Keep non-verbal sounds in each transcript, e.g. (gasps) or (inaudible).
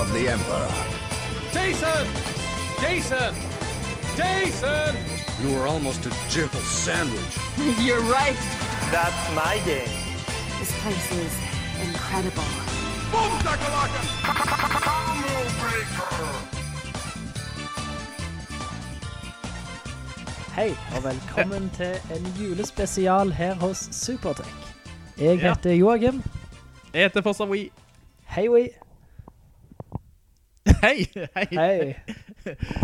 of the Emperor. Jason! Jason! Jason! You were almost a gentle sandwich. (laughs) You're right. That's my game. This place is incredible. Boom, Dakalaka! Combo breaker! Hei, og velkommen til en julespesial her hos Supertech. Jeg Ja. heter Joachim. Jeg heter fortsatt Wii. Hei, we. (laughs) Hei, hei. Hei.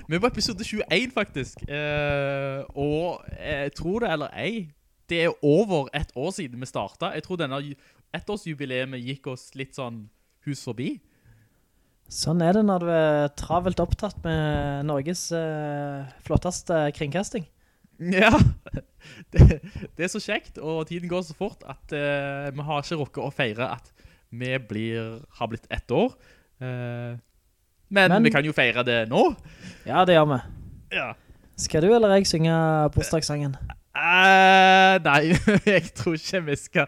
Vi er på episode 21 faktisk. Eh, og jeg tror det eller ei, det er over et år siden vi startet. Jeg tror denne ettårsjubileumet gikk oss litt sånn hus forbi. Sånn er det når du er travelt opptatt med Norges eh, flotteste kringkasting. Ja, (laughs) det, det er så kjekt, og tiden går så fort at eh, vi har ikke rukket å feire at vi blir, har blitt ett år. Eh, men, Men- vi kan jo feire det nå. Ja, det gjør vi. Ja. Skal du eller jeg synge bursdagssangen? Uh, nei, (laughs) jeg tror ikke vi skal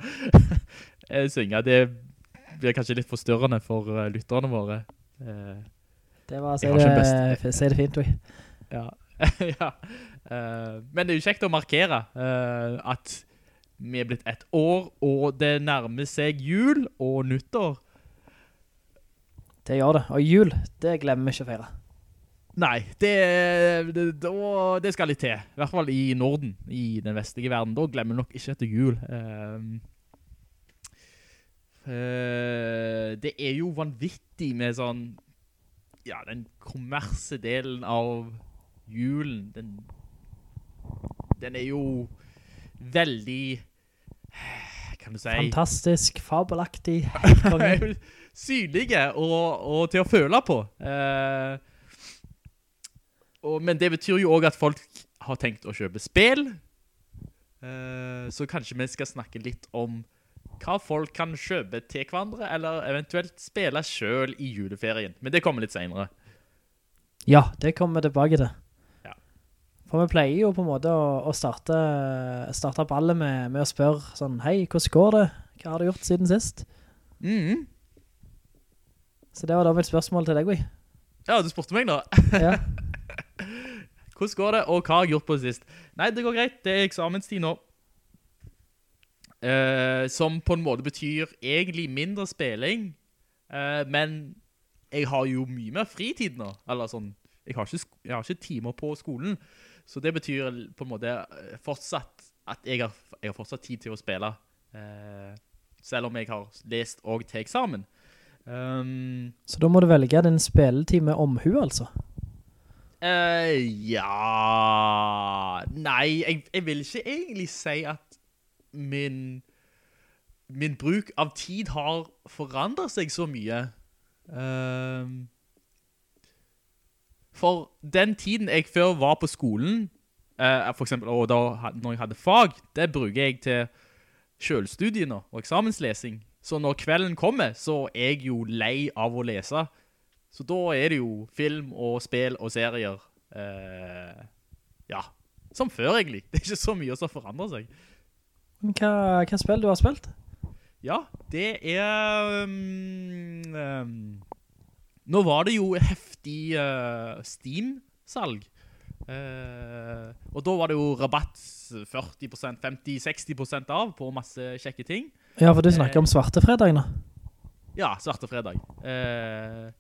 (laughs) eh, synge. Det blir kanskje litt forstørrende for eh, lytterne våre. Uh, Det var, si det, si det fint, vi. ja. (laughs) ja. Uh, men det er jo kjekt å markere eh, at vi er blitt ett år, og det nærmer seg jul og nyttår. Det gjør det. Og jul, det glemmer vi ikke å feire. Nei, det, det, det skal litt til. I hvert fall i Norden, i den vestlige verden. Da glemmer vi nok ikke etter jul. Ehm, eh, det er jo vanvittig med sånn, ja, den kommerse delen av julen. Den, den er jo veldig, kan du si... Fantastisk, fabelaktig, helt (laughs) konge. Synlige og, og til å føle på. Eh, og, men det betyr jo også at folk har tenkt å kjøpe spill. Eh, så kanskje vi skal snakke litt om hva folk kan kjøpe til hverandre, eller eventuelt spille selv i juleferien. Men det kommer litt senere. Ja, det kommer vi tilbake til. Ja. For vi pleier jo på en måte å, å starte, starte ballet med, med å spørre sånn, hei, hvordan går det? Hva har du gjort siden sist? Mhm. Så det var da mitt spørsmål til deg, vi. Ja, du spurte meg da. Ja. (laughs) Hvordan går det, og hva har jeg gjort på det sist? Nei, det går greit. Det er eksamenstid nå. Eh, som på en måte betyr egentlig mindre spilling. Eh, men jeg har jo mye mer fritid nå. Eller sånn, jeg har, ikke, jeg har ikke timer på skolen. Så det betyr på en måte eh, fortsatt at jeg har, jeg har fortsatt tid til å spille. Eh, selv om jeg har lest og til eksamen. Um, Så da må du velge din spilletid med omhu, altså. Uh, ja Nei, jeg, jeg vil ikke egentlig si at min min bruk av tid har forandret seg så mye. Um, for den tiden jeg før var på skolen, uh, for eksempel, da, når jeg hadde fag, det bruker jeg til selvstudiene og eksamenslesing. Så når kvelden kommer, så er jeg jo lei av å lese. Så da er det jo film og spill og serier. eh, ja, som før egentlig. (laughs) Det er ikke så mye som forandrer seg. Men hva, hva spill du har spilt? Ja, det er... um, um, nå var det jo heftig uh, Steam-salg. Uh, og da var det jo rabatt 40%, 50%, 60% av på masse kjekke ting. Ja, for du snakker om svartefredagen da. Ja, svarte fredag. Eh,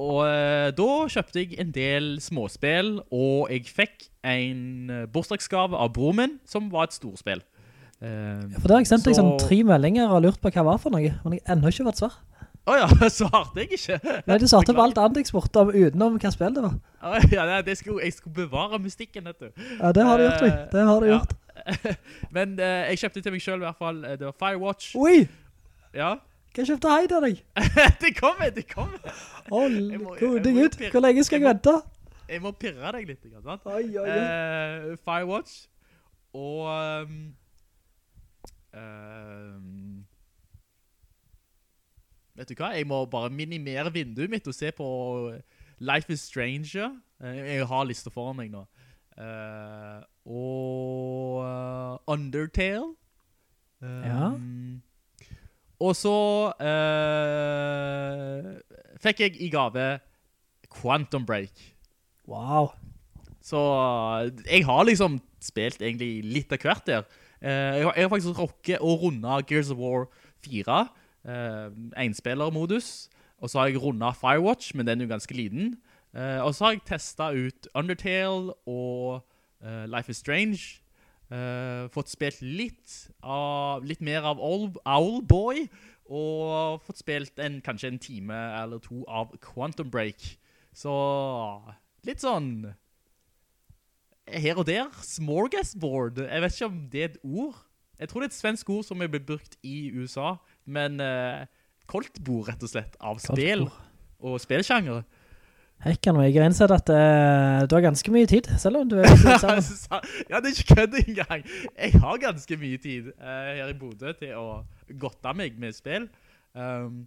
og eh, da kjøpte jeg en del småspill, og jeg fikk en bortstreksgave av broren min, som var et storspill. Eh, For da har jeg sendt deg så- sånn tre meldinger og lurt på hva det var for noe, men jeg har enda ikke vært svar. Åja, (laughs) svarte jeg ikke. Nei, du svarte på alt annet jeg spurte om utenom hva spill det var. Ja, det skulle, jeg skulle bevare mystikken, vet du. Ja, det har du gjort. Eh, Det har du ja. gjort. (laughs) Men eh, jeg kjøpte til meg selv i hvert fall, eh, det var Firewatch. Oi! Ja, Hva kjøpte hei til deg? det kommer, det kommer. Åh, oh, jeg jo gud, hvor lenge skal jeg jeg vente? Jeg må pirre deg litt, ikke sant? Oi, oi, oi. Eh, Firewatch. Og... Um, um, vet du hva? Jeg må bare minimere vinduet mitt og se på Life is Stranger. Eh, jeg har liste foran meg nå. Eh, og eh, Undertale. Ja. Ehm, Og så eh, fikk jeg i gave Quantum Break. Wow. Så eh, jeg har liksom spilt egentlig litt av hvert der. Eh, jeg, har, jeg har faktisk rocket å runde Gears of War 4, uh, enspillermodus. Og så har jeg rundet Firewatch, men den er jo ganske liten. Eh, og så har jeg testet ut Undertale og eh, Life is Strange. Eh, fått spilt litt, av, litt mer av Owl- Owlboy. Og fått spilt en, kanskje en time eller to av Quantum Break. Så litt sånn her og der, smorgasbord. Jeg vet ikke om det er et ord. Jeg tror det er et svensk ord som er blitt brukt i USA, men uh, koldtbord rett og slett, av spill og spillsjanger. Jeg har innsett at uh, du har ganske mye tid, selv om du er (laughs) litt sammen. ja, det er ikke kødd engang. Jeg har ganske mye tid uh, her i Bodø til å godte meg med spill. Um,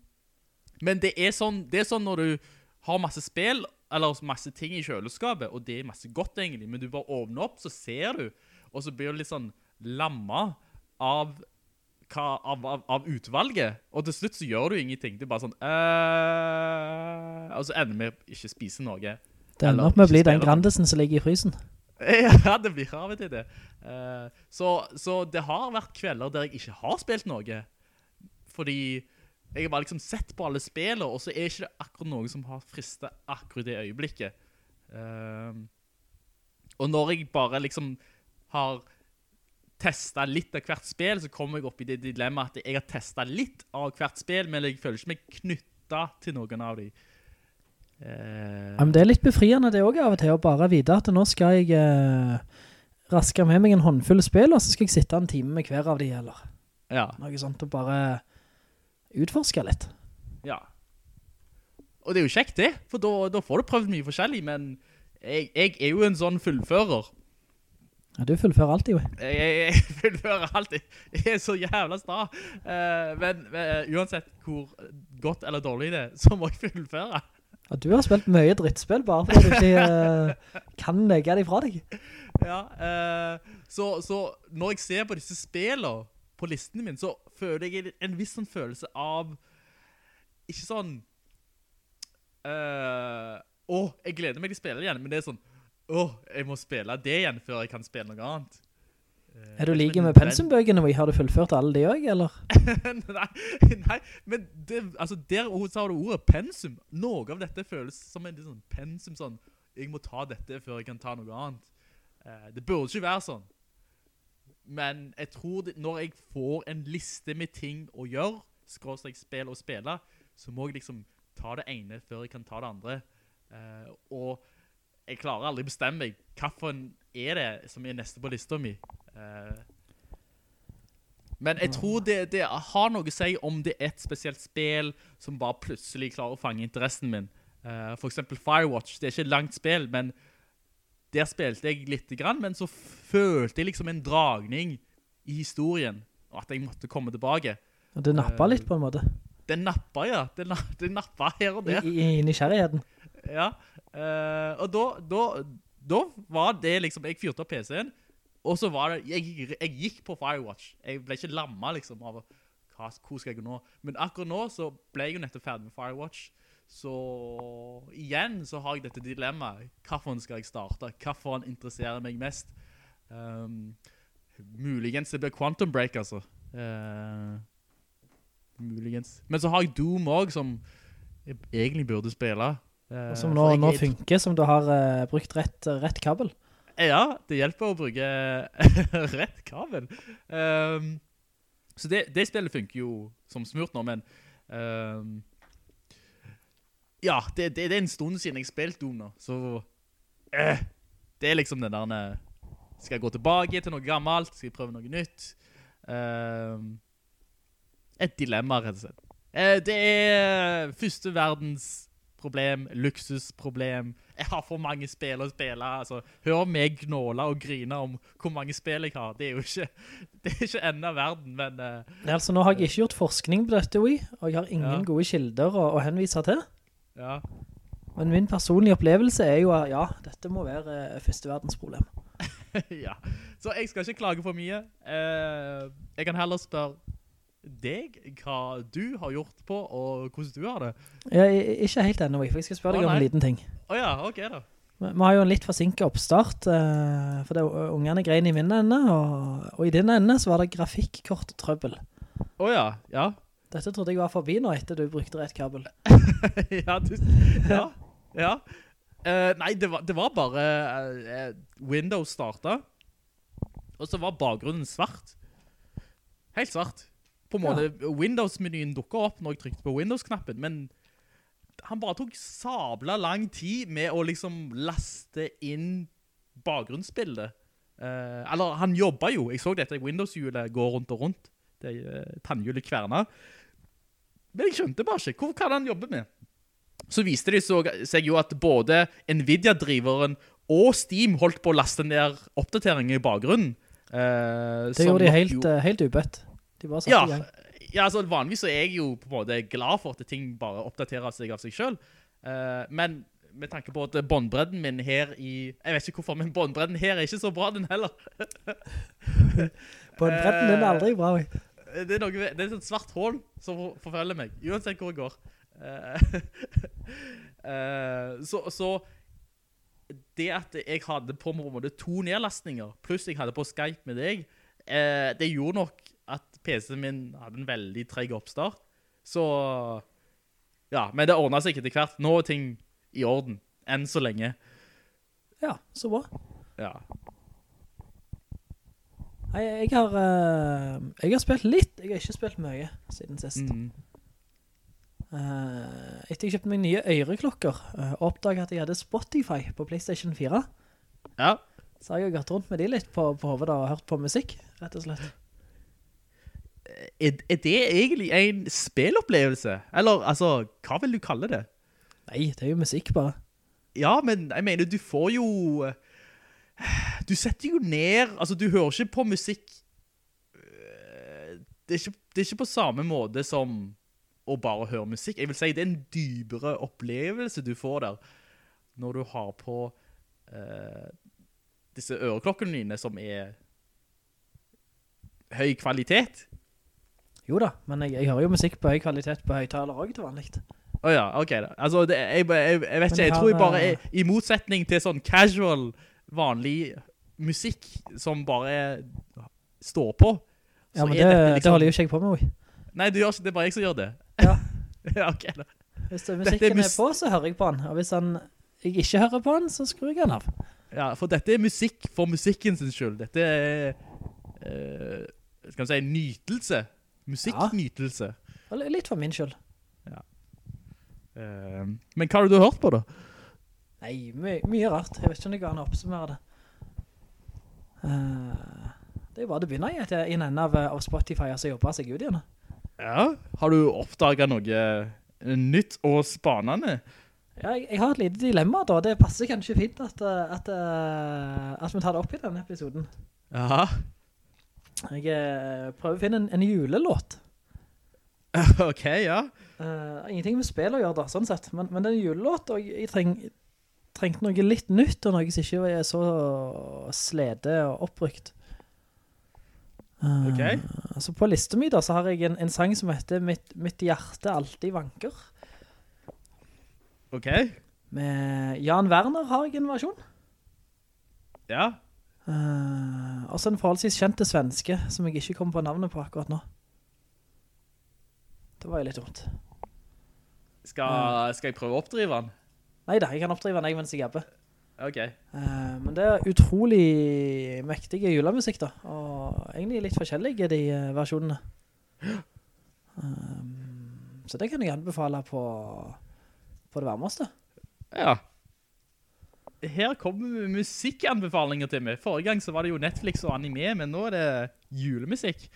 men det er, sånn, det er sånn når du har masse spill, eller masse ting i kjøleskapet, og det er masse godt egentlig, men du bare åpner opp, så ser du, og så blir du litt sånn lamma av, hva, av, av, av utvalget, og til slutt så gjør du ingenting. Det er bare sånn, øh, og så ender vi ikke spise noe. Det ender opp med å bli den grandesen. Som ligger i frysen. (laughs) Ja, det blir av og til det. Uh, så, så det har vært kvelder der jeg ikke har spilt noe. Fordi jeg har bare liksom sett på alle spillene, og så er ikke det akkurat noe som har fristet akkurat det øyeblikket. Uh, og når jeg bare liksom har testet litt av hvert spill, så kommer jeg opp i det dilemmaet at jeg har testet litt av hvert spill, men jeg føler ikke meg knyttet til noen av dem. Eh, Ja, men det er litt befriende det også av og til, å bare vite at nå skal jeg eh, raske med meg en håndfull spill, og så skal jeg sitte en time med hver av de, eller ja. noe sånt, og bare utforske litt. Ja. Og det er jo kjekt det, for da, da får du prøvd mye forskjellig, men jeg, jeg er jo en sånn fullfører. Ja, du fullfører alltid jo. Jeg, jeg, jeg (laughs) fullfører alltid. Jeg er så jævla sta. Uh, men, men uansett hvor godt eller dårlig det er, så må jeg fullføre. Ja, du har spilt mye drittspill bare fordi du ikke uh, kan legge det fra deg. Ja, uh, så, så når jeg ser på disse spillene på listen min, så føler jeg en viss sånn følelse av ikke sånn eh, Åh, jeg gleder meg til å spille det igjen, men det er sånn Åh, jeg må spille det igjen før jeg kan spille noe annet. Eh, Er du like med pensumbøgene, hvor jeg har du fullført alle de også, eller? (laughs) nei, nei, men det, altså der sa du ordet pensum. Noe av dette føles som en sånn pensum, sånn, jeg må ta dette før jeg kan ta noe annet. Eh, det burde ikke være sånn. Men jeg tror det, når jeg får en liste med ting å gjøre, skråstrek spill og spille, så må jeg liksom ta det ene før jeg kan ta det andre. Eh, og jeg klarer aldri bestemme meg. Hvilken er det som er neste på lista mi? Uh, men jeg tror det, det har noe å si om det er et spesielt spill som bare plutselig klarer å fange interessen min. Uh, for eksempel Firewatch. Det er ikke et langt spill, men der spilte jeg litt, grann, men så følte jeg liksom en dragning i historien, og at jeg måtte komme tilbake. Og det napper litt på en måte. Det nappa, ja. Det, na det nappa her og I, der. i, i nysgjerrigheten. Ja. Uh, og da, da, da var det liksom Jeg fyrte opp PC-en, og så var det jeg, jeg gikk på Firewatch. Jeg ble ikke lamma liksom av hva, hvor skal jeg gå nå. Men akkurat nå så ble jeg jo nettopp ferdig med Firewatch. Så igjen så har jeg dette dilemmaet. Hvilken skal jeg starte? Hvilken interesserer meg mest? Um, muligens det blir Quantum Break, altså. Uh, muligens. Men så har jeg Doom også, som jeg egentlig burde spille. Eh, Som nå, nå er- funker som du har uh, brukt rett, rett kabel. Ja, det hjelper å bruke (laughs) rett kabel. Um, så det, det spillet funker jo som smurt nå, men Um, ja, det, det, det er en stund siden jeg spilte Doom nå, så Uh, det er liksom den der eh, skal jeg gå tilbake til noe gammelt, skal jeg prøve noe nytt? Ehm, et dilemma, rett og slett. Eh, det er første verdens problem, luksusproblem. Jeg har for mange spill å spille. Altså, hør meg gnåle og grine om hvor mange spill jeg har. Det er jo ikke, (laughs) det er ikke enda verden, men Uh, Nei, altså, nå har jeg ikke gjort forskning på dette, Wii, og jeg har ingen Ja. gode kilder å, å henvise til. ja. Men min personlige opplevelse er jo at ja, dette må være uh, første verdens problem. (laughs) ja. Så jeg skal ikke klage for mye. Uh, jeg kan heller spørre deg hva du har gjort på, og hvordan du har det. Er ikke helt ennå, for jeg skal spørre Å, deg om en liten ting. Åja, ok da. Vi har jo en litt forsinket oppstart, eh, for det, er ungene grein i min ende, og, og i din ende så var det grafikkorttrøbbel. Åja, ja. Dette trodde jeg var forbi nå etter du brukte rett kabel. (laughs) ja, du, ja, ja. Uh, nei, det var, det var bare uh, Windows startet, og så var bakgrunnen svart. Helt svart. På en måte, Windows-menyen dukket opp når jeg trykte på Windows-knappen, men han bare tok sabla lang tid med å liksom laste inn bakgrunnsbildet. Uh, eller, han jobbet jo. Jeg så dette Windows-hjulet gå rundt og rundt. Det uh, tannhjulet kverna. Men jeg skjønte bare ikke. Hvor kan han jobbe med? Så viste det seg jo at både Nvidia-driveren og Steam holdt på å laste ned oppdateringer i bakgrunnen. Uh, Det gjorde de helt, jo- eh, helt ubedt. De var ja, i gang. ja, altså vanligvis er jeg jo på en måte glad for at ting bare oppdaterer seg av seg selv. Uh, men med tanke på at båndbredden min her i... Jeg vet ikke hvorfor, men båndbredden her er ikke så bra den heller. (laughs) båndbredden en din er aldri bra, Wii. Det er, noe, det er et svart hål som forfølger meg, uansett hvor jeg går. Eh, (laughs) eh, så, så det at jeg hadde på en måte to nedlastninger, pluss jeg hadde på Skype med deg, eh, det gjorde nok PC-en min hadde en veldig treg oppstart. Så, ja, men det ordnet seg etter hvert. Nå er ting i orden, enn så lenge. Ja, så bra. Ja. Nei, jeg har, eh, jeg har spilt litt, jeg har ikke spilt mye siden sist. Mm. Eh, etter jeg kjøpte meg nye øreklokker, uh, oppdaget at jeg hadde Spotify på Playstation 4. Ja. Så har jeg gått rundt med de litt på, på hovedet og hørt på musikk, rett og slett. Er, er det egentlig en spillopplevelse? Eller, altså, hva vil du kalle det? Nei, det er jo musikk bare. Ja, men jeg mener, du får jo... Du setter jo ned... Altså, du hører ikke på musikk... øh, Det er ikke, det er ikke på samme måte som å bare høre musikk. Jeg vil si, det er en dybere opplevelse du får der. Når du har på uh, disse øreklokkene dine, som er høy kvalitet. Jo da, men jeg, jeg hører jo musikk på høy kvalitet på høytaler også til vanligt. Åja, ok da. Altså, det, jeg, jeg, jeg vet ikke, jeg tror jeg bare eh, er, i motsetning til sånn casual, vanlig musikk som bare står på. Ja, men det, liksom, det liksom- holder jo ikke jeg på med, Oi. Nei, du gjør det er bare jeg som gjør det. Ja. (laughs) ja, ok da. Hvis det, musikken er musikken er, på, så hører jeg på den. Og hvis han, jeg ikke hører på den, så skrur jeg den av. Ja, for dette er musikk for musikken sin skyld. Dette er, eh, skal man si, nytelse. Musikknytelse. Ja. Litt for min skyld. Eh, men hva har du hørt på da? Nei, my, mye rart. Jeg vet ikke om jeg kan oppsummere det. Uh, det er jo bare det begynner i, at jeg, i en ende av, av Spotify, så jobber seg ut igjen. Ja, har du oppdaget noe eh, nytt og spanende? Ja, jeg, jeg har et lite dilemma da. Det passer kanskje fint at, at, at, eh, at vi tar det opp i denne episoden. Ja, Jeg eh, prøver å finne en, en julelåt. (laughs) ok, ja. Uh, ingenting med spill å gjøre da, sånn sett. Men, men det er en julelåt, og jeg treng, trengte noe litt nytt, og noe som ikke er så slede og oppbrukt. Eh, Ok. Så på listen min da, så har jeg en, en sang som heter Mitt, Mitt hjerte alltid vanker. Ok, Med Jan Werner har jeg en versjon. ja. Uh, også en forholdsvis kjente svenske, som jeg ikke kom på navnet på akkurat nå. Det var jo litt dumt. Skal, skal jeg prøve å oppdrive den? Neida, jeg kan oppdrive den jeg mens jeg jobber. Ok. Uh, men det er utrolig mektige julemusikk da, og egentlig litt forskjellige de eh, versjonene. Um, så det kan jeg anbefale på, på det varmeste. Ja. Her kommer musikkanbefalinger til meg. Forrige gang så var det jo Netflix og anime, men nå er det julemusikk.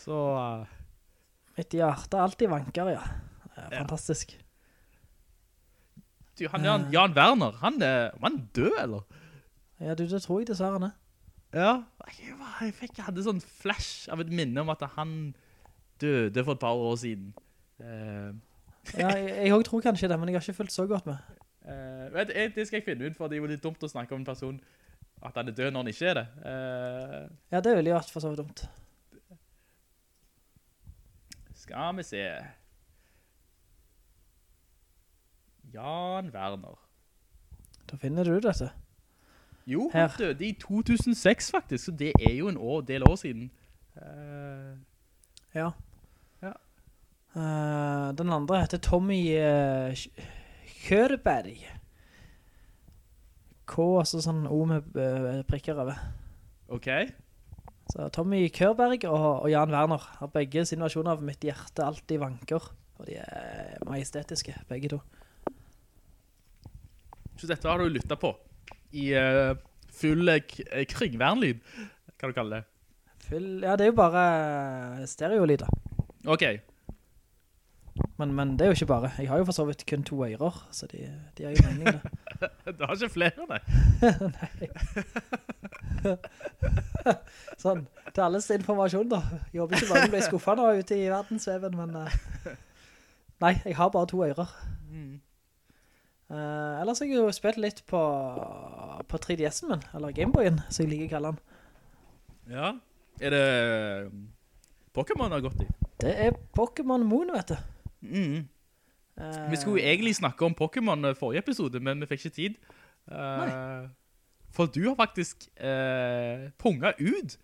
Så, uh, Mitt hjerte er alltid vanker, ja. Fantastisk. Du, han, Jan, Jan Werner, han er, var han død, eller? Ja, du, det tror jeg dessverre han er. Ja. Jeg, jeg fikk, jeg hadde sånn flash av et minne om at han døde for et par år siden. Uh. Ja, jeg, jeg tror kanskje det, men jeg har ikke fulgt så godt med. Eh, vet, du, det skal jeg finne ut, for det er jo litt dumt å snakke om en person at han er død når han ikke er det. Uh, Ja, det ville jo vært for så dumt. skal vi se. Jan Werner. Da finner du dette. Jo, Her. han døde i 2006 faktisk, så det er jo en år, del år siden. Uh, Ja. Ja. Den andre heter Tommy uh, Kjørberg. K, altså sånn O med eh, prikker over. ok. Så Tommy Kjørberg og, og Jan Werner har begge sin versjon av Mitt hjerte alltid vanker. Og de er majestetiske, begge to. Så dette har du lyttet på i uh, full eh, kringvernlyd, kan du kalle det. Full, ja, det er jo bare stereolyd da. Ok, Men, men det er jo ikke bare. Jeg har jo for så vidt kun to øyrer, så de, de er jo meningen det. (laughs) du har ikke flere, nei. (laughs) (laughs) Sånn, til alles informasjon da. Jeg håper ikke bare du ble skuffet nå ute i verdensveven, men... Uh, nei, jeg har bare to øyrer. Mm. Uh, ellers har jeg jo spilt litt på, på 3DS'en min, eller Gameboyen, som jeg liker å kalle den. Ja. Er det eh, Pokémon har gått i? Det er Pokémon Moon, vet du. Mm. Uh, Vi skulle egentlig snakke om Pokémon eh, forrige episode, men vi fikk ikke tid. Uh, for du har faktisk uh, punga ut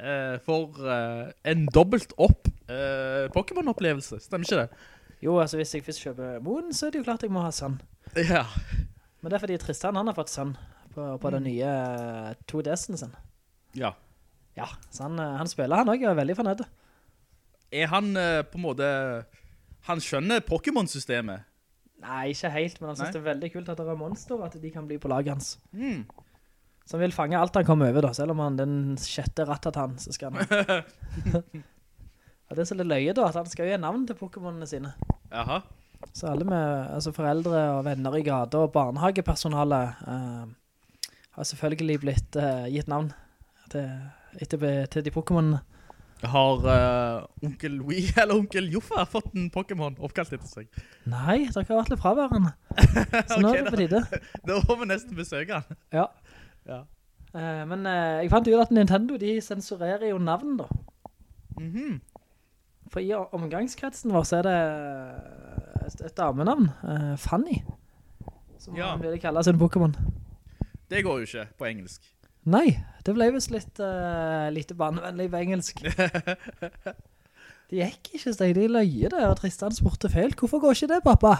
eh, for eh, en dobbelt opp eh, Pokémon-opplevelse, stemmer ikke det? Jo, altså hvis jeg først kjøper Moon, så er det jo klart jeg må ha sand. Ja. Men det er fordi Tristan, han har fått sand på, på den nye eh, 2DS'en sin. ja. Ja, så han, eh, han spiller han også, og er veldig fornøyd. Er han eh, på en måte Han skjønner Pokémon-systemet? Nei, ikke helt, men han synes Nei? det er veldig kult at det er monster, at de kan bli på laget hans. Mm. Så han vil fange alt han kommer over da, selv om han den sjette rattatan, så skal han... (laughs) Og det er så litt løye da, at han skal jo gi navn til Pokémonene sine. Jaha. Så alle med, altså foreldre og venner i gata og barnehagepersonale eh, har selvfølgelig blitt eh, gitt navn til, etter, til de Pokémonene. Har uh, onkel Louis (laughs) eller onkel Joffa fått en Pokémon oppkalt etter seg? Nei, dere har vært litt fraværende. (laughs) Så nå er det på tide. (laughs) Da må vi nesten besøke han. Ja. Ja. Uh, men uh, jeg fant ut at Nintendo, de sensurerer jo navn da. Mhm. For i omgangskretsen vår så er det et, et damenavn, Fanny, som Ja. han ville kalle sin Pokémon. Det går jo ikke på engelsk. Nei, det ble vist litt uh, lite barnevennlig på engelsk. (laughs) det gikk ikke, så de løye det, og Tristan spurte feil. Hvorfor går ikke det, pappa?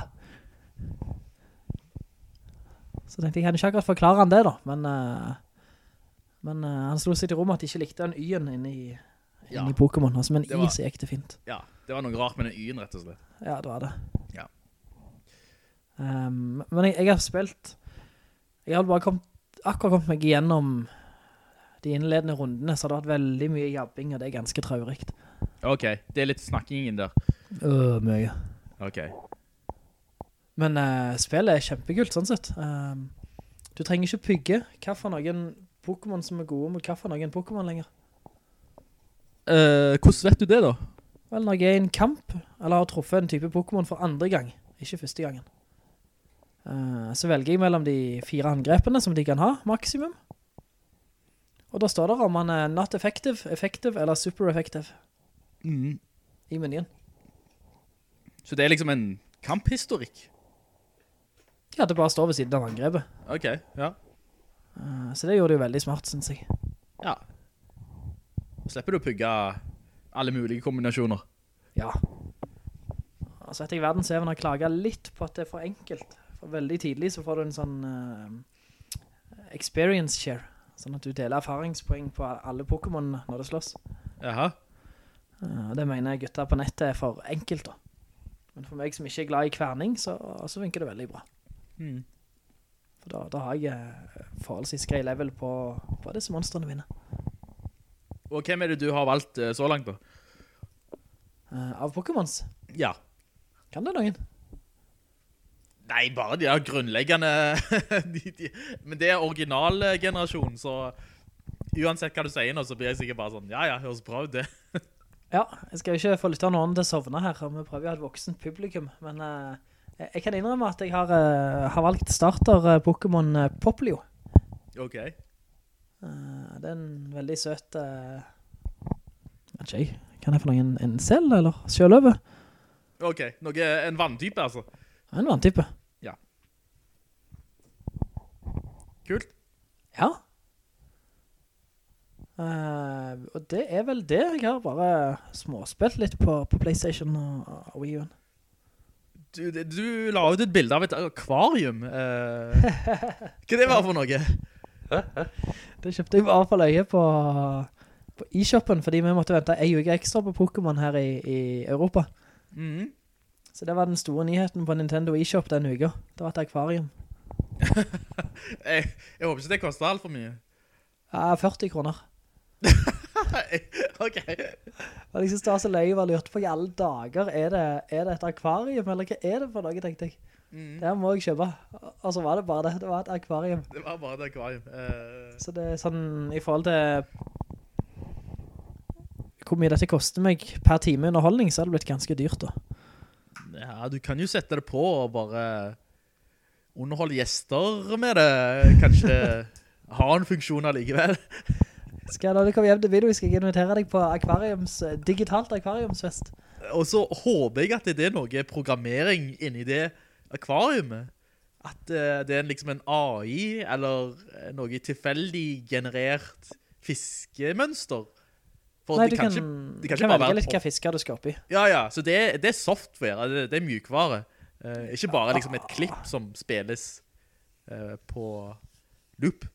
Så tenkte jeg, jeg kan ikke akkurat forklare han det da, men, uh, men uh, han slo seg til rom at de ikke likte en y-en inne i, Ja. i Pokémon, altså men var, i så gikk det fint. Ja, det var noe rart med den y-en, rett og slett. Ja, det var det. Ja. Um, men jeg, jeg har spilt Jeg har bare kommet, akkurat kommet meg igjennom de innledende rundene, så det har vært veldig mye jabbing, og det er ganske traurikt. Ok, det er litt snakkingen der. Øh, mye. Ok. Men uh, spillet er kjempekult, sånn sett. Um, du trenger ikke pygge hva for noen Pokémon som er gode mot hva for noen Pokémon lenger. Uh, hvordan vet du det da? Vel, når jeg er i en kamp, eller har truffet en type Pokémon for andre gang, ikke første gangen, eh, så velger jeg mellom de fire angrepene som de kan ha, maksimum. Og da står det om han er not effective, effective eller super effective Mm. i menyen. Så det er liksom en kamphistorikk? Ja, det bare står ved siden av angrepet. Ok, ja. Eh, så det gjorde det jo veldig smart, synes jeg. Ja. Slipper du å pugge alle mulige kombinasjoner? Ja. Altså etter i verdensveven har klaget litt på at det er for enkelt. For veldig tidlig så får du en sånn uh, experience share. Sånn at du deler erfaringspoeng på alle Pokémon når det slåss. Jaha. Uh, det mener jeg gutter på nettet er for enkelt da. Men for meg som ikke er glad i kverning, så, så funker det veldig bra. Mhm. For da, da har jeg eh, forholdsvis grei level på, på disse monstrene mine. Og hvem er det du har valgt uh, så langt da? Uh, av Pokémons. Ja. Kan det noen? Nei, bare de der grunnleggende... (laughs) de, de, men det er originalgenerasjonen, så uansett hva du sier nå, så blir jeg sikkert bare sånn, ja, ja, høres bra ut det. (laughs) Ja, jeg skal jo ikke få lytte noen til å sovne her, og vi prøver jo å ha et voksent publikum, men uh, jeg- kan innrømme at jeg har, uh, har valgt starter uh, Pokémon Popplio. Ok. Det er en veldig søt, vet ikke jeg, kan jeg få noen en selv, eller sjøløve? Ok, noe, en vanntype altså. En vanntype. Kult. Ja. Uh, og det er vel det jeg har bare småspilt litt på, på Playstation og, og Wii U-en. Du, du la ut et bilde av et akvarium. Uh, (laughs) hva det var for noe? Det kjøpte jeg bare for løye på, på e-shoppen, fordi vi måtte vente en uke ekstra på Pokémon her i, i Europa. Mhm. Så det var den store nyheten på Nintendo eShop den uka. Det var et akvarium. (laughs) Jeg, jeg håper ikke det koster alt for mye. Ja, 40 kroner. (laughs) ok. Men jeg synes det var så løy å var lurt på i alle dager, er det, er det et akvarium, eller hva er det for noe, tenkte jeg. Det må jeg kjøpe. Og så var det bare det, det var et akvarium. Det var bare et akvarium. Uh... Så det er sånn, i forhold til hvor mye dette koster meg per time underholdning, så har det blitt ganske dyrt da. ja, du kan jo sette det på og bare underholde gjester med det. Kanskje ha en funksjon allikevel. Skal da du komme hjem til video, skal jeg invitere deg på akvariums, digitalt akvariumsfest. Og så håper jeg at det er noe programmering inni det akvariumet. At eh, det er liksom en AI, eller eh, noe tilfeldig generert fiskemønster. For Nei, det du kan kan, kan ikke velge litt hva fisker du skal opp i. Ja, ja, så det, det er software, det, det er mjukvare. Eh, ikke bare liksom et klipp som spilles uh, på loop.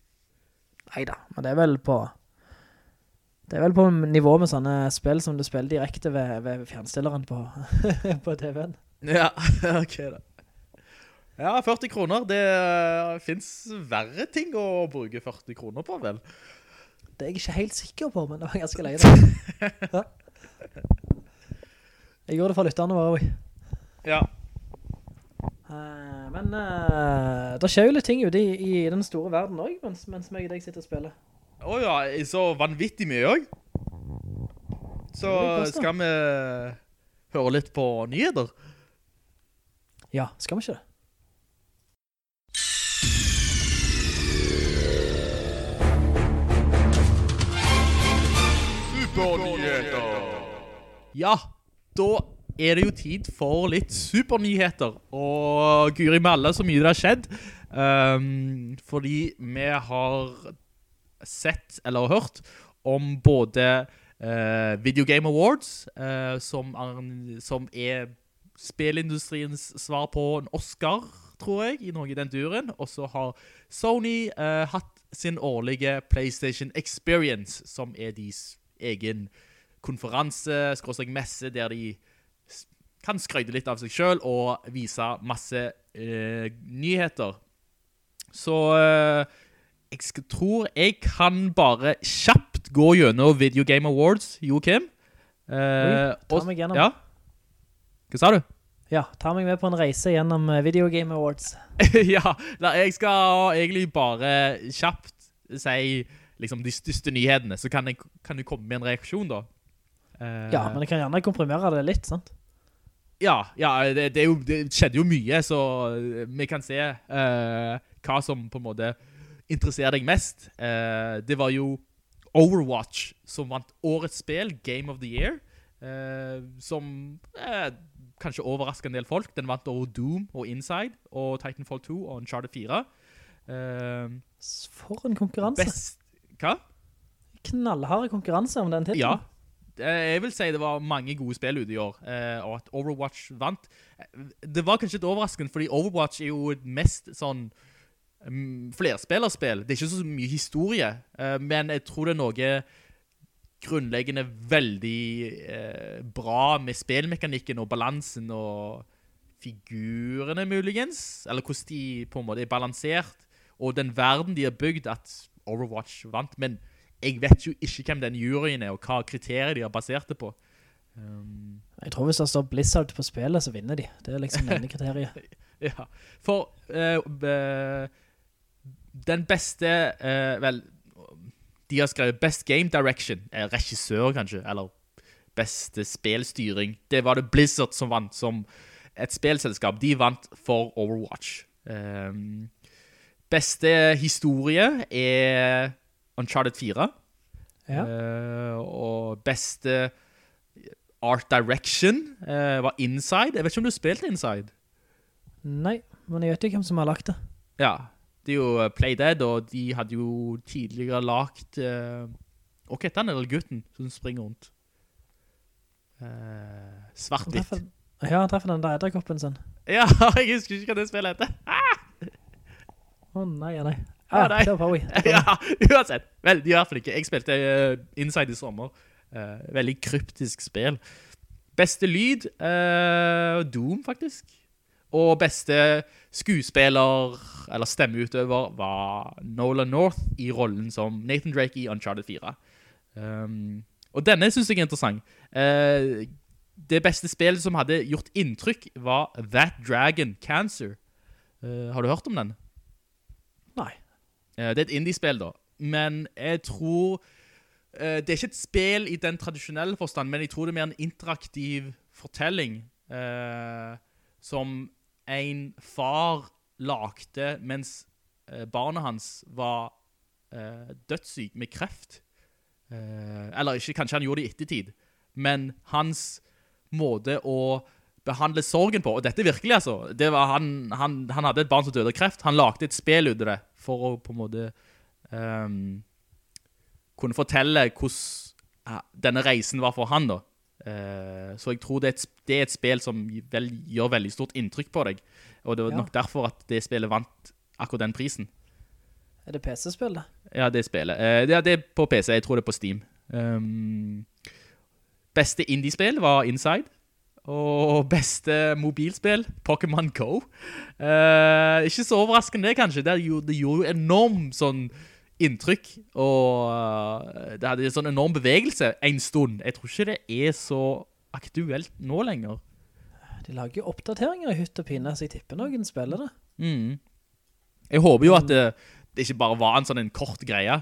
Neida, men det er vel på det er vel på nivå med sånne spill som du spiller direkte ved, ved fjernstilleren på, (laughs) på TV-en. Ja, (laughs) ok da. Ja, 40 kroner, det uh, finnes verre ting å bruke 40 kroner på, vel? Det er jeg ikke helt sikker på, men det var ganske leie. (laughs) Ja. Jeg gjorde det for lytterne våre. Ja. Eh, men uh, det skjer jo litt ting ute i, i den store verden også, mens, mens meg og deg sitter og spiller. Åja, så vanvittig mye også. Så skal vi høre litt på nyheter. Ja, skal vi ikke det? Supernyheter. Ja, da er det jo tid for litt supernyheter. Og guri malla så mye det har skjedd. Um, fordi vi har sett, eller hørt, om både uh, Video Game Awards, uh, som, er, som er spillindustriens svar på en Oscar, tror jeg, i noe i den duren. Og så har Sony uh, hatt sin årlige PlayStation Experience, som er deres egen konferanse, skråstrek messe, der de kan skryte litt av seg selv og vise masse eh, nyheter. Så eh, jeg skal, tror jeg kan bare kjapt gå gjennom Video Game Awards, Joakim. Eh, ta meg gjennom. Ja? Hva sa du? Ja, ta meg med på en reise gjennom eh, Video Game Awards. (laughs) ja, jeg skal egentlig bare kjapt si liksom de største nyhetene, så kan, jeg, kan du komme med en reaksjon da. Eh, Ja, men jeg kan gjerne komprimere det litt, sant? Ja, ja det, det, jo, det skjedde jo mye, så vi kan se uh, hva som på en måte interesserer deg mest. Uh, det var jo Overwatch som vant årets spill, Game of the Year, uh, som eh, kanskje overrasker en del folk. Den vant over Doom og Inside, og Titanfall 2 og Uncharted 4. Eh, For en konkurranse. best... Hva? Knallharde konkurranse om den titlen. Ja. Eh, Jeg vil si det var mange gode spill ute i år, eh, og at Overwatch vant. Eh, Det var kanskje litt overraskende, fordi Overwatch er jo mest sånn mm, flerspillerspill. Det er ikke så mye historie, men jeg tror det er noe grunnleggende veldig bra med spillmekanikken og balansen og figurene muligens, eller hvordan de på en måte er balansert, og den verden de har bygd at Overwatch vant, men jeg vet jo ikke hvem den juryen er, og hva kriterier de har basert det på. Um, Jeg tror hvis det står Blizzard på spillet, så vinner de. Det er liksom denne kriteriet. (laughs) ja. For uh, uh, den beste, uh, vel, de har skrevet Best Game Direction, er regissør kanskje, eller beste spelstyring. Det var det Blizzard som vant som et spelselskap. De vant for Overwatch. Um, beste historie er Uncharted 4. Ja. Uh, og beste art direction uh, var Inside. Jeg vet ikke om du spilte Inside? Nei, men jeg vet ikke hvem som har lagt det. Ja, det er jo eh, Playdead, og de hadde jo tidligere lagt uh, Hva heter han, eller gutten som springer rundt? Uh, Svart-hvitt. Ja, han treffer den der edderkoppen sin. (laughs) Ja, jeg husker ikke hva det spillet heter. Å nei, oh, nei. Å, Ah, det var Bowie. Ja, uansett. Vel, de fall ikke. Jeg spilte uh, Inside i sommer. Uh, veldig kryptisk spill. Beste lyd, uh, Doom faktisk. Og beste skuespiller, eller stemmeutøver, var Nolan North i rollen som Nathan Drake i Uncharted 4. Um, og denne synes jeg er interessant. Uh, det beste spillet som hadde gjort inntrykk var That Dragon Cancer. Uh, har du hørt om den? Eh, Det er et indie-spill da, men jeg tror eh, Det er ikke et spill i den tradisjonelle forstand, men jeg tror det er mer en interaktiv fortelling eh, som en far lagde mens eh, barnet hans var eh, dødssyk med kreft. Eh, eller ikke, kanskje han gjorde det i ettertid, men hans måte å behandle sorgen på, og dette er virkelig altså, det var han, han, han hadde et barn som døde av kreft, han lagde et spil ut av det, for å på en måte um, kunne fortelle hvordan denne reisen var for han da. Uh, så jeg tror det er, et, det er et spill som vel, gjør veldig stort inntrykk på deg, og det var Ja. nok derfor at det spillet vant akkurat den prisen. Er det PC-spill, da? Ja, det spillet. Uh, det, det er på PC, jeg tror det er på Steam. Um, beste indie-spill var Inside. Og beste mobilspill, Pokémon Go. Eh, ikke så overraskende det, kanskje. Det gjorde, det gjorde jo enormt sånn inntrykk, og eh, det hadde en sånn enorm bevegelse en stund. Jeg tror ikke det er så aktuelt nå lenger. De lager jo oppdateringer i hytt og pinne, så jeg tipper noen spiller det. Mm. Jeg håper jo at det, det ikke bare var en sånn en kort greie.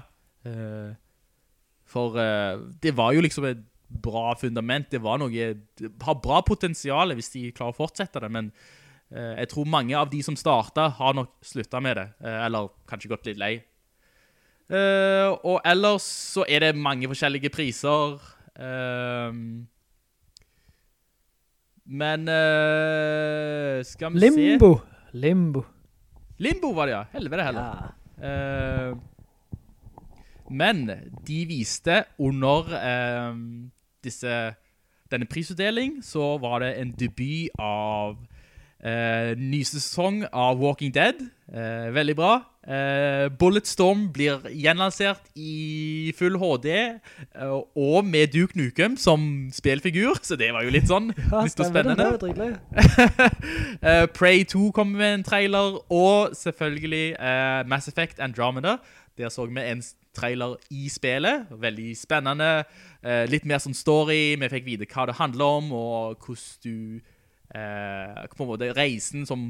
Eh, for eh, det var jo liksom et bra fundament. Det var noe, det har bra potensial hvis de klarer å fortsette det, men eh, jeg tror mange av de som startet har nok sluttet med det, eh, eller kanskje gått litt lei. Eh, og ellers så er det mange forskjellige priser. Eh, men eh, skal vi se... Limbo! Limbo. Limbo var det, ja. Helvete heller. Ja. Men de viste under eh, disse, denne prisutdeling, så var det en debut av eh, ny sesong av Walking Dead. Eh, veldig bra. Eh, Bulletstorm blir gjenlansert i full HD, eh, og med Duke Nukem som spelfigur så det var jo litt sånn, (laughs) Ja, litt spennende. (laughs) Eh, Prey 2 kom med en trailer, og selvfølgelig eh, Mass Effect Andromeda. Der så vi en trailer i spillet. Veldig spennende. Eh, litt mer sånn story. Vi fikk vite hva det handler om, og hvordan du eh, På en måte reisen som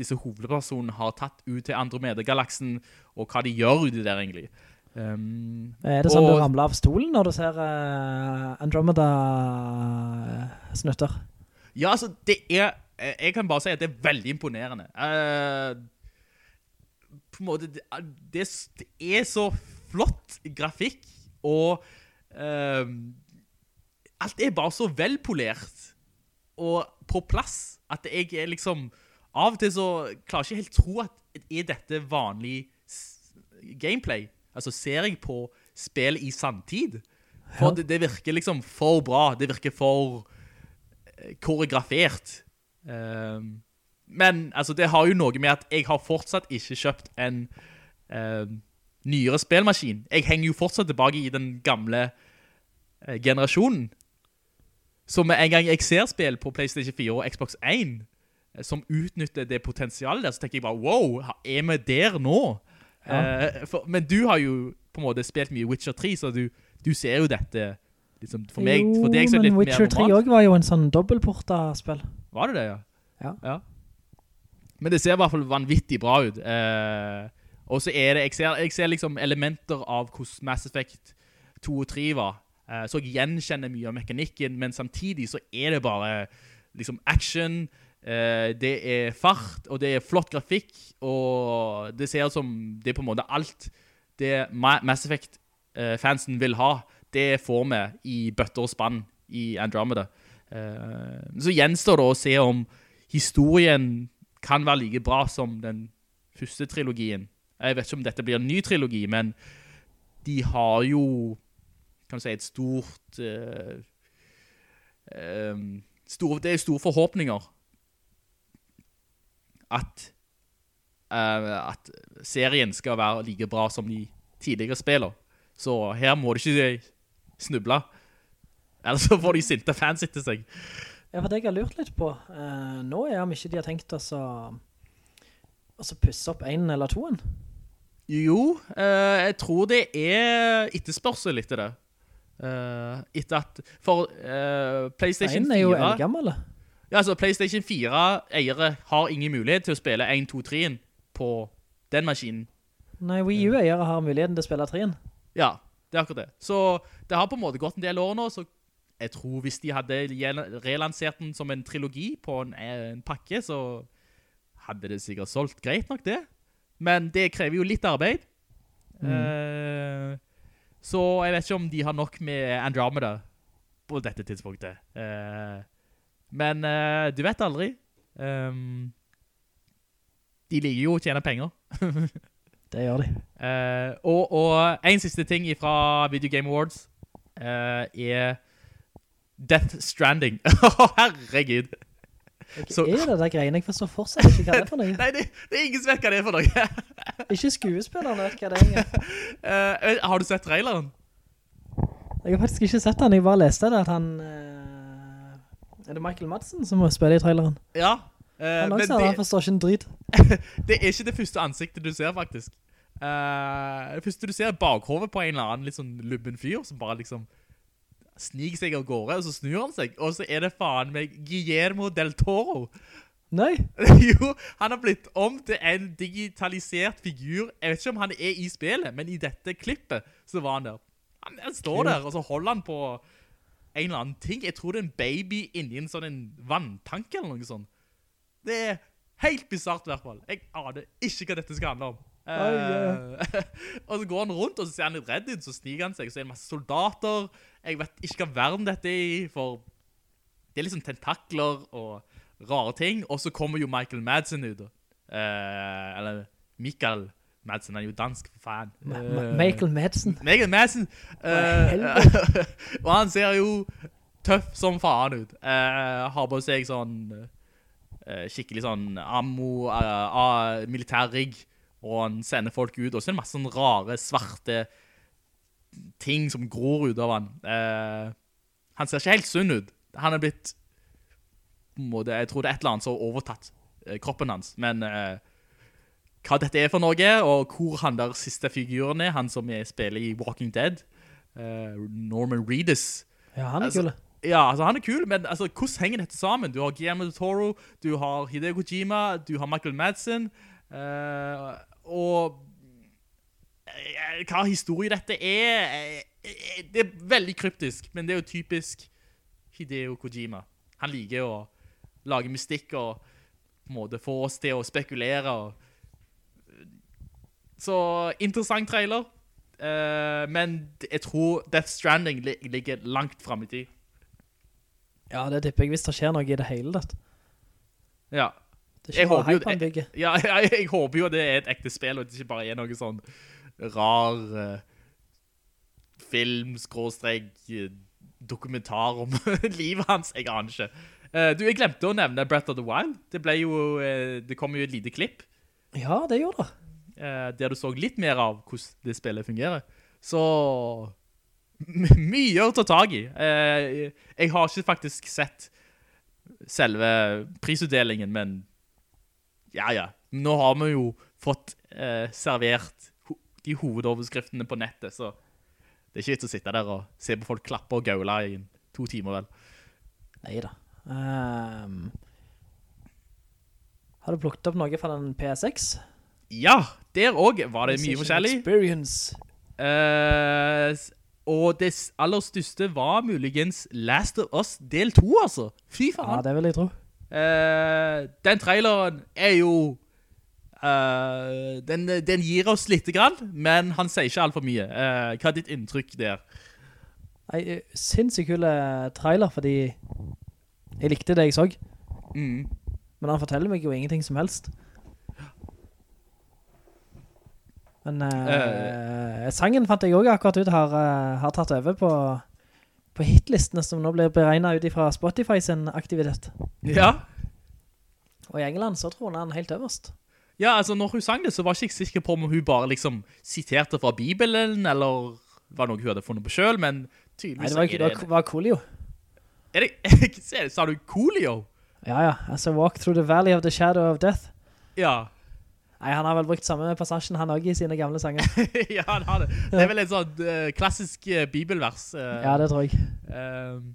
disse hovedpersonene har tatt ut til Andromeda-galaksen, og hva de gjør ute der, egentlig. Um, Er det sånn og- du ramler av stolen når du ser uh, Andromeda-snutter? Ja, altså, det er eh, Jeg kan bare si at det er veldig imponerende. Uh, på en måte det, det, det er så flott grafikk, og uh, Alt er bare så velpolert og på plass at jeg er liksom Av og til så klarer jeg ikke helt tro at er dette vanlig gameplay. Altså, ser jeg på spill i samtid? For Ja. det, det virker liksom for bra. Det virker for eh, koreografert. Um, men altså, det har jo noe med at jeg har fortsatt ikke kjøpt en ehm, nyere spillmaskin. Jeg henger jo fortsatt tilbake i den gamle eh, generasjonen. Så med en gang jeg ser spill på PlayStation 4 og Xbox 1 eh, som utnytter det potensialet der, så tenker jeg bare, wow, er vi der nå? Ja. Eh, for, men du har jo på en måte spilt mye Witcher 3, så du, du ser jo dette Liksom, for meg, for deg så er det litt men Witcher 3 normalt. også var jo en sånn dobbeltporta spill. Var det det, ja? Ja. Men det ser i hvert fall vanvittig bra ut. Eh, og så er det, jeg ser, jeg ser liksom elementer av hvordan Mass Effect 2 og 3 var. Eh, så jeg gjenkjenner mye av mekanikken, men samtidig så er det bare liksom action, eh, det er fart, og det er flott grafikk, og det ser ut som det er på en måte alt det Mass Effect-fansen vil ha. Det får vi i bøtter og spann i Andromeda. Eh, så gjenstår det å se om historien kan være like bra som den første trilogien. Jeg vet ikke om dette blir en ny trilogi, men de har jo, kan du si, et stort, Uh, um, stor, det er store forhåpninger at, uh, at serien skal være like bra som de tidligere spiller. Så her må det ikke snuble. Ellers så får de sinte fans etter seg. Ja, for det jeg har lurt litt på, uh, nå er om ikke de har tenkt oss å, å så pusse opp en eller toen. Jo, eh, jeg tror det er etterspørsel etter det. Eh, etter at, for eh, PlayStation En er jo 4... eldgammel. Ja, altså PlayStation 4 eiere har ingen mulighet til å spille 1, 2, 3 på den maskinen. Nei, Wii U-eiere har muligheten til å spille treen. Ja, det er akkurat det. Så det har på en måte gått en del år nå, så jeg tror hvis de hadde relansert den som en trilogi på en, en pakke, så hadde det sikkert solgt greit nok det. Men det krever jo litt arbeid. Eh, så jeg vet ikke om de har nok med Andromeda på dette tidspunktet. Eh, men eh, du vet aldri. De liker jo å tjene penger. (laughs) Det gjør de. Og, og en siste ting fra Video Game Awards er Death Stranding. (laughs) Herregud. Så- er det der greiene? Jeg forstår fortsatt ikke hva det er for noe. (laughs) Nei, det, det er ingen som vet hva det er for noe. (laughs) Ikke skuespillerne vet hva det er. Uh, (laughs) har du sett traileren? Jeg har faktisk ikke sett han, jeg bare leste det at han... Uh, er det Michael Madsen som må spille i traileren? Ja. Uh, Han også, han det, forstår ikke en drit. det er ikke det første ansiktet du ser, faktisk. Uh, det første du ser er bakhovet på en eller annen litt sånn lubben fyr, som bare liksom sniker seg av gårde, og så snur han seg, og så er det faen meg Guillermo del Toro. Nei, (laughs) jo, han har blitt om til en digitalisert figur. Jeg vet ikke om han er i spillet, men i dette klippet så var han der. Han, han står der, og så holder han på en eller annen ting. Jeg tror det er en baby inni en sånn en vanntank eller noe sånt. Det er helt bizarrt i hvert fall. Jeg aner ikke hva dette skal handle om. Uh, (laughs) og så går han rundt, og så ser han litt redd ut, så sniger han seg, så er det masse soldater. Jeg vet ikke hva verden dette er i, for det er liksom tentakler og rare ting, og så kommer jo Michael Madsen ut. Eh, eller Mikael Madsen, han er jo dansk, for faen. Ma- Eh, Ma- Michael Madsen. Michael Madsen. Uh, (laughs) og han ser jo tøff som faen ut. Uh, har på seg sånn eh, skikkelig sånn ammo, eh, ah, militær rigg, og han sender folk ut, og så er det masse sånn rare, svarte ting som gror ut av han. Eh, han ser ikke helt sunn ut. Han er blitt, måte, jeg tror det er et eller annet som har overtatt eh, kroppen hans, men eh, hva dette er for noe, og hvor han der siste figuren er, han som er spiller i Walking Dead, eh, Norman Reedus. Ja, han er Altså, kul. Ja, altså han er kul, men altså, hvordan henger dette sammen? Du har Guillermo del Toro, du har Hideo Kojima, du har Michael Madsen, eh, og hva historie dette er, eh, eh, det er veldig kryptisk, men det er jo typisk Hideo Kojima. Han liker å lage mystikk og på en måte få oss til å spekulere. Så interessant trailer, eh, men jeg tror Death Stranding ligger langt frem i tid. Ja, det tipper jeg hvis det skjer noe i det hele dette. Ja. Det Jeg håper, jo, jeg, ja, jeg, (laughs) jeg håper jo det er et ekte spill, og det ikke bare er noe sånn rar eh, film, skråstrek, eh, dokumentar om (laughs) livet hans. Jeg aner ikke. Eh, du, jeg glemte å nevne Breath of the Wild. Det jo, det kom jo et lite klipp, Ja, det gjorde det. der du så litt mer av hvordan det spillet fungerer. Så mye å ta tag i. Jeg har ikke faktisk sett selve prisutdelingen, men ja, ja. Nå har vi jo fått servert de hovedoverskriftene på nettet, så Det er ikke vits å sitte der og se på folk klappe og gaule i to timer, vel. Neida. Um, har du plukket opp noe fra den PSX? Ja, der også var det mye forskjellig. Experience. Uh, og det aller største var muligens Last of Us del 2, altså. Fy Ja, det vil jeg tro. Uh, den traileren er jo eh, den, den gir oss litt grann, men han sier ikke alt for mye. Uh, hva er ditt inntrykk der? Nei, eh, sinnssykt kule trailer, fordi jeg likte det jeg så. Mm. Men han forteller meg jo ingenting som helst. Men uh, sangen fant jeg også akkurat ut har, har tatt over på, på hitlistene som nå blir beregnet ut fra Spotify sin aktivitet. Ja. Og i England så tror han han helt øverst. Ja, altså når hun sang det, så var jeg ikke sikker på om hun bare liksom siterte fra Bibelen, eller var noe hun hadde funnet på selv, men Nei, tydeligvis det var, det var, Coolio. Er det, (laughs) ser det, sa du Coolio? Ja, ja. Altså, Walk Through the Valley of the Shadow of Death. Ja. Nei, han har vel brukt samme passasjen han også i sine gamle sanger. (laughs) ja, han har det. Det er vel en sånn uh, klassisk uh, bibelvers. Uh, Ja, det tror jeg. ehm.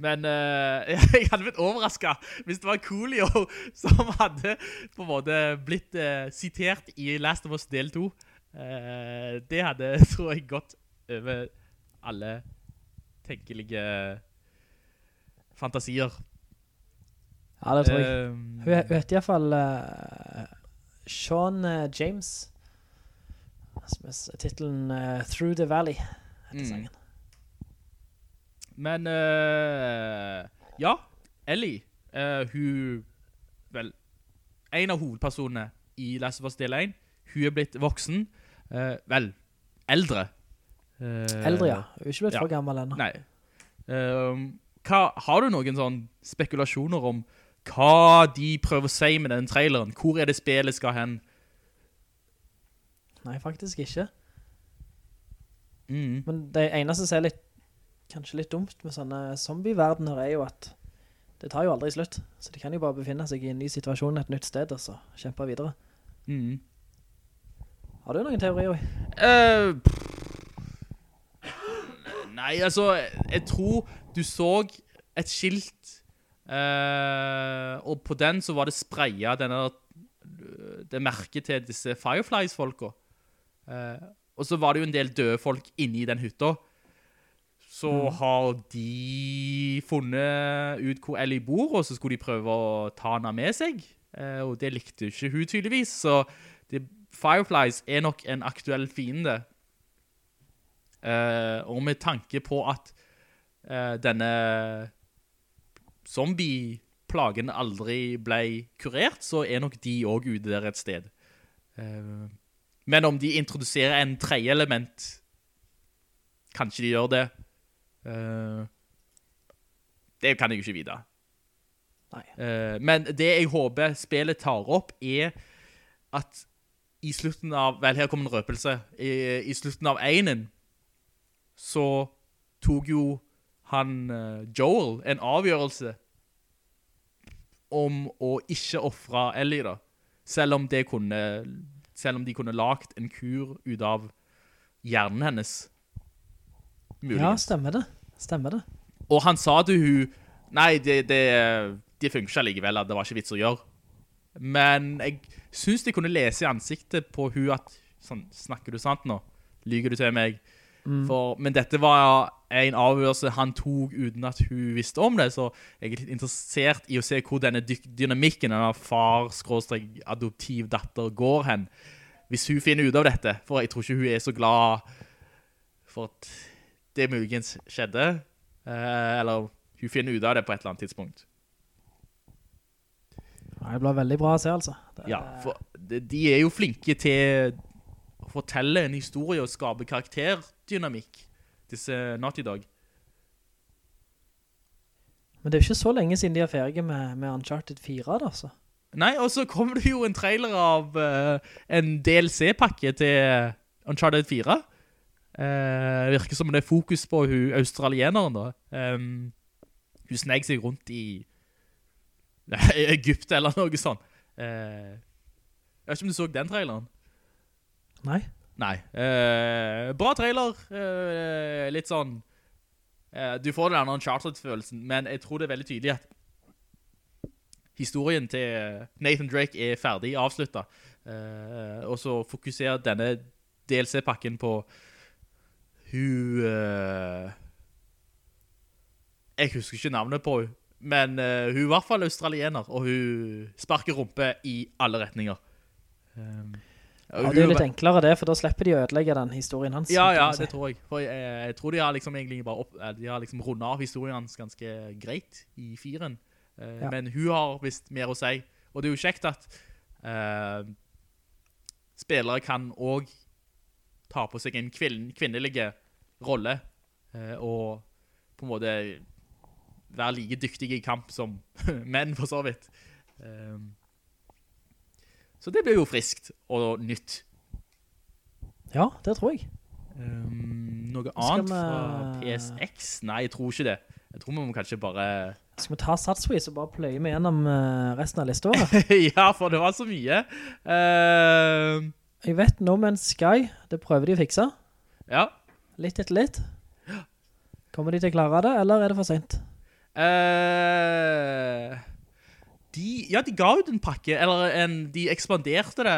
Men uh, (laughs) jeg hadde blitt overrasket hvis det var Coolio (laughs) som hadde på en måte blitt uh, sitert i Last of Us del 2. Uh, det hadde, (laughs) tror jeg, gått over alle tenkelige fantasier. Ja, det tror jeg. Hun, heter i hvert fall eh, Sean eh, James. Som er titlen eh, Through the Valley heter Mm. Men uh, ja, Ellie, uh, hun, vel, en av hovedpersonene i Last of Us del 1, hun er blitt voksen, uh, vel, eldre. Eldre, ja. Hun er ikke blitt ja. for gammel ennå. Nei. Ehm, hva, har du noen sånn spekulasjoner om hva de prøver å si med den traileren? Hvor er det spillet skal hen? Nei, faktisk ikke. Mm. Men det eneste som ser litt, kanskje litt dumt med sånne zombie-verdener er jo at det tar jo aldri slutt. Så de kan jo bare befinne seg i en ny situasjon et nytt sted, og så kjempe videre. Mm. Har du noen teorier? Uh, nei, altså, jeg tror du så et skilt, uh, og på den så var det sprayet denne, det merket til disse Fireflies-folka. Uh, og så var det jo en del døde folk inne i den hytta. Så har de funnet ut hvor Ellie bor, og så skulle de prøve å ta henne med seg. Eh, og det likte ikke hun tydeligvis, så det, Fireflies er nok en aktuell fiende. Eh, og med tanke på at eh, denne zombie-plagen aldri ble kurert, så er nok de også ute der et sted. Eh, men om de introduserer en tredje element, kanskje de gjør det. Eh, det kan jeg jo ikke vite. Eh, men det jeg håper spillet tar opp er at i slutten av, vel her kommer en røpelse, i, i slutten av einen så tok jo han eh, Joel en avgjørelse om å ikke offre Ellie da. Selv om, det kunne, selv om de kunne lagt en kur ut av hjernen hennes. Ja, stemmer det. Stemmer det. Og han sa til hun Nei, det, det, det funker ikke likevel Det var ikke vits å gjøre Men jeg synes de kunne lese i ansiktet på hun At sånn, snakker du sant nå? Lyger du til meg? For, men dette var en avgjørelse han tok uten at hun visste om det Så jeg er litt interessert i å se hvor denne dynamikken Denne far-adoptiv datter går hen Hvis hun finner ut av dette For jeg tror ikke hun er så glad For at det muligens skjedde Eh, eller hun finner ut av det på et eller annet tidspunkt. Ja, Det blir veldig bra å se, altså. Det, Ja, for de, er jo flinke til å fortelle en historie og skape karakterdynamikk, disse Naughty Dog. Men det er jo ikke så lenge siden de er ferdige med, med Uncharted 4, da, altså. Nei, og så kommer det jo en trailer av uh, en DLC-pakke til Uncharted 4. Eh, virker som det er fokus på hun australieneren da. Um, hun sneg seg rundt (laughs) i Egypt eller noe sånt. Eh, jeg vet ikke om du så den traileren. Nei. nei. Eh, bra trailer. eh, litt sånn... eh, du får den Uncharted-følelsen, men jeg tror det er veldig tydelig at historien til Nathan Drake er ferdig avsluttet. Eh, og så fokuserer denne DLC-pakken på hun... uh, jeg husker ikke navnet på henne, men uh, hun er i hvert fall australiener, og hun sparker rumpe i alle retninger. Um, Ja, det er litt enklere det, for da slipper de å ødelegge den historien hans. Ja, ja, det tror jeg. For jeg, jeg tror de har liksom egentlig bare opp, eh, de har liksom rundet av historien hans ganske greit i firen. Uh, Ja. Men hun har visst mer å si. Og det er jo kjekt at uh, spillere kan også ta på seg en kvinn, kvinnelige rolle, eh, og på en måte være like dyktige i kamp som (laughs) menn, for så vidt. Um, så det blir jo friskt og nytt. Ja, det tror jeg. Um, noe annet vi- fra PSX? Nei, jeg tror ikke det. Jeg tror vi må kanskje bare... Skal vi ta satsvis og bare pløye med gjennom eh, resten av lista? da? (laughs) ja, for det var så mye. Uh, Jeg vet No Man's Sky, det prøver de å fikse. ja. Litt etter litt. Kommer de til å klare det, eller er det for sent? Uh, de, ja, de ga ut en pakke, eller en, de ekspanderte det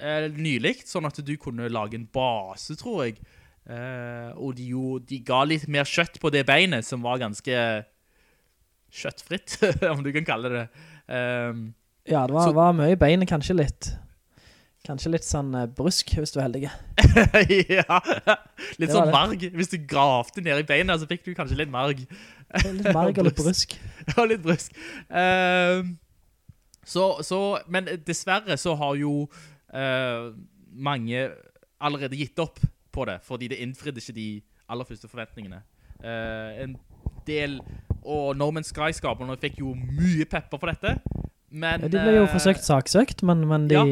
uh, nyligt, sånn at du kunne lage en base, tror jeg. Uh, og de, jo, de ga litt mer kjøtt på det beinet, som var ganske kjøttfritt, (laughs) om du kan kalle det. Um, Ja, det var, Så- var mye bein, kanskje litt Kanskje litt sånn eh, brusk, hvis du er heldig. (laughs) ja, litt sånn marg. Hvis du gravte ned i beina, så fikk du kanskje litt marg. Litt marg og litt (laughs) brusk. Ja, (laughs) litt brusk. Uh, så, så, men dessverre så har jo uh, mange allerede gitt opp på det, fordi det innfridde ikke de aller første forventningene. Uh, en del, og No Man's Sky-skaperne fikk jo mye pepper for dette, men... Ja, de ble jo eh, forsøkt saksøkt, men, men de, Ja.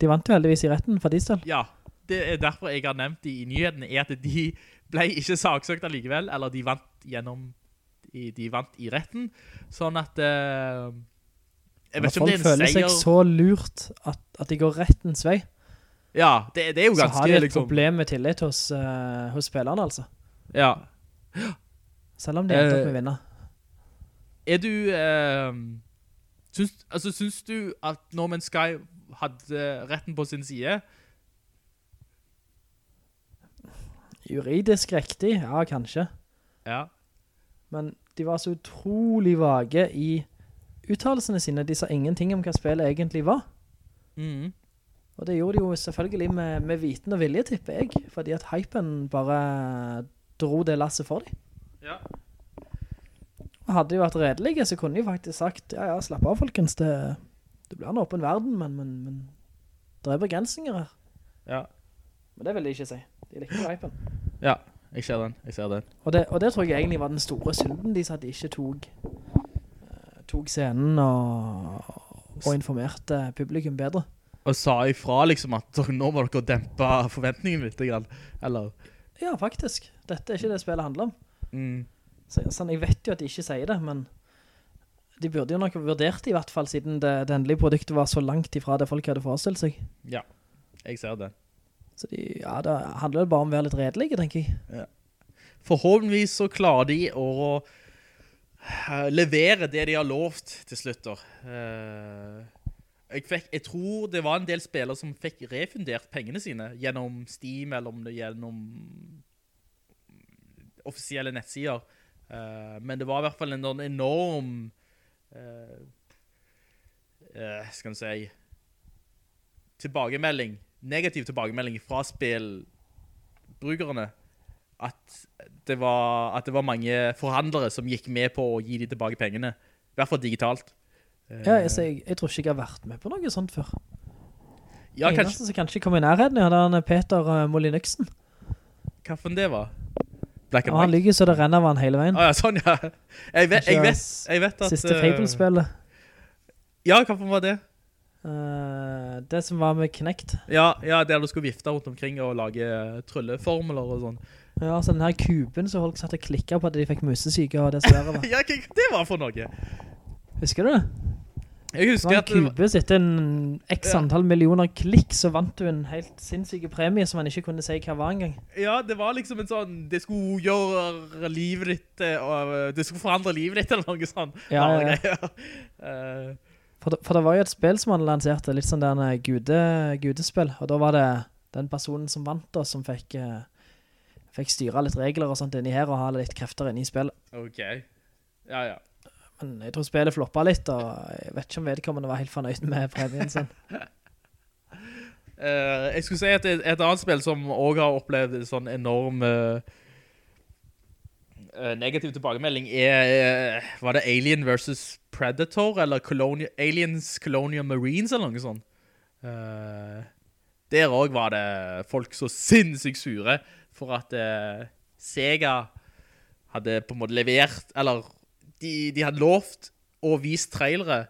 de vant jo heldigvis i retten for de del. Ja, det er derfor jeg har nevnt de i nyhetene, er at de ble ikke saksøkt allikevel, eller de vant gjennom, de, de vant i retten, sånn at, eh, jeg vet ikke om det folk er en føler seier. seg så lurt at, at de går rettens vei, Ja, det, det er jo ganske... så har de et liksom, problem med tillit hos, uh, hos spillerne, altså. ja. Selv om de endte opp med vinner. Er du, eh, syns, altså, syns du at Norman Sky hadde retten på sin side? Juridisk riktig, ja, kanskje. Ja. Men de var så utrolig vage i uttalelsene sine. De sa ingenting om hva spillet egentlig var. Mhm. Og det gjorde de jo selvfølgelig med, med viten og vilje, tipper jeg. Fordi at hypen bare dro det lasset for dem. Ja. Hadde de vært redelige, så kunne de faktisk sagt, ja, ja, slapp av, folkens. Det, det blir en åpen verden, men, men, men det er begrensninger her. Ja. Men det vil de ikke si. De liker hypen. Ja, jeg ser den, jeg ser den. Og det, og det tror jeg egentlig var den store synden de sa at de ikke tog, eh, tog scenen og, og informerte publikum bedre. Og sa ifra liksom at (laughs) nå må dere dempe forventningene litt, eller? Ja, faktisk. Dette er ikke det spillet handler om. Mm. Så, sånn, jeg vet jo at de ikke sier det, men de burde jo nok vurdert det i hvert fall, siden det, det endelige produktet var så langt ifra det folk hadde forestilt seg. Ja, jeg ser det. Så de, ja, det handler jo bare om å være litt redelige, tenker jeg. Forhåpentligvis så klarer de å eh, levere det de har lovt til slutter. Eh, jeg, fikk, jeg tror det var en del spillere som fikk refundert pengene sine gjennom Steam eller gjennom offisielle nettsider. Eh, men det var i hvert fall en sånn enorm uh, uh, skal si tilbakemelding, negativ tilbakemelding fra spillbrukerne at det, var, at det var mange forhandlere som gikk med på å gi de tilbake pengene. I hvert fall digitalt. Ja, jeg, jeg, jeg tror ikke jeg har vært med på noe sånt før. Ja, Eneste kanskje, som kanskje kom i nærheten, det er han Peter Molinøksen. hva for det var? Black and Og han White? ligger så det renner vann hele veien. Ah, ja, sånn ja. Jeg vet, jeg vet, jeg vet at... Siste eh, Fable-spillet. Ja, hva var det? Uh, det som var med Kinect. Ja, ja, der du skulle vifte rundt omkring og lage trylleformler og sånn. Ja, så den her kuben så folk satt og klikket på at de fikk musesyke og det svære. (laughs) Ja, det var for noe? Husker du det? Jeg husker var at en kubus etter en x Ja. antall millioner klikk, så vant du en helt sinnssyke premie som man ikke kunne si hva var engang. Ja, det var liksom en sånn Det skulle gjøre livet ditt eh, og Det skulle forandre livet ditt, eller noe sånt. Ja, ja. (laughs) Eh, For, det- for det var jo et spill som han lanserte, litt sånn der en gude, gudespill, og da var det den personen som vant da, som fikk, eh, fikk styre litt regler og sånt inni her, og ha litt krefter inni spillet. ok. Ja, ja. Men jeg tror spillet floppa litt, og jeg vet ikke om vedkommende var helt fornøyd med premien sin. uh, (laughs) jeg skulle si at et, et annet spill som også har opplevd en sånn enorm eh, negativ tilbakemelding er, uh, var det Alien versus Predator, eller Colonia, Aliens Colonial Marines, eller noe sånt. Der også var det folk så sinnssykt sure for at Sega hadde på en måte levert, eller de, de hadde lovt og vist trailere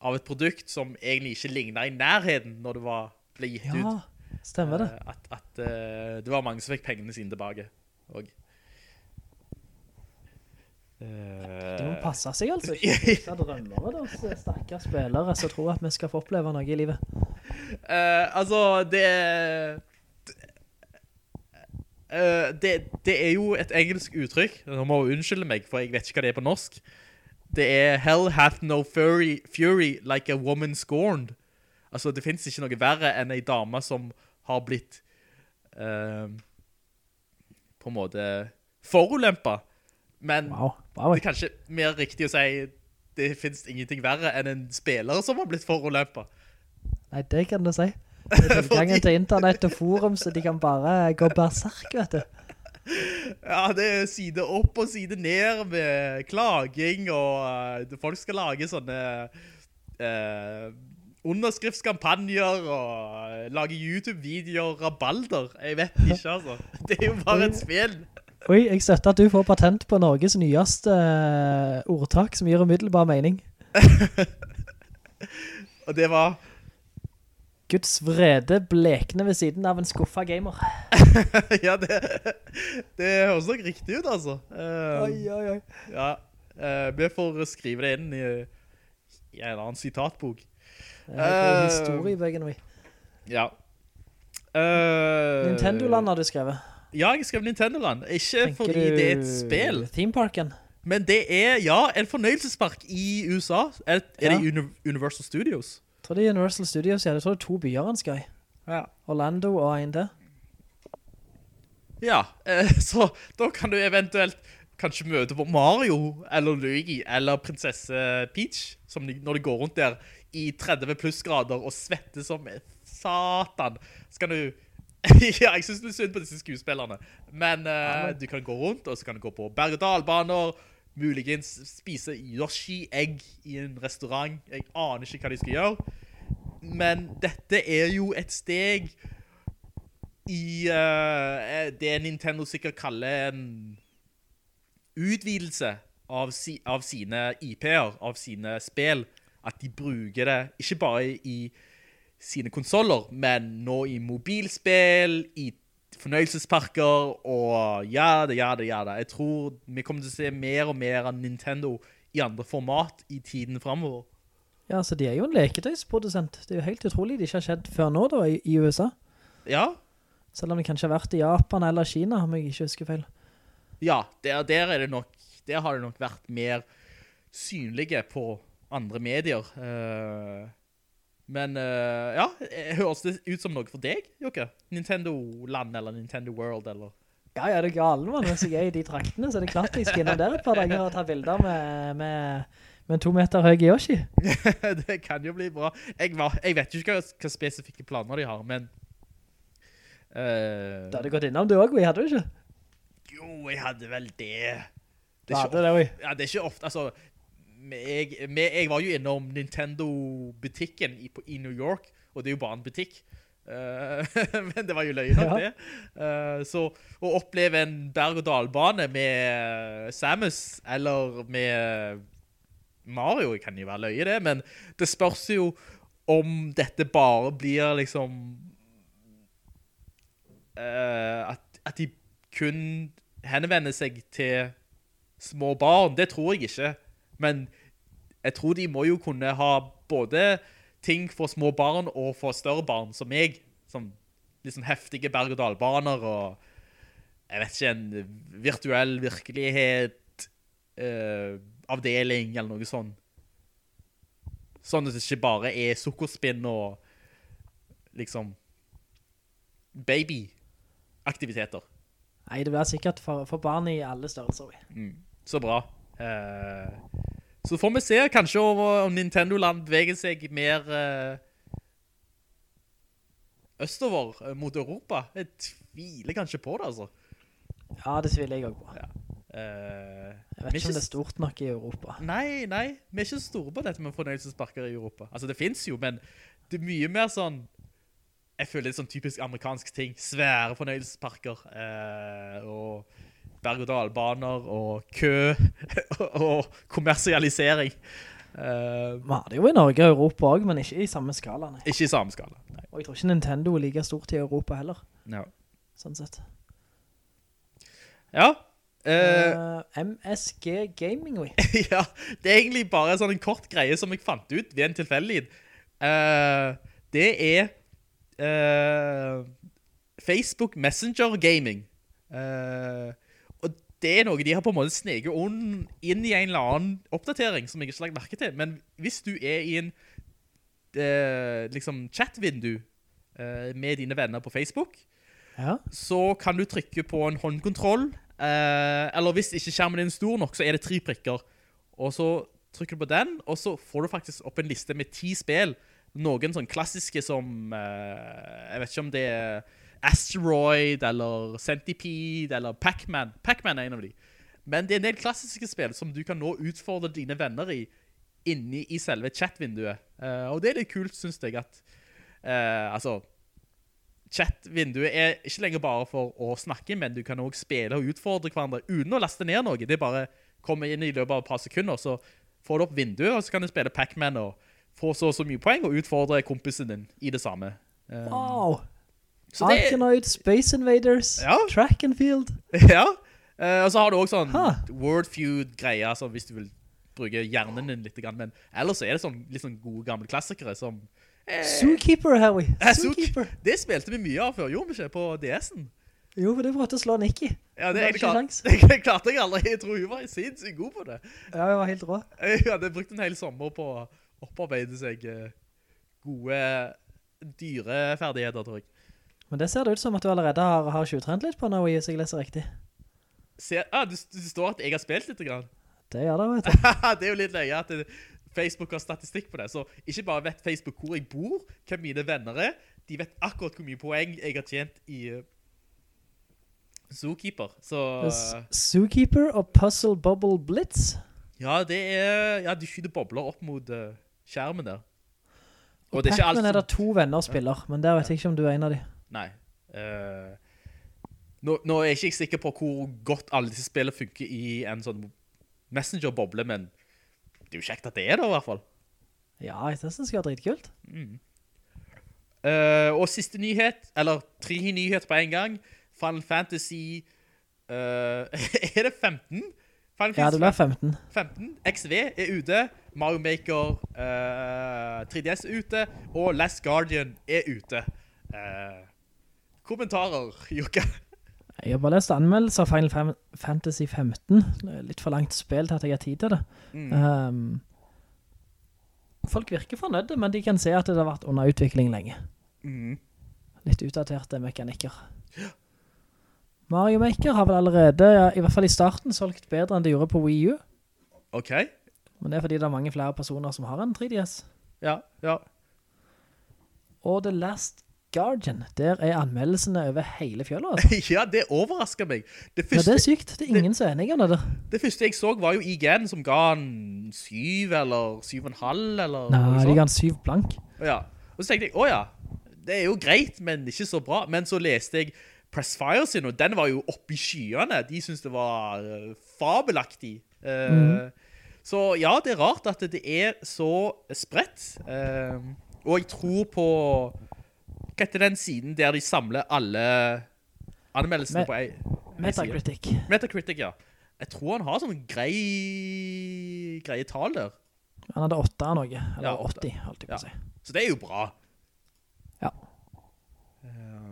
av et produkt som egentlig ikke lignet i nærheten når det var, ble gitt Ja, ut. stemmer det. Eh, At, at uh, det var mange som fikk pengene sine tilbake. Og, Det må passe seg altså. (laughs) Ikke drømmer det oss stakkars spillere som tror at vi skal få oppleve noe i livet. Uh, altså, det, eh, det Det er jo et engelsk uttrykk. Nå må jeg unnskylde meg, for jeg vet ikke hva det er på norsk. Det er Hell hath no fury, fury like a woman scorned. Altså, det finnes ikke noe verre enn en dame som har blitt uh, på en måte forulempet. Men Wow, wow. det er kanskje mer riktig å si det finnes ingenting verre enn en spiller som har blitt forulempet. Nei, det kan du si. Det tilgangen til internett og forum, så de kan bare gå berserk, vet du. Ja, det er side opp og side ned med klaging, og eh, folk skal lage sånne eh, underskriftskampanjer og eh, lage YouTube-videoer, rabalder. Jeg vet ikke, altså. Det er jo bare et spill. Oi, jeg støtter at du får patent på Norges nyeste eh, ordtak som gir umiddelbar mening. (laughs) Og det var Guds vrede blekne ved siden av en skuffa gamer. (laughs) Ja, det, det høres nok riktig ut, altså. Uh, Oi, oi, oi. Ja, uh, vi får skrive det inn i, i en annen sitatbok. Det er Eh, historiebøkene vi. Ja. Uh, Nintendo-land har du skrevet. Ja, jeg skrev Nintendo-land. Ikke Tenker fordi det er et spill, Theme Parken. men det er, ja, en fornøyelsespark i USA. Er, er Ja. det Universal Studios? Tror det er Universal Studios, ja. Jeg tror det er to byer han skal i. Ja. Orlando og en til. Ja, eh, (laughs) så da kan du eventuelt kanskje møte på Mario, eller Luigi, eller prinsesse Peach, som de, når de går rundt der i 30 plussgrader og svetter som satan. Så kan du... (laughs) ja, jeg synes det er synd på disse skuespillerne. Men eh, du kan gå rundt, og så kan du gå på berg- og dalbaner, muligens spise Yoshi-egg i en restaurant. Jeg aner ikke hva de skal gjøre. Men dette er jo et steg i uh, det Nintendo sikkert kaller en utvidelse av, si, av sine IP-er, av sine spill, at de bruker det ikke bare i sine konsoler, men nå i mobilspill, i fornøyelsesparker, og ja det, ja det, ja det. Jeg tror vi kommer til å se mer og mer av Nintendo i andre format i tiden fremover. Ja, så de er jo en leketøysprodusent. Det er jo helt utrolig det ikke har skjedd før nå da, i, i USA. Ja, Selv om det kanskje har vært i Japan eller Kina, om jeg ikke husker feil. Ja, der, der, er det nok, der har det nok vært mer synlige på andre medier. Eh, men uh, ja, eh, høres det ut som noe for deg, Jokke? Nintendo-land eller Nintendo World, eller? Ja, ja, det er galen, man. Hvis jeg er i de traktene, så er det klart jeg skal innom der et par dager og ta bilder med, med, med to meter høy Yoshi. (laughs) det kan jo bli bra. Jeg, var, jeg vet ikke hva, hva spesifikke planer de har, men... Uh, Da hadde du gått innom du også, vi hadde jo ikke? jo, jeg hadde vel det. Det er, ofte, ja, det er ikke ofte, altså... Jeg, jeg, var jo innom Nintendo-butikken i, i New York, og det er jo bare en butikk. Uh, (laughs) men det var jo løye nok det. Uh, så å oppleve en berg- og dalbane med Samus, eller med Mario, kan jo være løye det, men det spørs jo om dette bare blir liksom uh, at, at de kun henvender seg til små barn, det tror jeg ikke. Men jeg tror de må jo kunne ha både ting for små barn og for større barn, som jeg, som liksom heftige berg- og dalbaner, og jeg vet ikke, en virtuell virkelighet, eh, avdeling, eller noe sånt. Sånn at det ikke bare er sukkerspinn og liksom babyaktiviteter. Nei, det blir sikkert for, for barn i alle størrelser. Mm, Så bra. Eh, så får vi se kanskje om Nintendo-land beveger seg mer uh, østover eh, mot Europa. Jeg tviler kanskje på det, altså. Ja, det tviler jeg også på. Eh, Jeg vet ikke om det er stort nok i Europa. Nei, nei, vi er ikke store på dette med fornøyelsesparker i Europa. Altså, det finnes jo, men det er mye mer sånn, jeg føler det er sånn typisk amerikansk ting. Svære fornøyelsesparker, eh, og berg- og dalbaner, og kø, (laughs) og kommersialisering. Eh, Vi har det jo i Norge og Europa også, men ikke i samme skala. Nei. ikke i samme skala. Nei. Og jeg tror ikke Nintendo er like stort i Europa heller, Ja. sånn sett. Ja. Uh, uh, MSG Gaming, Week. (laughs) ja, det er egentlig bare sånn en kort greie som jeg fant ut ved en tilfeldighet. Eh, det er eh, Facebook Messenger Gaming. Eh, og det er noe de har på en måte sneget inn i en eller annen oppdatering som jeg ikke har lagt merke til. Men hvis du er i en eh, liksom chat-vindu eh, med dine venner på Facebook, Ja. så kan du trykke på en håndkontroll, eh, eller hvis ikke skjermen din er stor nok, så er det tre prikker. Og så trykker du på den, og så får du faktisk opp en liste med ti spill. Noen sånn klassiske som, eh, jeg vet ikke om det er Asteroid, eller Centipede, eller Pac-Man. Pac-Man er en av de. Men det er en del klassiske spill som du kan nå utfordre dine venner i, inni i selve chat-vinduet. Uh, og det er litt kult, synes jeg, at, uh, altså, chat-vinduet er ikke lenger bare for å snakke, men du kan også spille og utfordre hverandre uten å laste ned noe. Det er bare komme inn i løpet av et par sekunder, så får du opp vinduet, og så kan du spille Pac-Man og få så og så mye poeng, og utfordre kompisen din i det samme. Eh, Wow! Så det, Arkanoid, Space Invaders, Ja. Track and Field. (laughs) ja, uh, og så har du også sånn Huh. word feud-greier, altså hvis du vil bruke hjernen din litt, men ellers er det sånn, litt sånn gode gamle klassikere som Zookeeper, Harry. (laughs) Eh, Zookeeper. Det spilte vi mye av før, gjorde vi ikke, på DS-en? Jo, for det prøvde å slå Nicky. Ja, det, Du hadde klart, (laughs) det klarte jeg aldri. Jeg tror hun var sinnssykt god på det. Ja, hun var helt rå. Hun hadde brukt en hel sommer på å opparbeide seg eh, gode dyreferdigheter, tror jeg. Men det ser det ut som at du allerede har, har tjuvtrent litt på nå, hvis jeg leser riktig. Se, ah, det, står at jeg har spilt litt. Grann. Det gjør det, vet du. (laughs) det er jo litt løye at det, Facebook har statistikk på det. Så ikke bare vet Facebook hvor jeg bor, hvem mine venner er, de vet akkurat hvor mye poeng jeg har tjent i uh, Zookeeper. Så uh, Zookeeper og Puzzle Bubble Blitz. ja, det er Ja, du skyter bobler opp mot uh, skjermen der. Og og Pac-Man er er det to venner spiller, men der vet jeg ikke om du er en av de. Nei. Uh, nå, nå er jeg ikke sikker på hvor godt alle disse spillene funker i en sånn messenger-boble, men det er jo kjekt at det er det i hvert fall. Ja, jeg synes det skal være dritkult. Uh, og siste nyhet, eller tre nyheter på en gang, Final Fantasy, Uh, (laughs) er det 15? Final Ja, det ble 15. 15. XV er ute, Mario Maker uh, 3DS er ute, og Last Guardian er ute. Eh, kommentarer, Jukka? Jeg har bare lest anmeldelser av Final Fantasy 15. Er litt for langt spill til at jeg har tid til det. Mm. Um, folk virker fornøyde, men de kan se at det har vært under utvikling lenge. Mm. Litt utdaterte mekanikker. Mario Maker har vel allerede, i hvert fall i starten, solgt bedre enn det gjorde på Wii U. Ok, Men det er fordi det er mange flere personer som har en 3DS. ja, ja. Og The Last Guardian, der er anmeldelsene over hele fjøla. Altså. (laughs) ja, det overrasker meg. Det Ja, det er sykt. Det er ingen som er enige om det der. det første jeg så var jo IGN, som ga en syv eller syv og en halv, eller Nei, noe de ga en syv blank. Ja. Og så tenkte jeg, åja, det er jo greit, men ikke så bra. Men så leste jeg Pressfire sin, og den var jo oppe i skyene. De syntes det var eh, fabelaktig. Eh, Så ja, det er rart at det er så spredt. Eh, og jeg tror på, hva heter den siden der de samler alle anmeldelsene Me- på ei, Metacritic. side? Metacritic. Ja. Jeg tror han har sånn grei, greie tal der. Han hadde 8 av noe, eller Ja, 80, holdt jeg på å si. Så det er jo bra. Ja. Eh,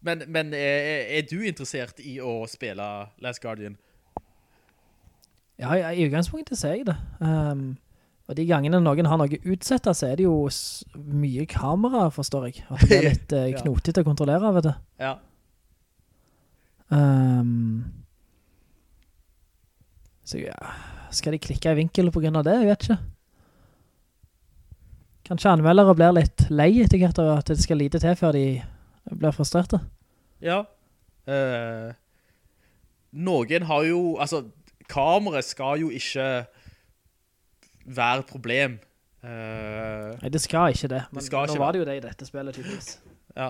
Men, men er, er du interessert i å spille Last Guardian? Ja, i, utgangspunktet ser jeg det. Ehm, og de gangene noen har noe utsettet, så er det jo mye kamera, forstår jeg. At det er (laughs) litt eh, knotete å kontrollere, vet du. Ja. Um, så ja, skal de klikke i vinkel på grunn av det? Jeg vet ikke. Kanskje anmeldere blir litt lei etter hvert at det skal lite til før de blir frustrerte. Ja. Uh, noen har jo, altså, kamera skal jo ikke være et problem. Uh, Nei, det skal ikke det. Men skal nå ikke var det jo det i dette spillet, tydeligvis. ja.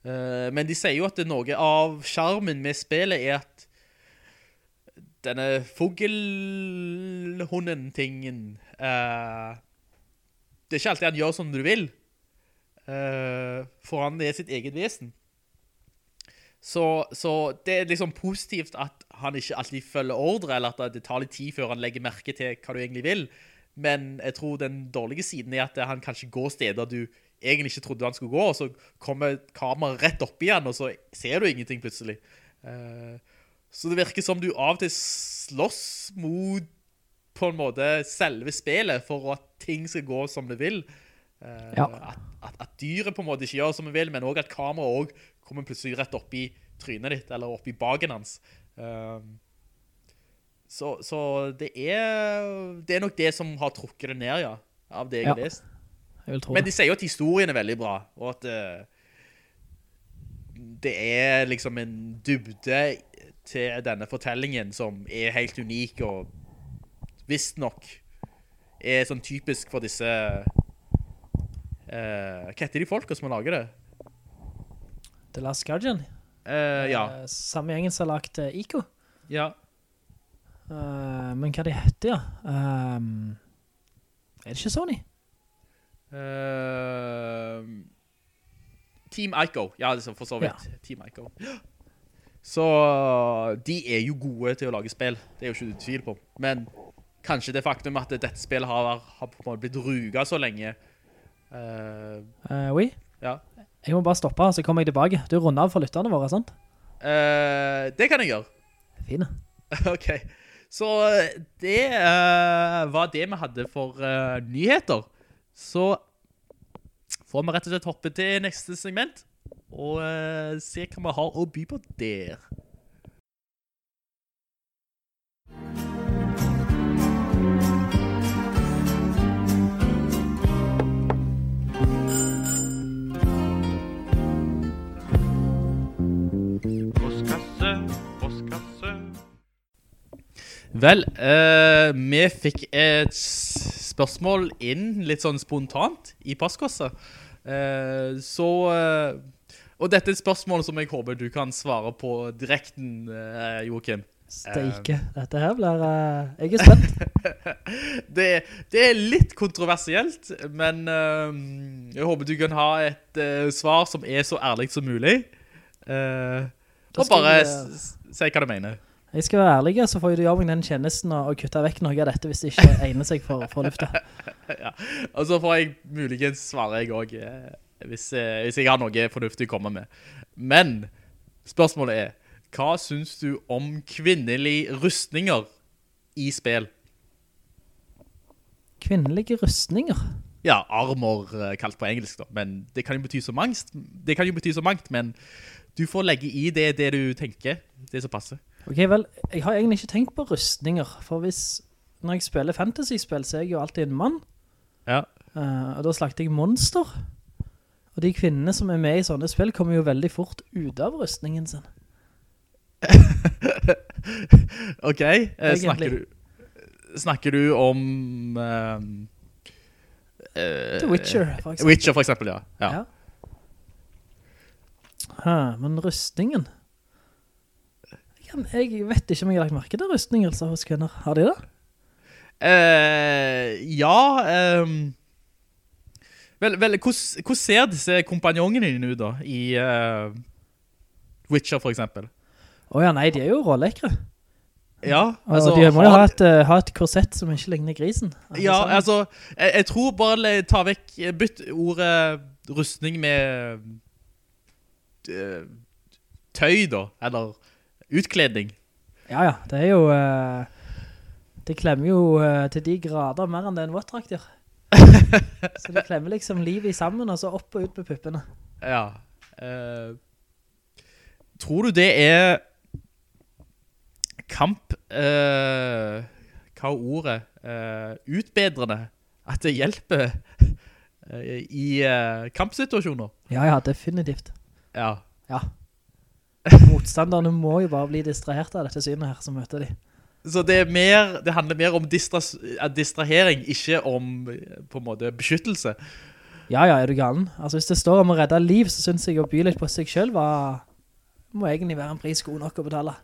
Uh, men de sier jo at det noe av skjermen med spillet er at denne Fogelhunden Tingen uh, det er ikke alltid han gjør som du vil. Eh, for han er sitt eget vesen. Så, så det er liksom positivt at han ikke alltid følger ordre, eller at det tar litt tid før han legger merke til hva du egentlig vil. Men jeg tror den dårlige siden er at han kanskje går steder du egentlig ikke trodde han skulle gå, og så kommer kameraet rett opp igjen, og så ser du ingenting plutselig. Eh, så det virker som du av og til slåss mot på en måte selve spillet for at ting skal gå som det vil. Eh, Ja. at, at, at dyret på en måte ikke gjør som det vil, men også at kameraet også kommer plutselig rett opp i trynet ditt, eller opp i bagen hans. Um, så, så det er det er nok det som har trukket det ned, ja, av det jeg Ja. har lest. Jeg Men de sier jo at historien er veldig bra, og at eh, det er liksom en dybde til denne fortellingen som er helt unik, og visst nok er sånn typisk for disse uh, Hva heter de folka som har laget det? The Last Guardian. Eh, ja. Eh, Samme gjengen som har lagt eh, Ico. ja. Uh, men hva de heter, ja. Um, er det ikke Sony? Uh, Team Ico. Ja, det er for så vidt. Team Ico. Så de er jo gode til å lage spill. Det er jo ikke tvil på. Men kanskje det faktum at dette spillet har, har blitt ruga så lenge. Uh, Uh, oui. ja. Jeg må bare stoppe, så kommer jeg tilbake. Du runder av for lytterne våre, sant? Uh, det kan jeg gjøre. Fine. (laughs) Ok. Så det uh, var det vi hadde for uh, nyheter. Så får vi rett og slett hoppe til neste segment og eh, se hva vi har å by på der. Vel, eh, vi fikk et spørsmål inn litt sånn spontant i passkassa. Eh, så eh, Og dette er et spørsmål som jeg håper du kan svare på direkten, Joachim. Joakim. Steike. Dette her blir... eh, jeg er spent. (laughs) det, det er litt kontroversielt, men eh, jeg håper du kan ha et eh, svar som er så ærlig som mulig. Eh, og bare si hva du mener. Jeg skal være ærlig, så får du gjøre meg den tjenesten og, og kutte vekk noe av dette hvis det ikke (laughs) egner seg for, for lufta. ja. Og så får jeg muligens svare jeg også, eh, hvis, eh, hvis jeg har noe fornuftig å komme med. Men spørsmålet er, hva synes du om kvinnelige rustninger i spill? Kvinnelige rustninger. Ja, armor eh, kalt på engelsk da, men det kan jo bety så mangt, det kan jo bety så mangt, men du får legge i det, det du tenker, det som passer. Ok, vel, jeg har egentlig ikke tenkt på rustninger, for hvis, når jeg spiller fantasy-spill, så er jeg jo alltid en mann, Ja. Uh, og da slakter jeg monster. Og de kvinnene som er med i sånne spill kommer jo veldig fort ut av rustningen sin. (laughs) Ok, eh, snakker du, snakker du om... Uh, The Witcher, for eksempel. Witcher for eksempel, ja. ja. Ja. Ha, men rustningen... Jeg, vet ikke om jeg har lagt merke til rustninger altså, hos kvinner. Har de det? Eh, ja, ehm, vel, vel hvordan, hvordan ser disse kompanjongene dine ut da, i uh, Witcher for eksempel? Åja, nei, de er jo rålekre. Ja, altså... de må jo ha et, eh, ha et korsett som ikke ligner grisen. Er Ja, sånn? altså, jeg, jeg tror bare ta vekk, bytt ordet rustning med eh, tøy da, eller utkledning. Ja, ja, det er jo... Uh, det klemmer jo uh, til de grader mer enn det en våtdrakt gjør. (laughs) så det klemmer liksom livet i sammen, og så opp og ut på puppene. Ja. Uh, tror du det er kamp, eh, hva er ordet, eh, utbedrende, at det hjelper eh, i eh, kampsituasjoner? Ja, ja, definitivt. Ja. Ja. Motstanderne må jo bare bli distrahert av dette synet her som møter de. Så det, er mer, det handler mer om distra, eh, distrahering, ikke om eh, på en måte beskyttelse. Ja, ja, er du galen? Altså, hvis det står om å redde liv, så synes jeg å by litt på seg selv var, må egentlig være en pris god nok å betale.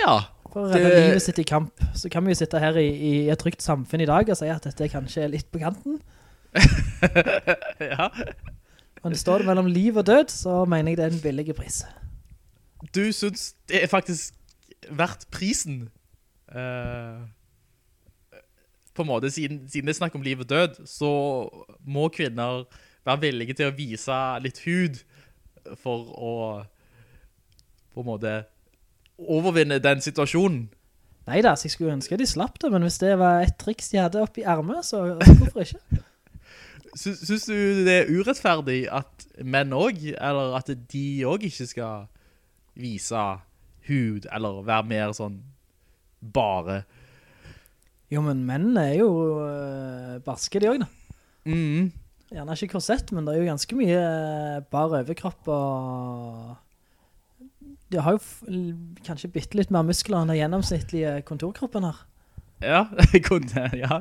Ja, For å redde Det- livet sitt i kamp, så kan vi jo sitte her i, i et trygt samfunn i dag og si at dette kanskje er litt på kanten. (laughs) ja. Men står det mellom liv og død, så mener jeg det er en billig pris. Du synes det er faktisk verdt prisen. Uh, på en måte, siden, siden det er snakk om liv og død, så må kvinner være villige til å vise litt hud for å på en måte overvinne den situasjonen. Neida, så jeg skulle ønske de slapp det, men hvis det var et triks de hadde oppe i ærmet, så hvorfor ikke? (laughs) Sy Synes du det er urettferdig at menn også, eller at de også ikke skal vise hud, eller være mer sånn bare? Jo, men menn er jo øh, barske de også, da. Mm. Gjerne ikke korsett, men det er jo ganske mye bare bar overkropp og... De har jo kanskje bitte litt mer muskler enn den gjennomsnittlige kontorkroppen her. Ja, (laughs) ja,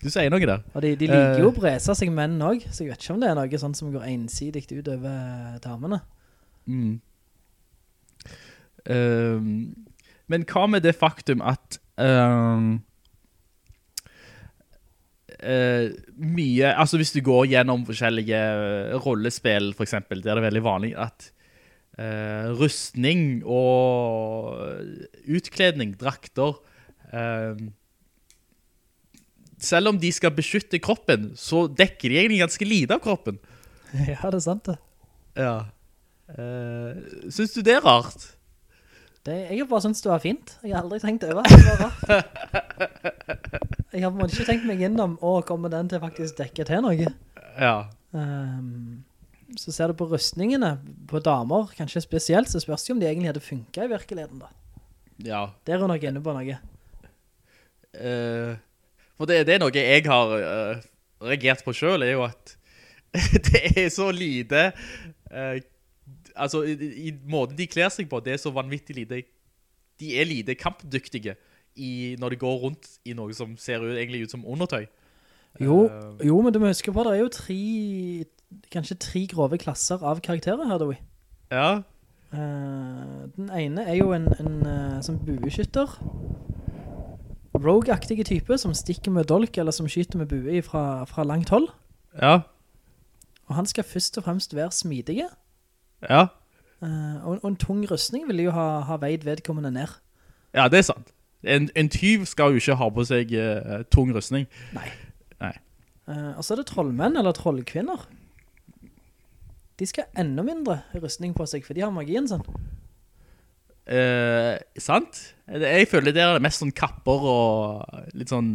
du sier noe der. Og de, de liker jo Eh. å brese seg menn også, så jeg vet ikke om det er noe sånn som går ensidig ut over damene. Mm. Um, men hva med det faktum at um, uh, mye, altså hvis du går gjennom forskjellige eh, rollespill for eksempel, det er det veldig vanlig at uh, rustning og utkledning, drakter, selv om de skal beskytte kroppen, så dekker de egentlig ganske lite av kroppen. (laughs) ja, det er sant det. Ja. Uh, synes du det er rart? det. Jeg bare syntes det var fint. Jeg har aldri tenkt over det var rart. (laughs) Jeg har måte ikke tenkt meg innom, å, komme den til faktisk dekke til noe? Ja. Um, så ser du på rustningene på damer, kanskje spesielt, så spørs det om de egentlig hadde funket i virkeligheten da. Ja. Der er nok inne på noe. Eh, for det, det er noe jeg har uh, reagert på selv, er jo at (laughs) det er så lite Uh, Altså, i, i måten de kler seg på, det er så vanvittig lite De er lite kampdyktige i, når de går rundt i noe som ser ut, egentlig ut som undertøy. Jo, jo, men du må huske på, det er jo tre, kanskje tre grove klasser av karakterer her, Dewey. ja. Uh, den ene er jo en, en uh, som bueskytter. Rogue-aktige type som stikker med dolk eller som skyter med bue fra, fra langt hold. Ja. Og han skal først og fremst være smidige. Ja. Uh, og, og en tung rustning vil jo ha, ha veid vedkommende ned. Ja, det er sant. En, en tyv skal jo ikke ha på seg uh, tung rustning. Nei. Nei. Uh, og så er det trollmenn eller trollkvinner. De skal enda mindre rustning på seg, for de har magien sånn. Eh, sant? Jeg føler det er det mest sånn kapper og litt sånn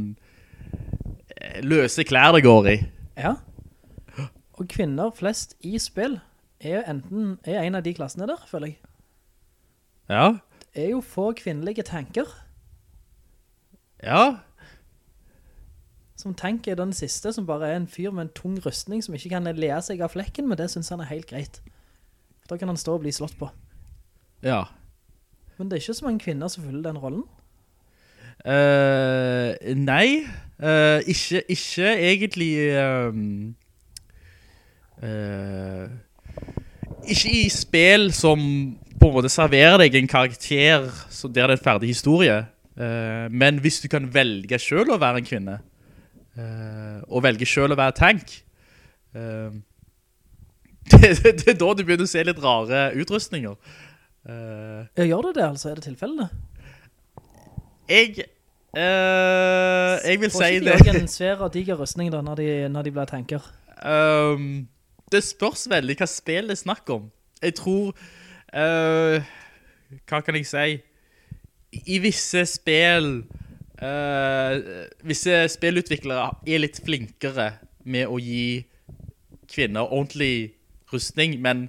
eh, løse klær det går i. Ja. Og kvinner flest i spill er enten er en av de klassene der, føler jeg. Ja. Det er jo få kvinnelige tanker. Ja. Som tank er den siste, som bare er en fyr med en tung rustning som ikke kan lea seg av flekken, men det synes han er helt greit. Da kan han stå og bli slått på. Ja. Men det er ikke så mange kvinner som fyller den rollen. Uh, nei. uh, ikke, ikke egentlig um, uh, Ikke i spill som på en måte serverer deg en karakter der det er en ferdig historie. Men hvis du kan velge selv å være en kvinne, og velge selv å være tank, (laughs) det, det, det er da du begynner å se litt rare utrustninger. Eh, Ja, gjør det det altså? Er det tilfellet? jeg, Uh, jeg vil Får si ikke det. de også en svær og diger rustning da, når de, når de blir tanker? Um, det spørs veldig hva spill det snakker om. Jeg tror Uh, Hva kan jeg si? I visse spill Uh, Visse spillutviklere er litt flinkere med å gi kvinner ordentlig rustning, men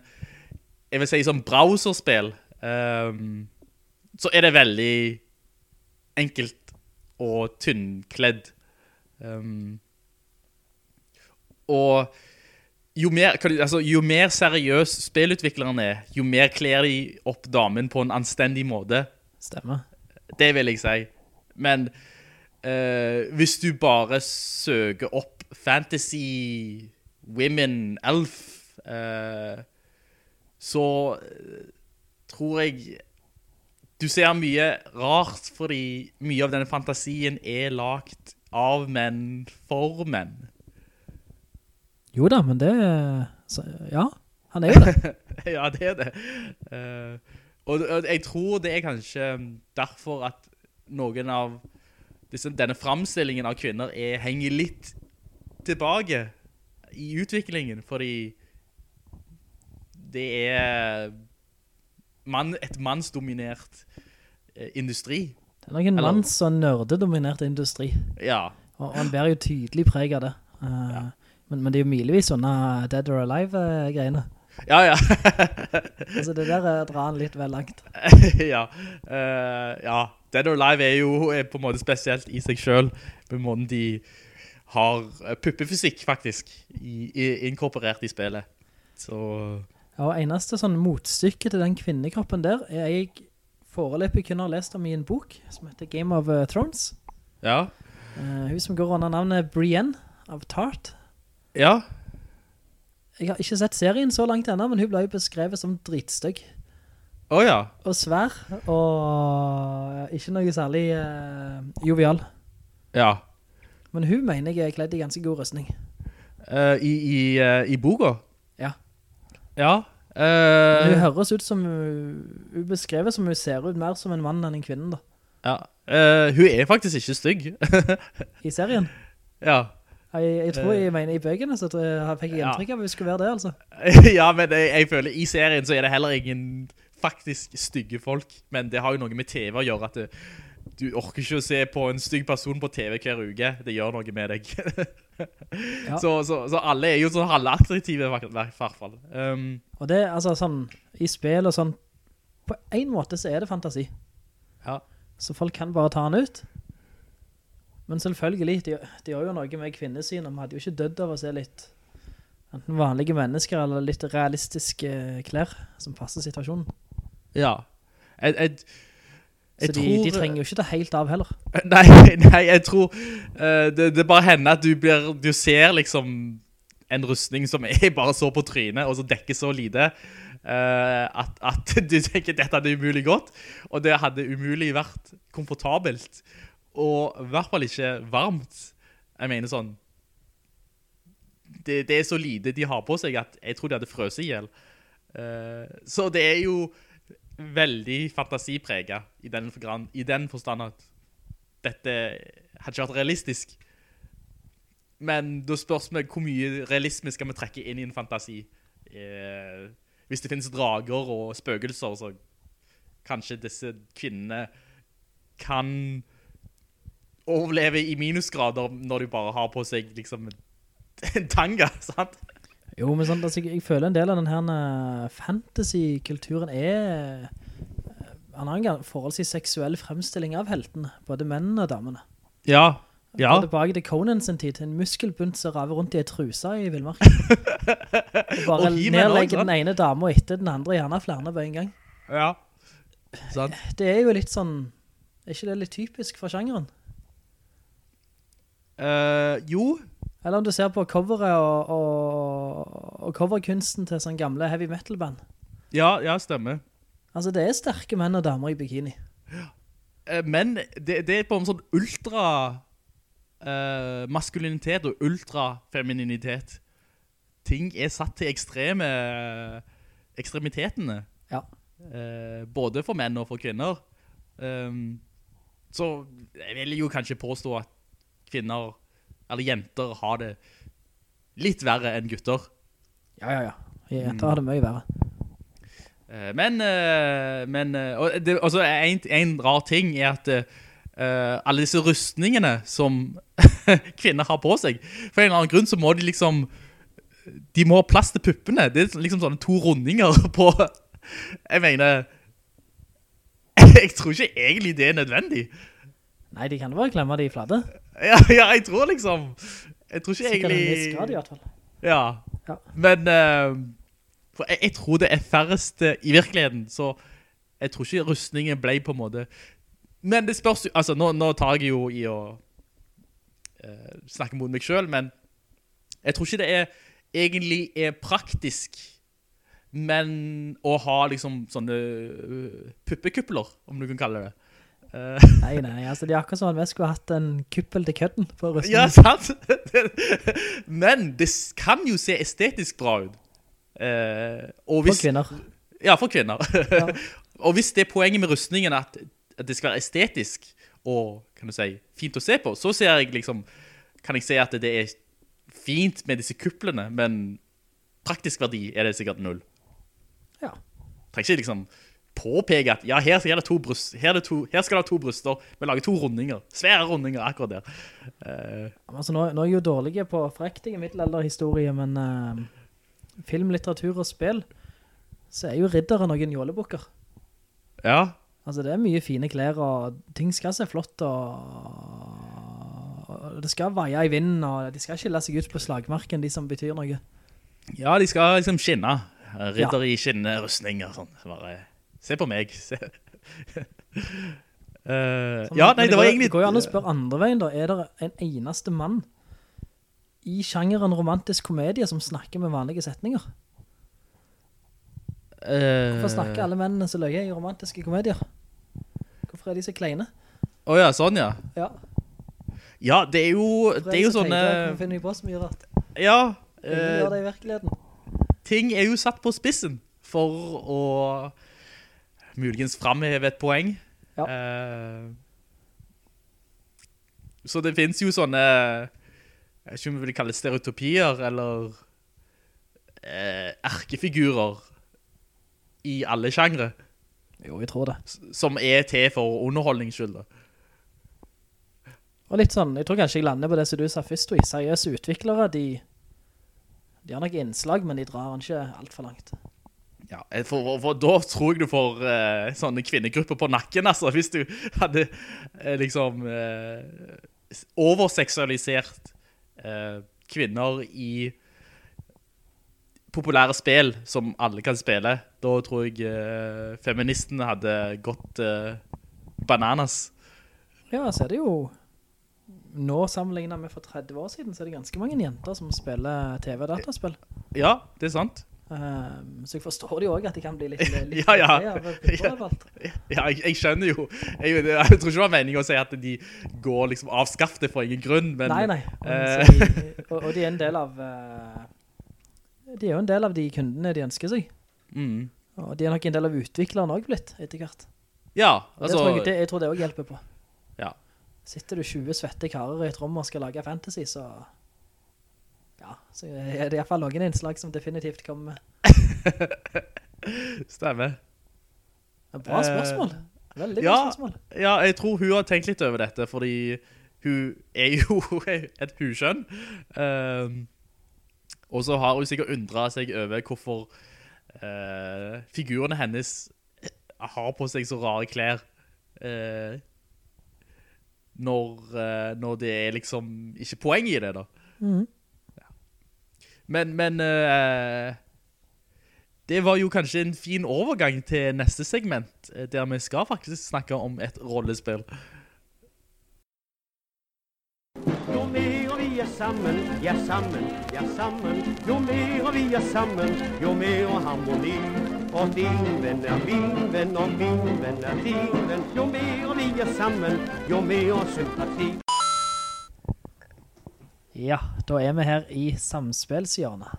jeg vil si som browserspill ehm, så er det veldig enkelt og tynnkledd. Um, og jo mer, altså, jo mer seriøs spillutvikleren er, jo mer kler de opp damen på en anstendig måte. Stemmer. Det vil jeg si. Men uh, hvis du bare søker opp fantasy, women, elf, uh, så tror jeg du ser mye rart, fordi mye av denne fantasien er lagt av menn for menn. Jo da, men det... Ja, han er jo det. (laughs) ja, det er det. Uh, og, og jeg tror det er kanskje derfor at noen av disse, denne framstillingen av kvinner er, henger litt tilbake i utviklingen, fordi det er mann, et mannsdominert eh, industri. Det er noen Eller- manns- og nørdedominert industri. Ja, Og, og han bærer jo tydelig preg av det. Eh, men, men det er jo milevis sånne Dead or Alive-greiene. ja, ja. (laughs) altså det der eh, drar han litt vel langt. (laughs) ja. Uh, ja. Dead or Alive er jo er på en måte spesielt i seg selv, på måten de har eh, puppefysikk faktisk, i, i, inkorporert i spillet. Så, Ja, eneste sånn motstykke til den kvinnekroppen der er jeg foreløpig kun har lest om i en bok som heter Game of eh, Thrones. ja. Uh, hun som går under navnet Brienne av Tart. Ja, Jeg har ikke sett serien så langt enda, men hun ble jo beskrevet som dritstøgg. ja. Og svær, og ikke noe særlig uh, jovial. Ja. Men hun mener jeg er kledd i ganske god røstning. Uh, i, i, eh, I boka? Ja. Uh, hun eh, høres ut som hun, beskrevet som hun ser ut mer som en mann enn en kvinne da, ja. uh, hun er faktisk ikke stygg. (laughs) i serien. ja. Jeg, jeg tror Eh. jeg mener i bøkene, så jeg, fikk jeg inntrykk av at hun skulle være det, altså. (laughs) ja, men jeg, jeg føler i serien så er det heller ingen faktisk stygge folk, men det har jo noe med TV å gjøre at det, du orker ikke å se på en stygg person på TV hver uke. Det gjør noe med deg. (laughs) Ja. så, så, så alle er jo sånn halvattraktive i hvert fall. Um, Og det, altså sånn, i spill og sånn, på en måte så er det fantasi. ja. Så folk kan bare ta han ut. Men selvfølgelig, de, de gjør jo noe med kvinnesyn. De hadde jo ikke dødd av å se litt enten vanlige mennesker eller litt realistiske klær som passer situasjonen. Ja. Jeg, jeg, Så de, tror... de trenger jo ikke det helt av heller. (laughs) Nei, nei, jeg tror uh, det, det bare hender at du, blir, du ser liksom en rustning som er bare så på trynet, og så dekker så lite, uh, at, at (laughs) du tenker dette hadde umulig gått, og det hadde umulig vært komfortabelt, og i hvert fall ikke varmt. Jeg mener sånn, det, det er så lite de har på seg at jeg tror de hadde frøst ihjel. Uh, så det er jo veldig fantasipreget i den, forgran- i den forstand at dette hadde ikke vært realistisk. Men da spørs vi hvor mye realisme skal vi trekke inn i en fantasi. Eh, hvis det finnes drager og spøkelser, så kanskje disse kvinnene kan overleve i minusgrader når de bare har på seg liksom en tanga, (laughs) sant? Jo, men sånn, altså, jeg, jeg føler en del av den her eh, fantasy-kulturen er eh, han har en forholdsvis seksuell fremstilling av heltene, både mennene og damene. Ja, ja. Og tilbake til Conan sin tid, en muskelbunt som raver rundt i et trusa i vilmarken. (laughs) og bare Og nedlegger den ene dame og etter den andre, gjerne flere på en gang. ja. Sant? Det er jo litt sånn, er ikke det litt typisk for sjangeren? Uh, jo, Eller om du ser på coveret og, og, og coverkunsten til sånn gamle heavy metal band. ja, ja, stemmer. Altså det er sterke menn og damer i bikini. Eh, Men det, det er på en sånn ultra uh, maskulinitet og ultra femininitet. Ting er satt til ekstreme ekstremitetene. Ja. Uh, både for menn og for kvinner. Um, så jeg vil jo kanskje påstå at kvinner, eller jenter, har det litt verre enn gutter. Ja, ja, ja. Jenter har det mye verre. Eh, Men, Og men eh, og det, altså, en, en rar ting er at Uh, alle disse rustningene som (laughs) kvinner har på seg, for en eller annen grunn så må de liksom, de må ha plass til puppene. Det er liksom sånne to rundinger (laughs) på, jeg mener, (laughs) jeg tror ikke egentlig det er nødvendig. Nei, de kan jo bare klemme de flate. (laughs) Ja, ja, jeg tror liksom, jeg tror ikke Sikkert en viss egentlig... grad i hvert fall. Ja. Ja. Men uh, jeg, jeg tror det er færreste i virkeligheten, så jeg tror ikke rustningen ble på en måte... Men det spørs jo, altså nå, nå tar jeg jo i å uh, snakke mot meg selv, men jeg tror ikke det er egentlig er praktisk, men å ha liksom sånne uh, puppekupler, om du kan kalle det. Eh, Nei, nei, altså det er akkurat som om vi skulle hatt en kuppel til kødden på rustningen. Ja, sant? (laughs) Men det kan jo se estetisk bra ut. Eh, hvis, For kvinner. Ja, for kvinner. Ja. (laughs) og hvis det er poenget med rustningen at, at det skal være estetisk og, kan du si, fint å se på, så ser jeg liksom, kan jeg se at det er fint med disse kupplene, men praktisk verdi er det sikkert null. Ja. Trenger ikke liksom påpeke at, ja, her, er det to bryst, her, er det to, her skal det to bryster, vi lager to rundinger, svære rundinger akkurat der. Uh, Altså, nå, nå er jeg jo dårlige på frektige middelalderhistorie, men uh, film, litteratur og spill, så er jo riddere noen jålebukker. ja, Altså, det er mye fine klær, og ting skal se flott, og, og det skal veie i vinden, og de skal skille seg ut på slagmarken, de som betyr noe. Ja, de skal liksom skinne. Ridder i skinnerustninger. Sånn. Bare, se på meg. Se. Uh, (laughs) ja, nei, det går, var egentlig... Det går jo an å spørre andre veien da, er det en eneste mann i sjangeren romantisk komedie som snakker med vanlige setninger? Uh, Hvorfor snakker alle mennene så løye i romantiske komedier? Hvorfor er de så kleine? Åja, sånn ja. Ja, Ja, det er jo, hvorfor det er jo sånne... Hvorfor finner de på så mye rart? Ja, eh, gjør det i virkeligheten. ting er jo satt på spissen for å muligens framheve et poeng. Ja. Uh, så det finnes jo sånne, jeg vet ikke om vi vil kalle det stereotypier, eller uh, erkefigurer i alle sjangre, Jo, jeg tror det. som er til for underholdningsskyld. Og litt sånn, jeg tror kanskje jeg lander på det som du sa først, Louis. Seriøse utviklere, de, de har nok innslag, men de drar ikke alt for langt. Ja, for, for, da tror jeg du får uh, sånne kvinnegrupper på nakken, altså, hvis du hadde uh, liksom uh, overseksualisert kvinner i populære spill som alle kan spille. Da tror jeg feministene hadde gått bananas. Ja, så er det jo nå sammenlignet med for 30 år siden, så er det ganske mange jenter som spiller TV-dataspill. Ja, det er sant. Um, så jeg forstår det jo også at det kan bli litt, (laughs) litt Ja, ja. Ja. Ja, jeg, jeg skjønner jo. Jeg, jeg, tror ikke det var meningen å si at de går liksom avskaftet for ingen grunn, men... Nei, nei. Eh, (laughs) de, og, og de er en del av eh, De er jo en del av de kundene de ønsker seg. mm. Og de er nok en del av utvikleren også blitt, etter hvert. Ja, altså... tror jeg, det, jeg tror det også hjelper på. Ja. Sitter du 20 svette karer i et rom og skal lage fantasy, så... Ja, så er det i hvert fall noen innslag som definitivt kommer. (laughs) Stemmer. Bra Eh, spørsmål. Veldig bra ja. spørsmål. Ja, jeg tror hun har tenkt litt over dette, fordi hun er jo (laughs) et huskjønn. Um, og så har hun sikkert undret seg over hvorfor uh, figurene hennes har på seg så rare klær. Uh, når, uh, når det er liksom ikke poeng i det da. Mhm. Men, men uh, det var jo kanskje en fin overgang til neste segment, eh, der vi skal faktisk snakke om et rollespill. Jo mer vi er sammen, ja sammen, ja sammen. Jo mer vi er sammen, jo mer harmoni. Og din venn er min venn, og min venn er din venn. Jo mer vi er sammen, jo mer sympati. Ja, da er vi her i samspillshjørnet.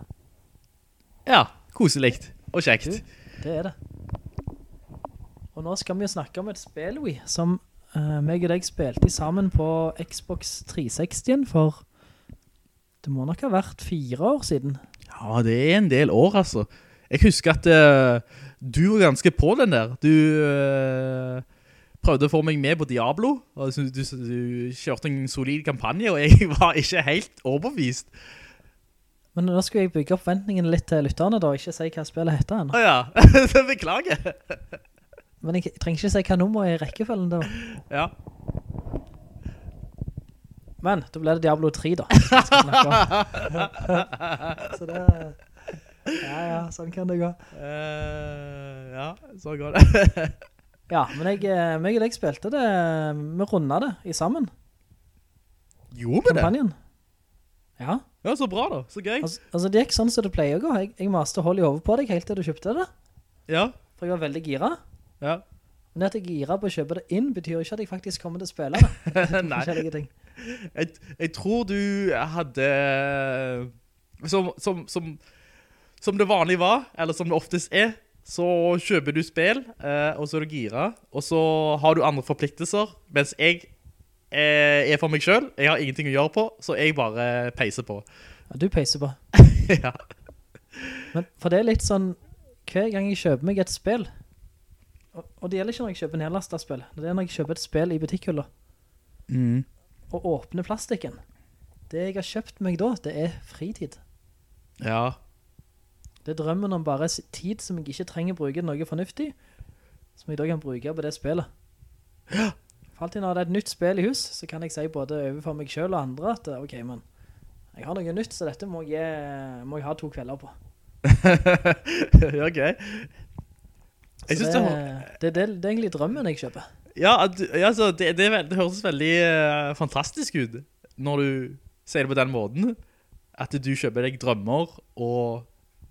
Ja, koselikt og kjekt. Det er det. Og nå skal vi jo snakke om et spill, vi, som uh, meg og deg spilte sammen på Xbox 360 for, det må nok ha vært fire år siden. Ja, det er en del år, altså. Jeg husker at uh, du var ganske på den der. Du eh, prøvde å få meg med på Diablo, og du, du, du kjørte en solid kampanje, og jeg (laughs) var ikke helt overbevist. Men nå skulle jeg bygge opp ventningen litt til lytterne da, og ikke si hva spillet heter ennå. Åja, (laughs) beklager. Men jeg, jeg trenger ikke si hva nummer er i rekkefølgen da. Ja. Men, da ble det Diablo 3 da. (laughs) Så det... Ja, ja, sånn kan det gå. Uh, ja, så går det. Ja, men jeg, eh, meg og deg spilte det, vi rundet det i sammen, Gjorde vi det? Ja, Ja, så bra da, så gøy. altså, altså det gikk sånn som det pleier å gå. Jeg, jeg maste hold i hovedet på deg helt til du kjøpte det, Ja, for jeg var veldig gira. ja. Men at jeg gira på å kjøpe det inn, betyr ikke at jeg faktisk kommer til å spille det. (laughs) Nei. Forskjellige ting. Jeg, jeg tror du hadde som, som, som, som det vanlige var, eller som det oftest er, så kjøper du spill, eh, og så er du gira, og så har du andre forpliktelser, mens jeg eh, er for meg selv, jeg har ingenting å gjøre på, så jeg bare peiser på. Ja, du peiser på. (laughs) ja. Men for det er litt sånn, hver gang jeg kjøper meg et spill, og, og det gjelder ikke når jeg kjøper nedlastet spill, det er når jeg kjøper et spill i butikkhuller, Mm. og åpner plastikken. Det jeg har kjøpt meg da, det er fritid. Ja. Det er drømmen om bare tid som jeg ikke trenger å bruke noe fornuftig, som jeg da kan bruke på det spillet. Ja! For alltid når det er et nytt spill i hus, så kan jeg si både overfor meg selv og andre at, ok, men jeg har noe nytt, så dette må jeg, må jeg ha to kvelder på. (laughs) ja, ok. Det, det, det, det, er egentlig drømmen jeg kjøper. Ja, altså, det, det, det høres veldig uh, fantastisk ut når du sier det på den måten. At du kjøper deg drømmer og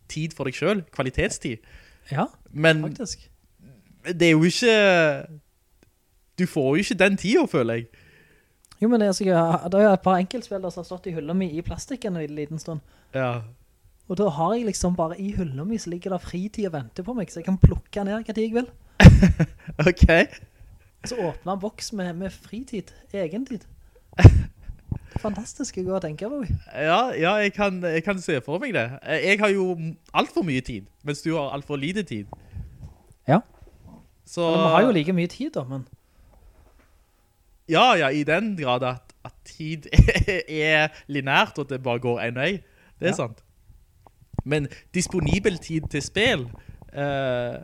tid for deg selv, kvalitetstid. Ja, Men faktisk. det er jo ikke... Du får jo ikke den tiden, føler jeg. Jo, men det, er sikkert, det er jo et par enkeltspillere som har stått i hullet mi i plastikken en liten stund. Ja. Og da har jeg liksom bare i hullet mi så ligger det fritid og venter på meg, så jeg kan plukke ned hva tid jeg vil. (laughs) Ok. Så åpner en boks med, med fritid, egentid. (laughs) Fantastisk å gå og tenke på. Ja, ja jeg, kan, jeg kan se for meg det. Jeg har jo alt for mye tid, mens du har alt for lite tid. Ja. Så... Men vi har jo like mye tid da, men Ja, ja, i den grad at, at tid (laughs) er linært, og at det bare går en vei. Det er Ja. sant. Men disponibel tid til spill, eh,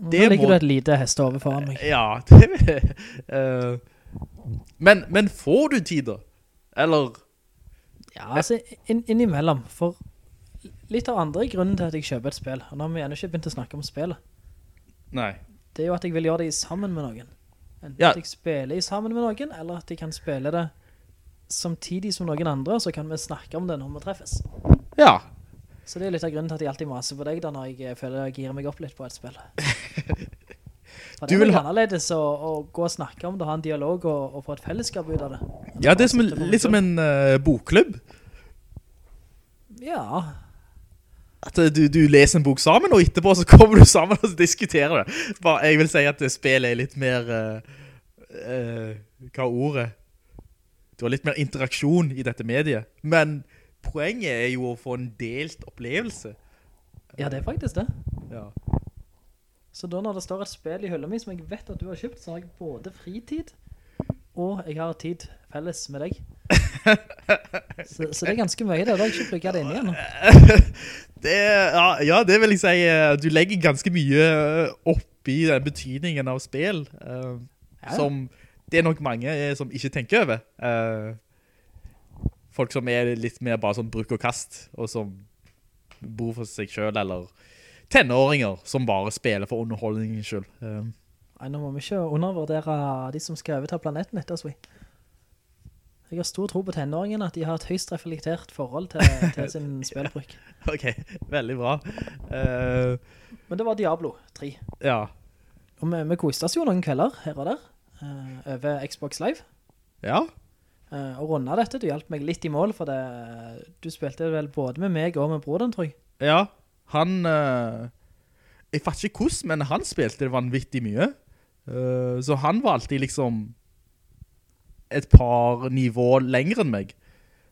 nå ligger må- det et lite heste over foran meg. ja, (laughs) det Uh, men, men får du tid da? Eller, Ja, altså inn, innimellom, for litt av andre grunnen til at jeg kjøper et spill, og nå har vi enda ikke begynt å snakke om spillet, nei. det er jo at jeg vil gjøre det sammen med noen. Enten Ja. at jeg spiller i sammen med noen, eller at jeg kan spille det samtidig som noen andre, så kan vi snakke om det når vi treffes. Ja, Så det er litt av grunnen til at jeg alltid maser på deg da, når jeg føler jeg girer meg opp litt på et spill. (laughs) For Du det er vil ha- annerledes å, å gå og snakke om det, ha en dialog og, og få et fellesskap ut av det. ja det er som en, litt som en uh, bokklubb. Ja, At eh, du, du leser en bok sammen, og etterpå så (laughs) kommer du sammen og diskuterer det. Bare, jeg vil si at spillet er litt mer, Uh, uh, hva er ordet? Du har litt mer interaksjon i dette mediet. Men poenget er jo å få en delt opplevelse. ja det er faktisk det. Ja. Så da når det står et spill i hullet min som jeg vet at du har kjøpt, så har jeg både fritid, og jeg har tid felles med deg. (laughs) så, så det er ganske mye det, da har jeg ikke plugget det inn igjen. (laughs) Det, ja, ja, det vil jeg si. eh, Du legger ganske mye eh, opp i den betydningen av spill. uh, Ja. Som det er nok mange som ikke tenker over. Uh, folk som er litt mer bare sånn bruk og kast, og som bor for seg selv, eller tenåringer som bare spiller for underholdningens skyld. Eh, Nei, nå må vi ikke undervurdere de som skal overta planeten etter oss. Jeg har stor tro på tenåringene, at de har et høyst reflektert forhold til, til sin (laughs) spillbruk. ok, veldig bra. Uh, Men det var Diablo 3. ja, Og vi, vi koste oss jo noen kvelder her og der, uh, over Xbox Live. ja, Uh, og rundet dette, du hjalp meg litt i mål, for det, du spilte vel både med meg og med broren, tror jeg. ja. Han, eh, jeg fatter ikke hvordan, men han spilte vanvittig mye. Eh, så han var alltid liksom et par nivå lengre enn meg.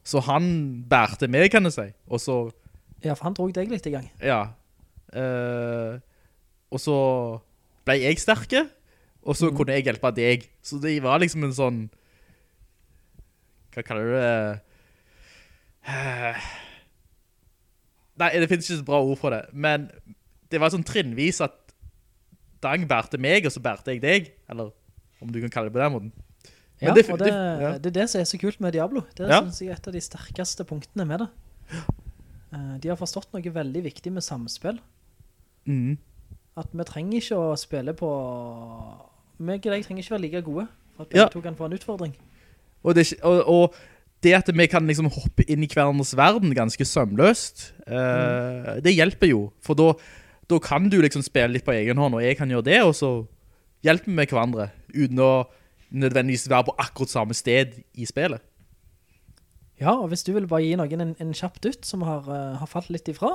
Så han bærte meg, kan jeg si. Og så, Ja, for han drog deg litt i gang. ja. Uh, og så ble jeg sterke, og så kunne jeg hjelpe deg. Så det var liksom en sånn, hva kaller du det? Eh, Nei, det finnes ikke så bra ord for det, men det var sånn trinnvis at Dang bærte meg, og så bærte jeg deg, eller om du kan kalle det på den måten. Men Ja, det- og det, det- ja. det er det som er så kult med Diablo. Det Ja. synes jeg er et av de sterkeste punktene med det. Eh, De har forstått noe veldig viktig med samspill. Mm. At vi trenger ikke å spille på... Meg og deg trenger ikke være like gode, for at vi Ja. to kan få en utfordring. Og det, er og, og det at vi kan liksom hoppe inn i hverandres verden ganske sømløst, eh, det hjelper jo. For da, da kan du liksom spille litt på egen hånd, og jeg kan gjøre det, og så hjelper vi hverandre, uten å nødvendigvis være på akkurat samme sted i spillet. Ja, og hvis du vil bare gi noen en, en kjapp dutt som har, uh, har falt litt ifra,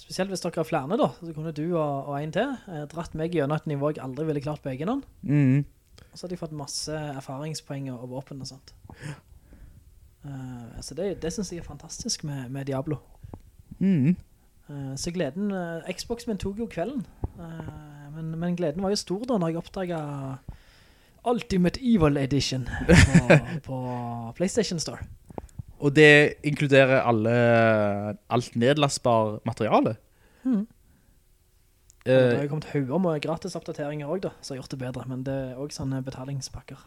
spesielt hvis dere er flere da, så kunne du og, og en til eh, dratt meg gjennom et nivå jeg aldri ville klart på egen hånd. Mm. Og så har de fått masse erfaringspoeng og våpen og sånt. Eh, så det, det synes jeg er fantastisk med, med Diablo. Mm. Uh, så gleden, uh, Xbox min tok jo kvelden, men, men gleden var jo stor da når jeg oppdaget Ultimate Evil Edition på, på Playstation Store. Og det inkluderer alle, alt nedlastbar materiale. Mhm. Eh, det har kommet høyere med gratisoppdateringer også da, som har gjort det bedre, men det er også sånne betalingspakker.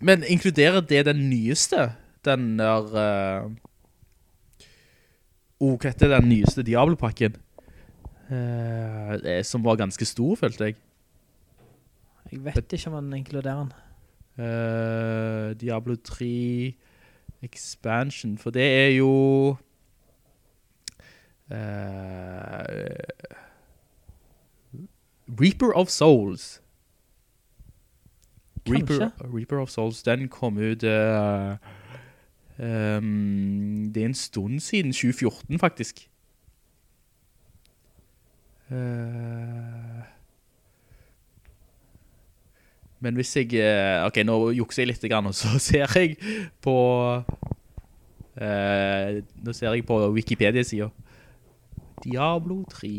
Men inkluderer det den nyeste? Den der... Uh, oh, hva heter den nyeste Diablo-pakken? Uh, som var ganske stor, følte jeg. Jeg vet ikke om den inkluderer den. Uh, Diablo 3 Expansion, for det er jo... Reaper of Souls. Reaper, Kanskje. Reaper of Souls, den kom ut eh, ehm, Det er en stund siden 2014 faktisk. Uh, Men hvis jeg eh, Ok, nå jukser jeg litt Og så (laughs) ser jeg på Uh, Nå ser jeg på Wikipedia-siden Diablo 3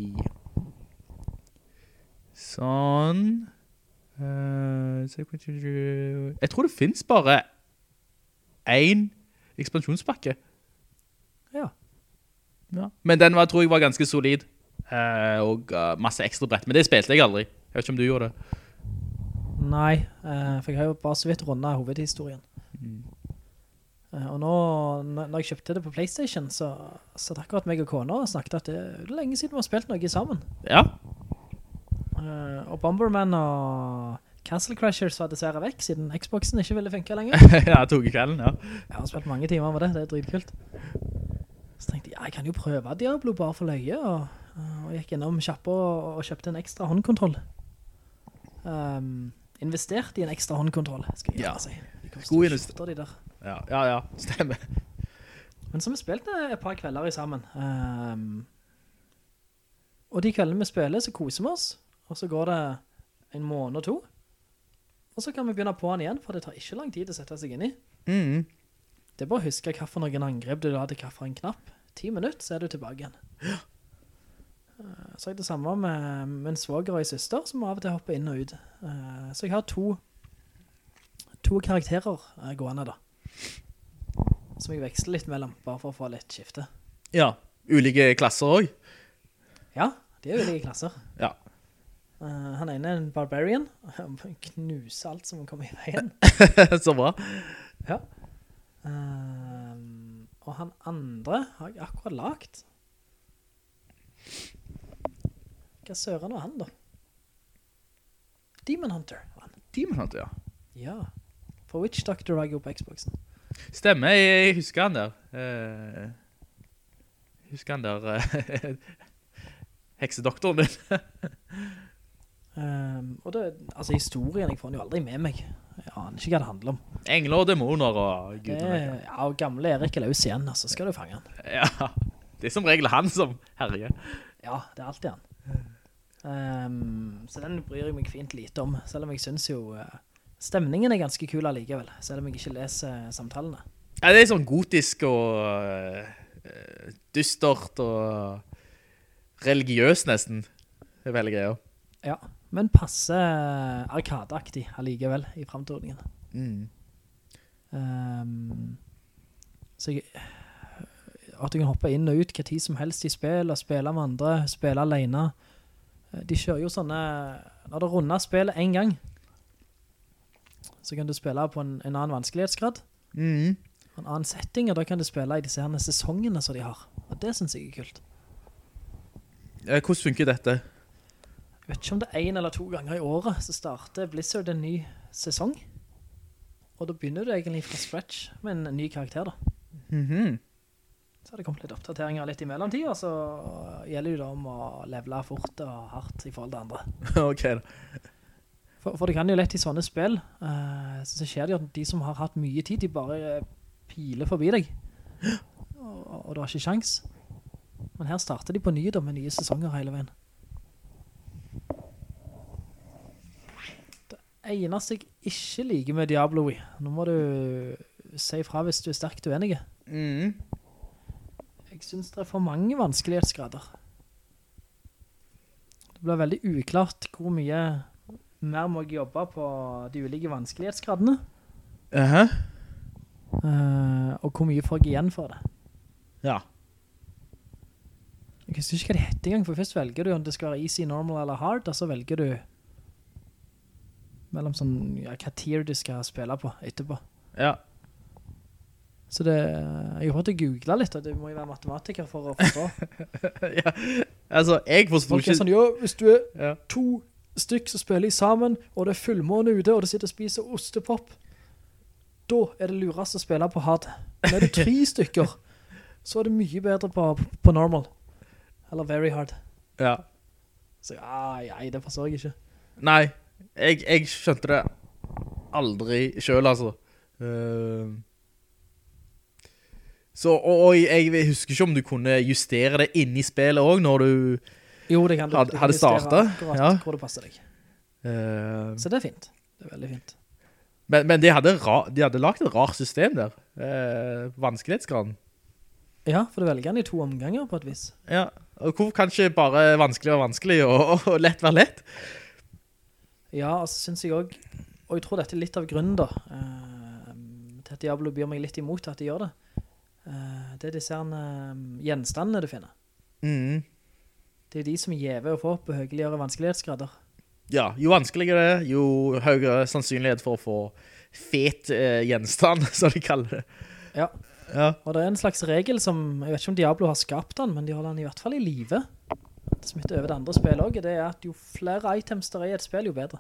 Sånn. Uh, Jeg tror det finnes bare En ekspansjonspakke. Ja. Ja. Men den var, tror jeg var ganske solid. Eh, og uh, masse ekstra brett. Men det spilte jeg aldri. Jeg vet ikke om du gjorde det. Nei, eh, for jeg har jo bare så vidt rundet hovedhistorien. Eh, og nå, når jeg kjøpte det på Playstation, så, så det akkurat meg og kona snakket at det er lenge siden vi har spilt noe sammen. Ja. Eh, og Bomberman og Castle Crashers var dessverre vekk, siden Xboxen ikke ville funke lenger. (laughs) ja, jeg tok i kvelden, ja. Jeg har spilt mange timer med det, det er dritkult. Så tenkte jeg, jeg kan jo prøve Diablo bare for løye, og, og gikk innom kjappe og, og kjøpte en ekstra håndkontroll. Um, investert i en ekstra håndkontroll, skal jeg Ja. si. God investering. de. Ja, ja, ja. Stemmer. Men så vi spilte et par kvelder i sammen. Um, og de kveldene vi spiller, så koser vi oss. Og så går det en måned og to. Og så kan vi begynne på den igjen, for det tar ikke lang tid å sette seg inn i. Mm. Det er bare å huske hva for noen angrep du hadde hva for en knapp. Ti minutter, så er du tilbake igjen. Eh, Så er det det samme med, min svoger og en søster, som av og til hopper inn og ut. Eh, Så jeg har to, to karakterer eh, gående da. Som jeg veksler litt mellom, bare for å få litt skifte. Ja. Ulike klasser også. Ja, de er ulike klasser. Ja. Eh, han ene er en barbarian. (laughs) Han knuser alt som kommer i veien. (laughs) Så bra. Ja. Ehm, og han andre har jeg akkurat lagt. Hva søren var han da? Demon Hunter var han. Demon Hunter, ja. Ja. For Witch Doctor var jeg jo på Xboxen. Stemmer, jeg, jeg husker han der. Uh, husker han der uh, (laughs) heksedoktoren din. Ehm, og det, altså historien, jeg får den jo aldri med meg. Jeg aner ikke hva det handler om. Engler og dæmoner og gudene. er, ja, og gamle Erik er løs igjen, altså skal du fange han. Ja, det er som regel han som herjer. Ja, det er alltid han. Um, så den bryr jeg meg fint lite om, selv om jeg synes jo uh, stemningen er ganske kul allikevel, selv om jeg ikke leser samtalene. Ja, det er sånn gotisk og uh, dystert og religiøs nesten. Det er veldig greier. Ja, men passe arkadeaktig allikevel i fremtoningen. Mm. Um, så jeg, at du kan hoppe inn og ut hva tid som helst i spill, og spille med andre, spille alene. Eh, De kjører jo sånne, når du runder spillet en gang, så kan du spille på en, en annen vanskelighetsgrad, Mm. en annen setting, og da kan du spille i disse her sesongene som de har. Og det synes jeg er kult. Eh, Hvordan funker dette? Vet ikke om det er en eller to ganger i året, så starter Blizzard en ny sesong. Og da begynner du egentlig fra scratch med en ny karakter da. Mhm. Så har det kommet litt oppdateringer litt i mellomtiden, så gjelder det da om å levele fort og hardt i forhold til andre. (laughs) ok da. For, for det kan jo lett i sånne spill, uh, så skjer det jo at de som har hatt mye tid, de bare eh, piler forbi deg. (gasps) Og, og du har ikke sjans. Men her starter de på nye da, med nye sesonger hele veien. Eneste jeg ikke liker med Diablo i, nå må du si fra hvis du er sterkt uenig. Mm. Jeg synes det er for mange vanskelighetsgrader. Det blir veldig uklart hvor mye mer må jeg jobbe på de ulike vanskelighetsgradene, Uh -huh. uh, og hvor mye får jeg igjen for det. Ja. Jeg husker ikke hva det heter engang, for først velger du om det skal være easy, normal eller hard, og så velger du mellom sånn, ja, hva tier du skal spille på etterpå. Ja. Så det, jeg har at å google litt, og du må jo være matematiker for å forstå. (laughs) ja. Altså, jeg forstår Folk ikke... sånn, jo, hvis du er Ja. to stykk som spiller sammen, og det er fullmåne ute, og du sitter og spiser ostepopp, da er det lurest å spille på hard. Men er det tre (laughs) stykker, så er det mye bedre på, på normal. Eller very hard. Ja. Så ai, nei, det forstår jeg ikke. Nei, jeg, jeg skjønte det aldri selv, altså. Uh, så, og, og jeg husker ikke om du kunne justere det inne i spillet også, når du... Jo, det kan du. Hadde- hadde startet, Akkurat ja. hvor det passer deg. Uh, Så det er fint. Det er veldig fint. men, men de hadde, ra, de hadde lagt et rart system der. Uh, vanskelighetsgraden. Ja, for du velger den i to omganger på et vis. Ja, og hvorfor kan ikke bare vanskelig være vanskelig, og, og lett være lett? Ja, og så synes jeg også, og jeg tror dette er litt av grunnen da, eh, til at Diablo byr meg litt imot at de gjør det. Eh, det er disse eh, gjenstandene du finner. Mm. Det er de som gjever å få på høyeligere vanskelighetsgrader. Ja, jo vanskeligere jo høyere sannsynlighet for å få fet eh, gjenstand, (laughs) som de kaller det. Ja, Ja. og det er en slags regel som, jeg vet ikke om Diablo har skapt den, men de holder den i hvert fall i live. Det smitter over det andre spillet også, det er at jo flere items der er i et spill, jo bedre.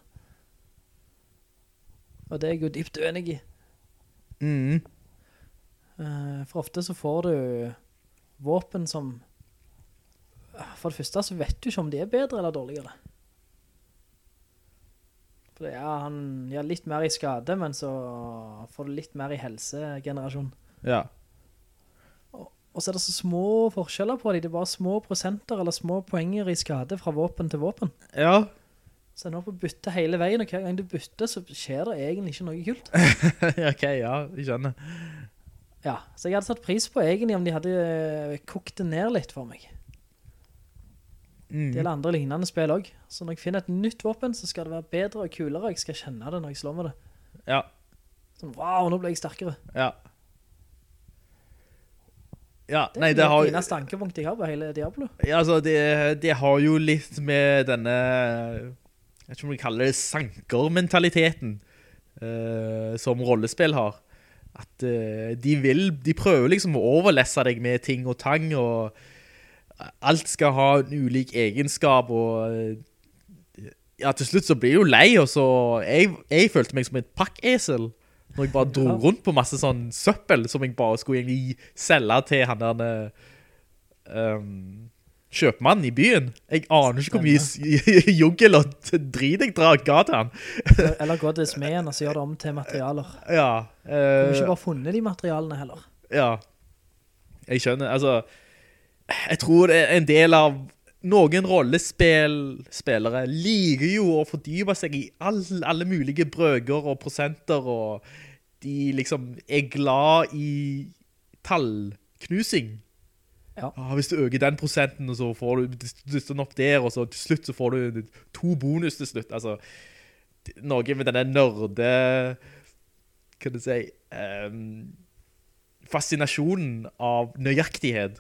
Og det er jeg jo dypt uenig i. Mhm. Eh, For ofte så får du våpen som For det første så vet du ikke om de er bedre eller dårligere. For det, ja, han gjør litt mer i skade, men så får du litt mer i helsegenerasjon. Ja. Og så er det så små forskjeller på dem. Det er bare små prosenter eller små poenger i skade fra våpen til våpen. Ja. Så er nå på å bytte hele veien, og hver gang du bytter så skjer det egentlig ikke noe kult. (laughs) ok, ja, jeg skjønner. Ja, så jeg hadde satt pris på egentlig om de hadde eh, kokt det ned litt for meg. Mm. Det gjelder andre lignende spill også. Så når jeg finner et nytt våpen, så skal det være bedre og kulere, jeg skal kjenne det når jeg slår med det. Ja, Sånn, wow, nå ble jeg sterkere. ja. Ja, Det er det det har eneste ankepunktet jeg har på hele Diablo. Ja, altså, det, det har jo litt med denne Jeg vet ikke om vi kaller det sankermentaliteten uh, som rollespill har. At uh, de vil De prøver liksom å overlesse deg med ting og tang, og alt skal ha en ulik egenskap, og eh, Ja, til slutt så blir jeg jo lei, og så Jeg, jeg følte meg som et pakkesel. Når jeg bare dro rundt på masse sånn søppel som jeg bare skulle egentlig selge til han der um, kjøpmannen i byen. Jeg aner ikke hvor mye (laughs) juggel og drit jeg drar ga til han. Eller gå til smeden og så gjør det om til materialer. (laughs) Ja. Du har eh, ikke bare funnet de materialene heller. ja. Jeg skjønner. Altså, jeg tror en del av noen rollespillere liker jo å fordype seg i all, alle mulige brøker og prosenter, og de liksom er glad i tallknusing. Ja. Ah, hvis du øker den prosenten, så får du dyster den opp der, og så til slutt så får du to bonus til slutt. Altså, noe med denne nørde, kan du si, um, fascinasjonen av nøyaktighet.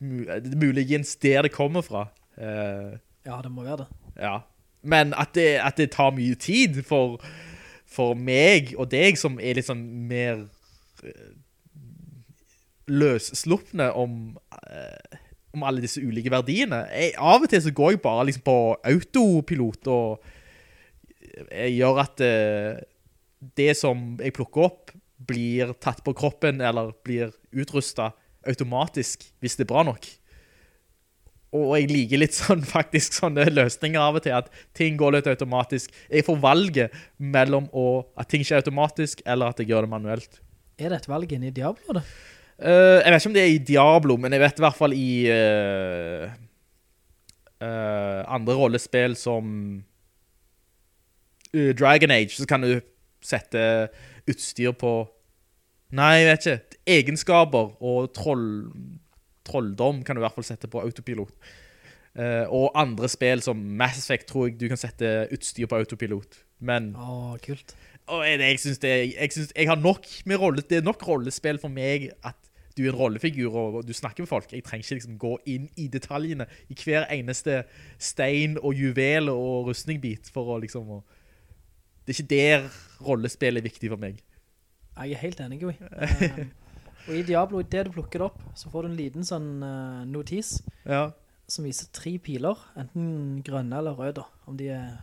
Muligens der det kommer fra. Uh, Ja, det må være det. ja. Men at det, at det tar mye tid for, for meg og deg som er litt sånn mer eh, løssluppne om, uh, om alle disse ulike verdiene. Jeg, av og til så går jeg bare liksom på autopilot og jeg gjør at det som jeg plukker opp blir tatt på kroppen eller blir utrustet automatisk hvis det er bra nok. Og jeg liker litt sånn (laughs) faktisk sånne løsninger av og til, at ting går litt automatisk. Jeg får valget mellom å, at ting ikke er automatisk, eller at jeg gjør det manuelt. Er det et valg inne i Diablo, da? Uh, jeg vet ikke om det er i Diablo, men jeg vet i hvert fall i uh, uh, andre rollespill som Dragon Age, så kan du sette utstyr på Nei, jeg vet ikke. Egenskaper og troll, trolldom kan du i hvert fall sette på autopilot. Uh, og andre spill som Mass Effect tror jeg du kan sette utstyr på autopilot. Men Åh, kult. og jeg, jeg synes det, jeg synes jeg har nok med rolle, det er nok rollespill for meg at du er en rollefigur og, du snakker med folk. Jeg trenger ikke liksom gå inn i detaljene i hver eneste stein og juvel og rustningbit for å liksom å, Det er ikke der rollespill er viktig for meg. Jeg er helt enig, Gui. (laughs) Og i Diablo, det du plukker det opp, så får du en liten sånn uh, notis Ja. som viser tre piler, enten grønne eller røde, om de er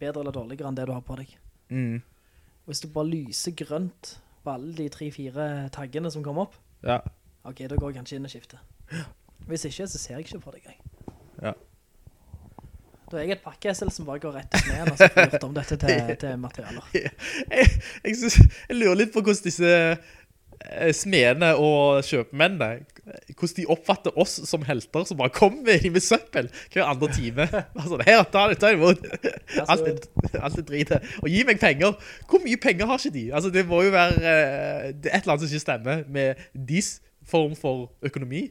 bedre eller dårligere enn det du har på deg. Mm. Hvis du bare lyser grønt på alle de tre-fire taggene som kommer opp, Ja. ok, da går jeg kanskje inn og skifter. Hvis ikke, så ser jeg ikke på deg. jeg. Ja. Da er jeg et pakkesel som bare går rett til smeden, og så får gjort om dette til, (laughs) til materialer. Jeg, jeg, synes, jeg lurer litt på hvordan disse smedene og kjøpmennene, hvordan de oppfatter oss som helter som bare kommer med søppel hver andre time. (laughs) Altså, her, ta det, ta imot. Alt er, alt er dritet. Og gi meg penger. Hvor mye penger har ikke de? Altså, det må jo være eh, det et eller annet som ikke stemmer med deres form for økonomi.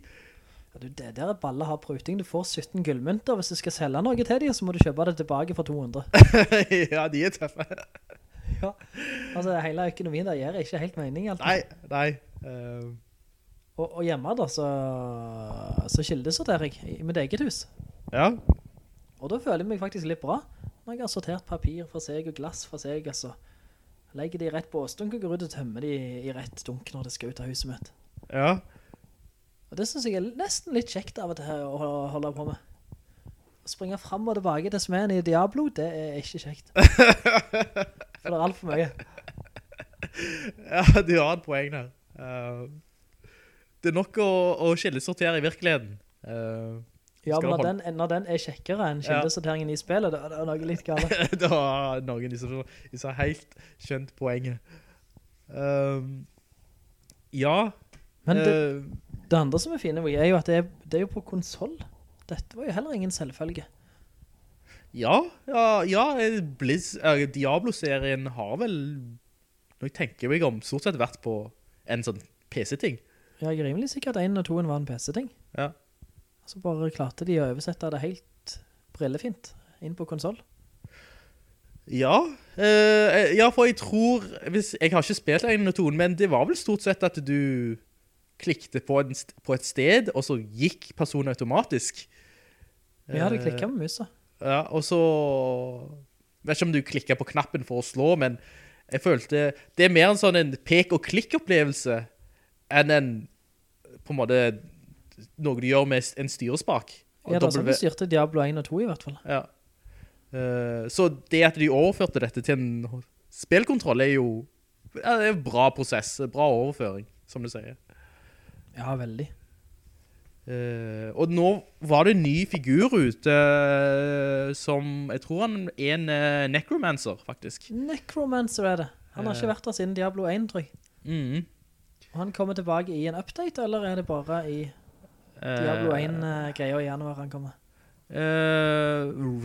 Ja, du, det der balla balle har pruting. Du får 17 gullmynter. Hvis du skal selge noe til dem, så må du kjøpe det tilbake for 200. (laughs) ja, de er tøffe. (laughs) Ja. Altså, hele økonomien der gjør ikke helt mening. Alltid. Nei, nei. Uh... Og, og hjemme da, så, så kildesorterer jeg i mitt eget hus. ja, Og da føler jeg meg faktisk litt bra. Når jeg har sortert papir for seg og glass for seg, altså. Legger de rett på åstunk og går ut og tømmer de i rett dunk når det skal ut av huset mitt. ja. Og det synes jeg er nesten litt kjekt av og til å holde på med. Å springe frem og tilbake til smeden i Diablo, det er ikke kjekt. (laughs) For det er alt for mye. (laughs) Ja, du har et poeng der. Uh, det er nok å, å skillesortere i virkeligheten. Uh, Ja, men når den, når den er kjekkere enn kildesorteringen i spillet, da er det noe litt galt. (laughs) da har noen som har helt skjønt poenget. Eh, ja. Men det, uh, det andre som er fine er jo at det er, det er jo på konsol. Dette var jo heller ingen selvfølge. Ja, ja, ja, eh, Blizz, uh, Diablo-serien har vel, når jeg tenker meg om, stort sett vært på en sånn PC-ting. Jeg er rimelig sikker at 1 og 2 var en PC-ting. Ja. Så bare klarte de å oversette det helt brillefint inn på konsol. Ja, eh, ja, for jeg tror, hvis, jeg har ikke spilt en og toen, men det var vel stort sett at du klikte på, en, på et sted, og så gikk personen automatisk. Ja, Eh, klikket med musa. Ja, og så, vet ikke om du klikket på knappen for å slå, men jeg følte, det er mer en sånn en pek- og klikk-opplevelse, enn en, på en måte, noe du gjør med en styrespak. Ja, det er sånn du styrte Diablo 1 og 2 i hvert fall. ja. Eh, så det at de overførte dette til en spillkontroll er jo ja, det er en bra prosess, bra overføring, som du sier. Ja, veldig. Eh, og nå var det en ny figur ute uh, som, jeg tror han er en uh, necromancer, faktisk. Necromancer er det. Han har ikke vært der siden Diablo 1, tror jeg. Mhm. Og han kommer tilbake i en update, eller er det bare i... Diablo 1-greier i januar han kommer.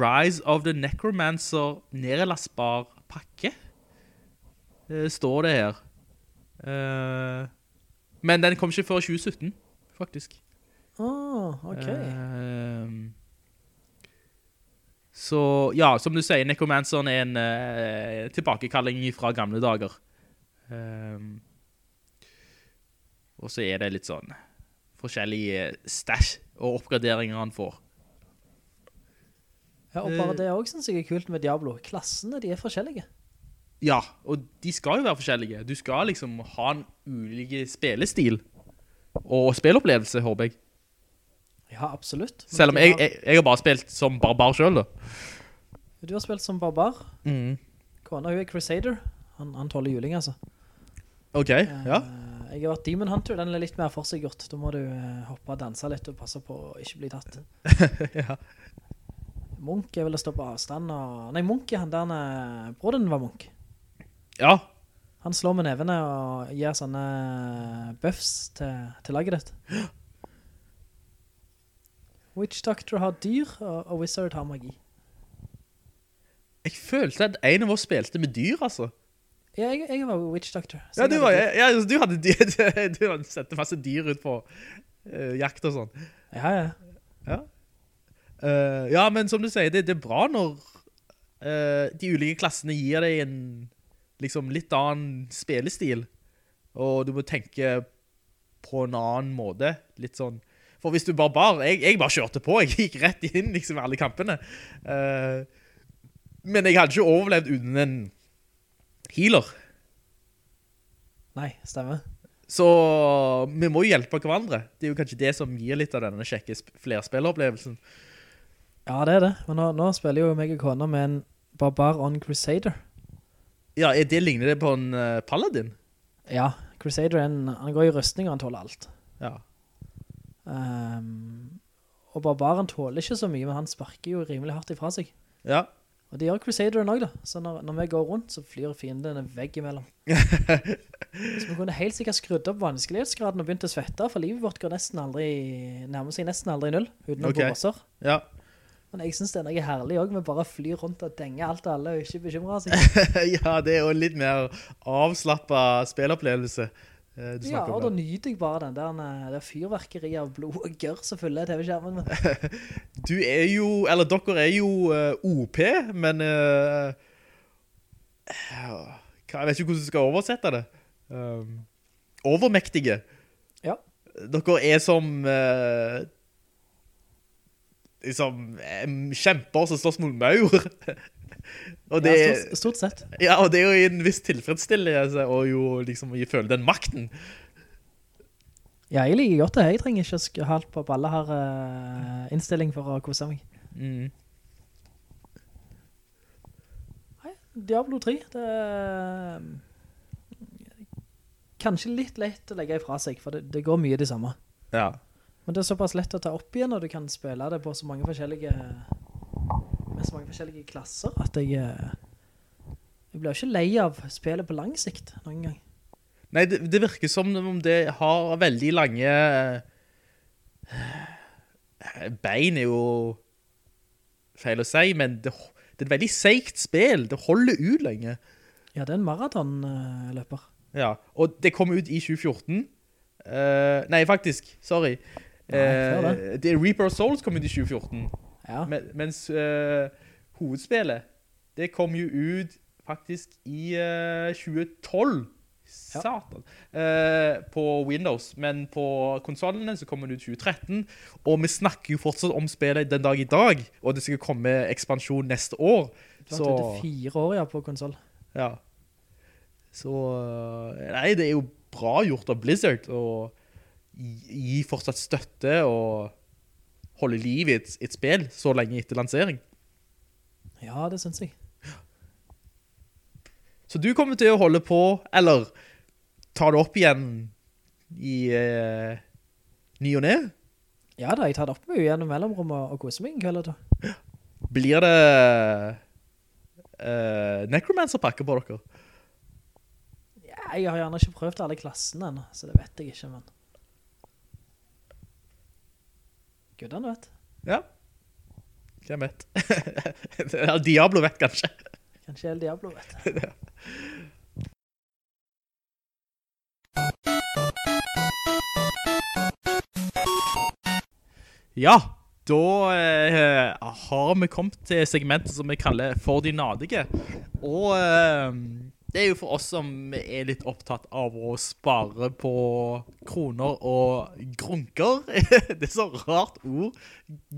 Rise of the Necromancer nedlastbar pakke. Står det her. Men den kom ikke før 2017, faktisk. Åh, ok. Uh, så, ja, som du sier, Necromanceren er en uh, tilbakekalling fra gamle dager. Um, og så er det litt sånn forskjellige stash og oppgraderinger han får. ja, og bare det også synes jeg er kult med Diablo. Klassene, de er forskjellige. Ja, og de skal jo være forskjellige. Du skal liksom ha en ulike spillestil og spillopplevelse, håper jeg. Ja, absolutt. Men Selv om jeg, har- jeg, jeg har bare spilt som barbar selv, da. Du har spilt som barbar. Mm. Kona, hun er Crusader. Han, han tåler juling, altså. Ok, ja. Eh, Jeg har vært Demon Hunter, den er litt mer forseggjort. Da må du eh, hoppe og danse litt og passe på å ikke bli tatt. (laughs) ja. Munk er vel å stå på avstand og... Nei, Munk er han der, eh, broderen var Munk. Ja, Han slår med nevene og gir sånne buffs til, til laget ditt. (gasps) Witch Doctor har dyr, og, og Wizard har magi. jeg følte at en av oss spilte med dyr, altså. Ja, jeg, jeg var Witch Doctor. Ja, du, var, ja, altså, du hadde (laughs) du hadde sett masse dyr ut på uh, jakt og sånn. Ja, ja. Ja. Uh, ja, men som du sier, det, det er bra når uh, de ulike klassene gir deg en liksom litt annen spillestil, og du må tenke på en annen måte, litt sånn. For hvis du bare bar, jeg, jeg bare kjørte på, jeg gikk rett inn liksom alle kampene. Uh, men jeg hadde ikke overlevd uten en healer. Nei, stemmer. Så vi må jo hjelpe hverandre. Det er jo kanskje det som gir litt av denne kjekke sp- flerspilleropplevelsen. Ja, det er det. Men nå, nå spiller jo meg og kona med en barbar on Crusader. Ja, det ligner det på en uh, paladin? Ja, Crusader er en, han går i røstning og han tåler alt. Ja. Ehm, og barbaren tåler ikke så mye, men han sparker jo rimelig hardt ifra seg. Ja. Og det gjør Crusaderen også da. Så når, når vi går rundt, så flyr fiendene vegg imellom. (laughs) så vi kunne helt sikkert skrudd opp vanskelighetsgraden og begynt å svette, for livet vårt går nesten aldri, nærmer seg nesten aldri null, uten å Ok. gå bosser. Ja. Men jeg synes det er herlig også, med bare fly rundt og denge alt og alle, og ikke bekymre seg. (laughs) ja, det er jo en litt mer avslappet spillopplevelse Ja, snakker og da nyter jeg bare den der, eh, det fyrverkeriet av blod og gørr som fyller TV-skjermen. (laughs) Du er jo, eller dere er jo uh, OP, men uh, jeg vet ikke hvordan du skal oversette det. Um, overmektige. Ja. Dere er som uh, liksom eh, kjemper som slåss mot maur. (laughs) det, Ja, stort, stort sett. Ja, og det er jo en viss tilfredsstillelse å jo liksom å føle den makten. Ja, jeg liker godt det. Jeg trenger ikke å ha alt på alle har uh, innstilling for å kose meg. Mm. Nei, Diablo 3, det er mm, kanskje litt lett å legge ifra seg, for det, det går mye det samme. Ja. Men det er såpass lett å ta opp igjen, og du kan spille det på så mange forskjellige, med så mange forskjellige klasser, at jeg, eh, jeg blir ikke lei av spillet på lang sikt noen gang. Nei, det, det virker som om det har veldig lange eh, bein er jo feil å si, men det, det er et veldig seikt spill. Det holder ut lenge. Ja, det er en maratonløper. Ja, og det kom ut i 2014. Uh, nei, faktisk, sorry. Nei, det. Uh, det Reaper of Souls kom ut i 2014. Ja, Men, mens uh, hovedspillet, det kom jo ut faktisk i uh, 2012. Satan. Uh, på Windows, men på konsolene så kommer det ut 2013, og vi snakker jo fortsatt om spillet den dag i dag, og det skal komme ekspansjon neste år. du har hatt det fire år ja, på konsol. Ja. Så eh, Nei, det er jo bra gjort av Blizzard å gi fortsatt støtte og holde liv i et, et spill så lenge etter lansering. Ja, det synes jeg. Så du kommer til å holde på, eller ta det opp igjen i eh, ny og ne? Ja da, jeg tar det opp med gjennom mellomrommet og, koser meg en kveld da. Blir det eh, Necromancer-pakke på dere? Ja, jeg har gjerne ikke prøvd alle klassene ennå, så det vet jeg ikke, men... Gudene vet. Ja. Hvem vet? (laughs) Ja, Diablo vet kanskje. Kanskje El Diablo vet. (laughs) Ja, da eh, har vi kommet til segmentet som vi kaller For de nadige. Og eh, det er jo for oss som er litt opptatt av å spare på kroner og grunker. (laughs) det er så rart ord.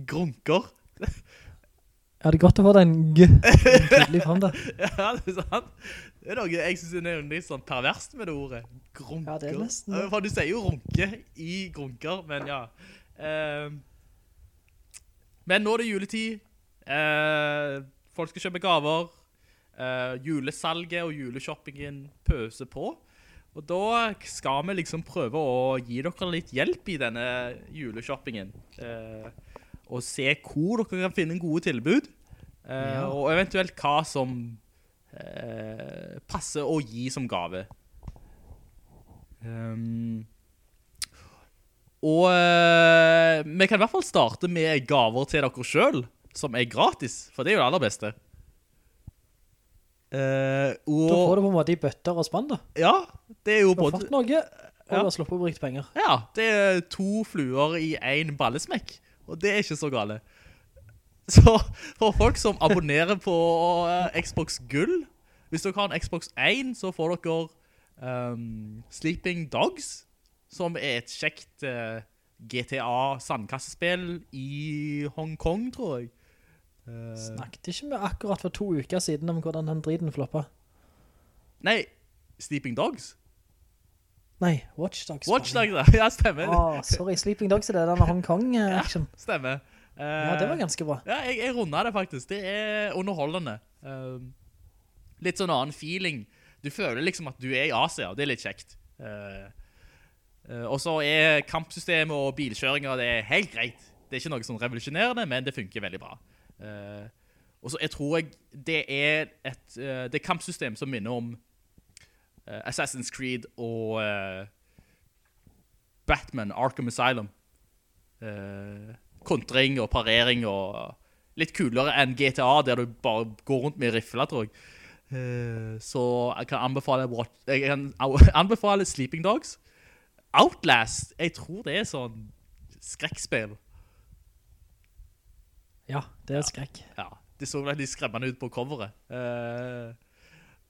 Grunker. Ja, det er godt å få den g tydelig frem da. (laughs) Ja, det er sant. Det er noe jeg synes er litt sånn perverst med det ordet. Grunker. Ja, det er nesten det. For du sier jo runke i grunker, men ja. Eh, men nå er det juletid. Eh, folk skal kjøpe gaver. Eh, julesalget og juleshoppingen pøser på. Og da skal vi liksom prøve å gi dere litt hjelp i denne juleshoppingen. Uh, og se hvor dere kan finne gode tilbud. Uh, Ja. Og eventuelt hva som passer å gi som gave. Um, og vi kan i hvert fall starte med gaver til dere selv, som er gratis, for det er jo det aller beste. Eh, og, Da får du på en måte i bøtter og spann da. Ja, det er jo Du har både... fått noe, og Ja. du har sluppet å bruke penger. Ja, det er to fluer i en ballesmekk, og det er ikke så gale. (laughs) Så for folk som abonnerer på uh, Xbox Gull, hvis dere har en Xbox 1, så får dere um, Sleeping Dogs, som er et kjekt uh, GTA sandkassespill i Hong Kong, tror jeg. Eh, Snakket ikke vi akkurat for to uker siden om hvordan den driten floppet? nei, Sleeping Dogs? Nei, Watch Dogs. Watch. Dogs, ja, stemmer. Åh, sorry, Sleeping Dogs er det, denne Hong Kong-action. (laughs) Stemmer. Ja, det var ganske bra. Ja, jeg, jeg runder det faktisk. Det er underholdende. Uh, litt sånn annen feeling. Du føler liksom at du er i Asia, og det er litt kjekt. Uh, uh, og så er kampsystemet og bilkjøringer, det er helt greit. Det er ikke noe sånn revolusjonerende, men det funker veldig bra. Uh, og så jeg tror jeg det er et uh, det er kampsystem som minner om uh, Assassin's Creed og uh, Batman Arkham Asylum. Uh, kontring og parering og litt kulere enn GTA, der du bare går rundt med riffler tror jeg. Så jeg kan anbefale, jeg kan (laughs) anbefale Sleeping Dogs. Outlast, jeg tror det er sånn skrekkspill. Ja, det er skrekk. Ja, det så veldig skremmende ut på coveret. Uh,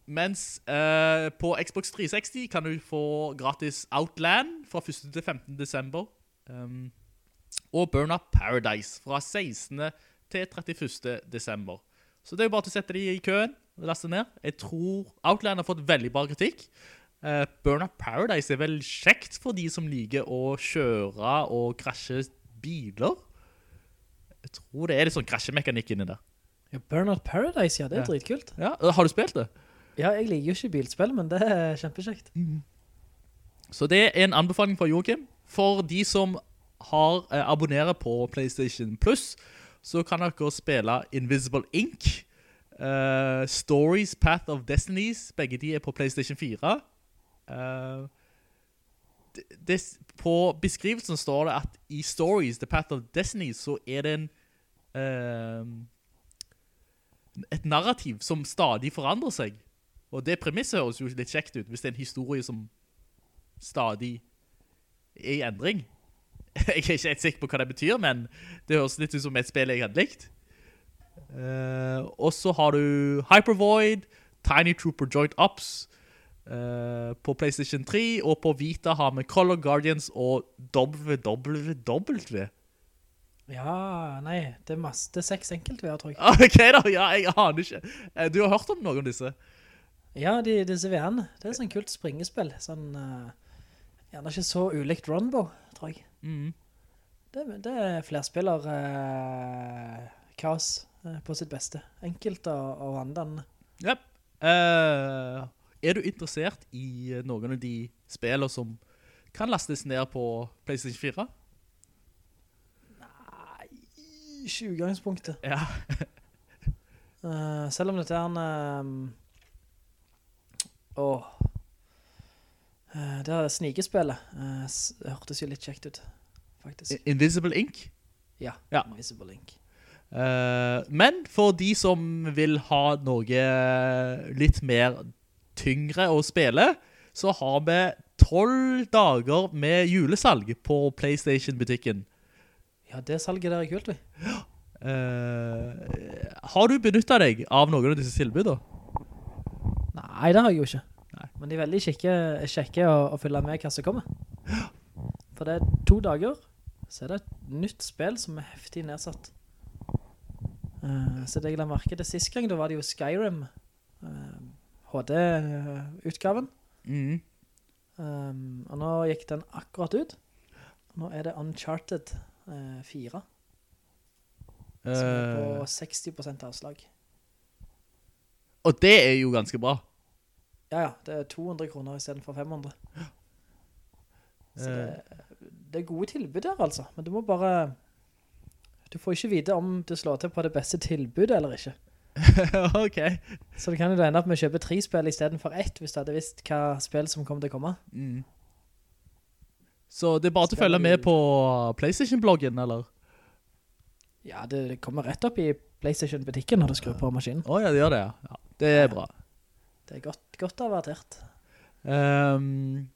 mens uh, på Xbox 360 kan du få gratis Outland fra 1. til 15. desember. Um, og Burnout Paradise fra 16. til 31. desember. Så det er jo bare til å sette de i køen og laste ned. Jeg tror Outland har fått veldig bra kritikk. Uh, Burnout Paradise er vel kjekt for de som liker å kjøre og krasje biler. Jeg tror det er litt sånn krasjemekanikk inni der. Ja, Burnout Paradise, ja, det er Ja. dritkult. Ja, øh, har du spilt det? Ja, jeg liker jo ikke bilspill, men det er kjempekjekt. Så det er en anbefaling fra Joachim. For de som har eh, abonnerer på PlayStation Plus, så kan dere spille Invisible Ink, eh, Stories, Path of Destinies, begge de er på PlayStation 4. Eh, det, det, på beskrivelsen står det at i Stories, The Path of Destinies, så er det en eh, et narrativ som stadig forandrer seg. Og det premisset høres jo litt kjekt ut, hvis det er en historie som stadig er i endring. (laughs) Jeg er ikke helt sikker på hva det betyr, men det høres litt ut som et spill jeg hadde likt. Eh, og så har du Hypervoid, Tiny Trooper Joint Ops eh, på PlayStation 3, og på Vita har vi Color Guardians og WWW. Ja, nei, det er masse, det er seks enkeltveer, tror jeg. (laughs) Ok da, ja, jeg aner ikke. Eh, Du har hørt om noen av disse? Ja, de, disse VR-ene, det er sånn kult springespill, sånn, uh, gjerne ikke så ulikt Runbow, tror jeg. Mhm. Det, det er flerspiller uh, kaos uh, på sitt beste. Enkelt og, og vandrende. Yep. Uh, er du interessert i noen av de spillene som kan lastes ned på PlayStation 4? Ikke utgangspunktet. Ja. uh, selv om dette er en... åh. uh, det er snikespillet. Uh, hørtes jo litt kjekt ut, faktisk. Invisible Ink? Ja, Ja. Invisible Ink. Men for de som vil ha noe litt mer tyngre å spille, så har vi 12 dager med julesalg på PlayStation-butikken. Ja, det salget der er kult, vi. Uh, har du benyttet deg av noen av disse tilbudene? Nei, det har jeg jo ikke. Nei. Men de er veldig kjekke, å, å fylle med hva som kommer. For det er to dager, så er det et nytt spill som er heftig nedsatt. Uh, så det jeg la merke til sist gang, da var det jo Skyrim, uh, HD-utgaven. Mm. Um, og nå gikk den akkurat ut. Nå er det Uncharted eh, 4, som er på Eh, 60% avslag. og det er jo ganske bra. Ja, ja, det er 200 kroner i stedet for 500. (gasps) Så det, det er gode tilbud der, altså. Men du må bare... Du får ikke vite om du slår til på det beste tilbudet eller ikke. (laughs) ok. Så det kan jo ende opp med å kjøpe tre spill i stedet for ett, hvis du hadde visst hva spill som kom til å komme. Mm. Så det er bare til å følge med på PlayStation-bloggen, eller? Ja, det, det kommer rett opp i Playstation-butikken når du skrur på maskinen. Åja, det gjør det, ja. Det er bra. Det er godt, godt avertert. Um,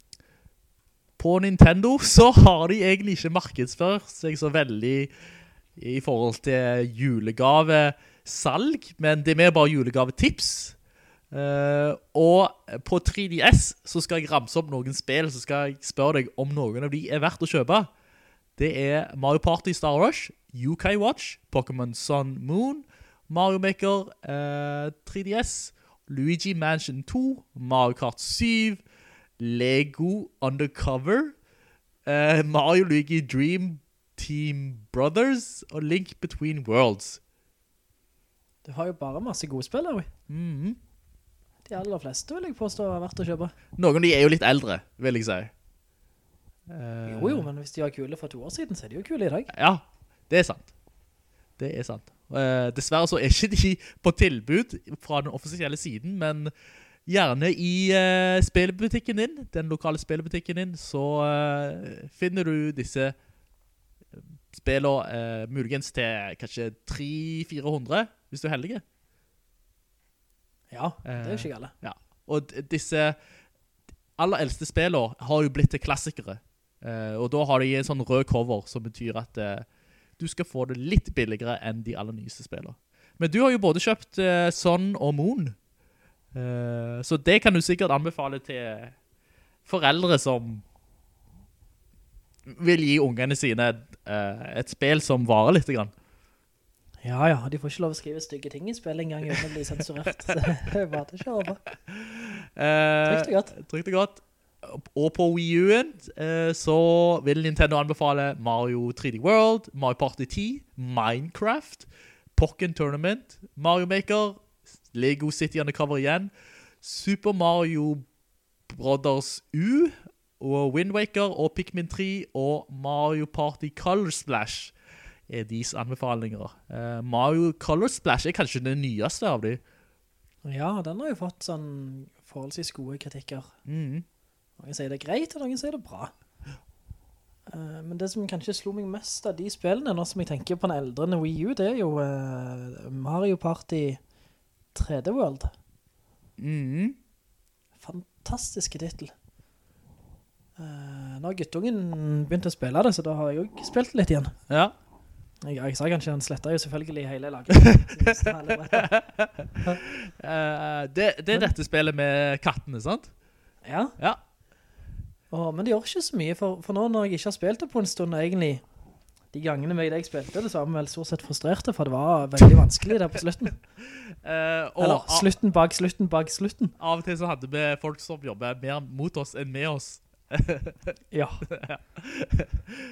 på Nintendo (laughs) så har de egentlig ikke markedsført seg så veldig i forhold til julegavesalg, men det er mer bare julegavetips. Eh, og på 3DS så skal jeg ramse opp noen spill, så skal jeg spørre deg om noen av de er verdt å kjøpe. Det er Mario Party Star Rush, UK Watch, Pokémon Sun Moon, Mario Maker uh, 3DS, Luigi Mansion 2, Mario Kart 7, Lego Undercover, uh, Mario Luigi Dream Team Brothers og Link Between Worlds. Du har jo bare masse gode spill her, Mm Mhm. De aller fleste vil jeg påstå har vært å kjøpe. Noen av de er jo litt eldre, vil jeg si. Eh, Jo, jo, men hvis de var kule for to år siden, så er de jo kule i dag. Ja, det er sant. Det er sant. Uh, dessverre så er ikke de på tilbud fra den offisielle siden, men gjerne i uh, spillbutikken din, den lokale spillbutikken din, så uh, finner du disse spillene muligens til kanskje 300-400, hvis du er heldig. Ja, det er jo ikke galt. Ja, og disse aller eldste spillene har jo blitt til klassikere. Eh, og da har de en sånn rød cover, som betyr at eh, du skal få det litt billigere enn de aller nyeste spillene. Men du har jo både kjøpt eh, Sun og Moon. Eh, så det kan du sikkert anbefale til foreldre som vil gi ungene sine eh, et spill som varer litt. Grann. Ja, ja, de får ikke lov å skrive stygge ting i spill en gang uten å bli sensurert. (laughs) Så det bare til å kjøre på. Eh, Trygt og godt. Trygt og godt. Og på Wii U-en eh, så vil Nintendo anbefale Mario 3D World, Mario Party 10, Minecraft, Pokken Tournament, Mario Maker, Lego City Undercover igjen, Super Mario Brothers U, og Wind Waker, og Pikmin 3, og Mario Party Color Splash er deres anbefalinger. Uh, Mario Color Splash er kanskje det nyeste av de. Ja, den har jo fått sånn forholdsvis gode kritikker. Mm. Noen sier det er greit, og noen sier det er bra. Uh, men det som kanskje slo meg mest av de spillene, nå som jeg tenker på den eldre Wii U, det er jo uh, Mario Party 3D World. Mm. Fantastiske titel. Uh, nå har guttungen begynt å spille det, så da har jeg jo spilt litt igjen. Ja. Jeg, jeg sa kanskje, han sletter jo selvfølgelig hele laget. (laughs) Eh, det, det er dette spillet med kattene, sant? ja, Ja. Oh, men det gjør ikke så mye, for, for nå når jeg ikke har spilt det på en stund, egentlig de gangene med jeg spilte det, så var vi vel stort sett frustrerte, for det var veldig vanskelig der på slutten. Uh, (laughs) og Eller slutten bak slutten bak slutten. av og til så hadde vi folk som jobbet mer mot oss enn med oss. (laughs) Ja.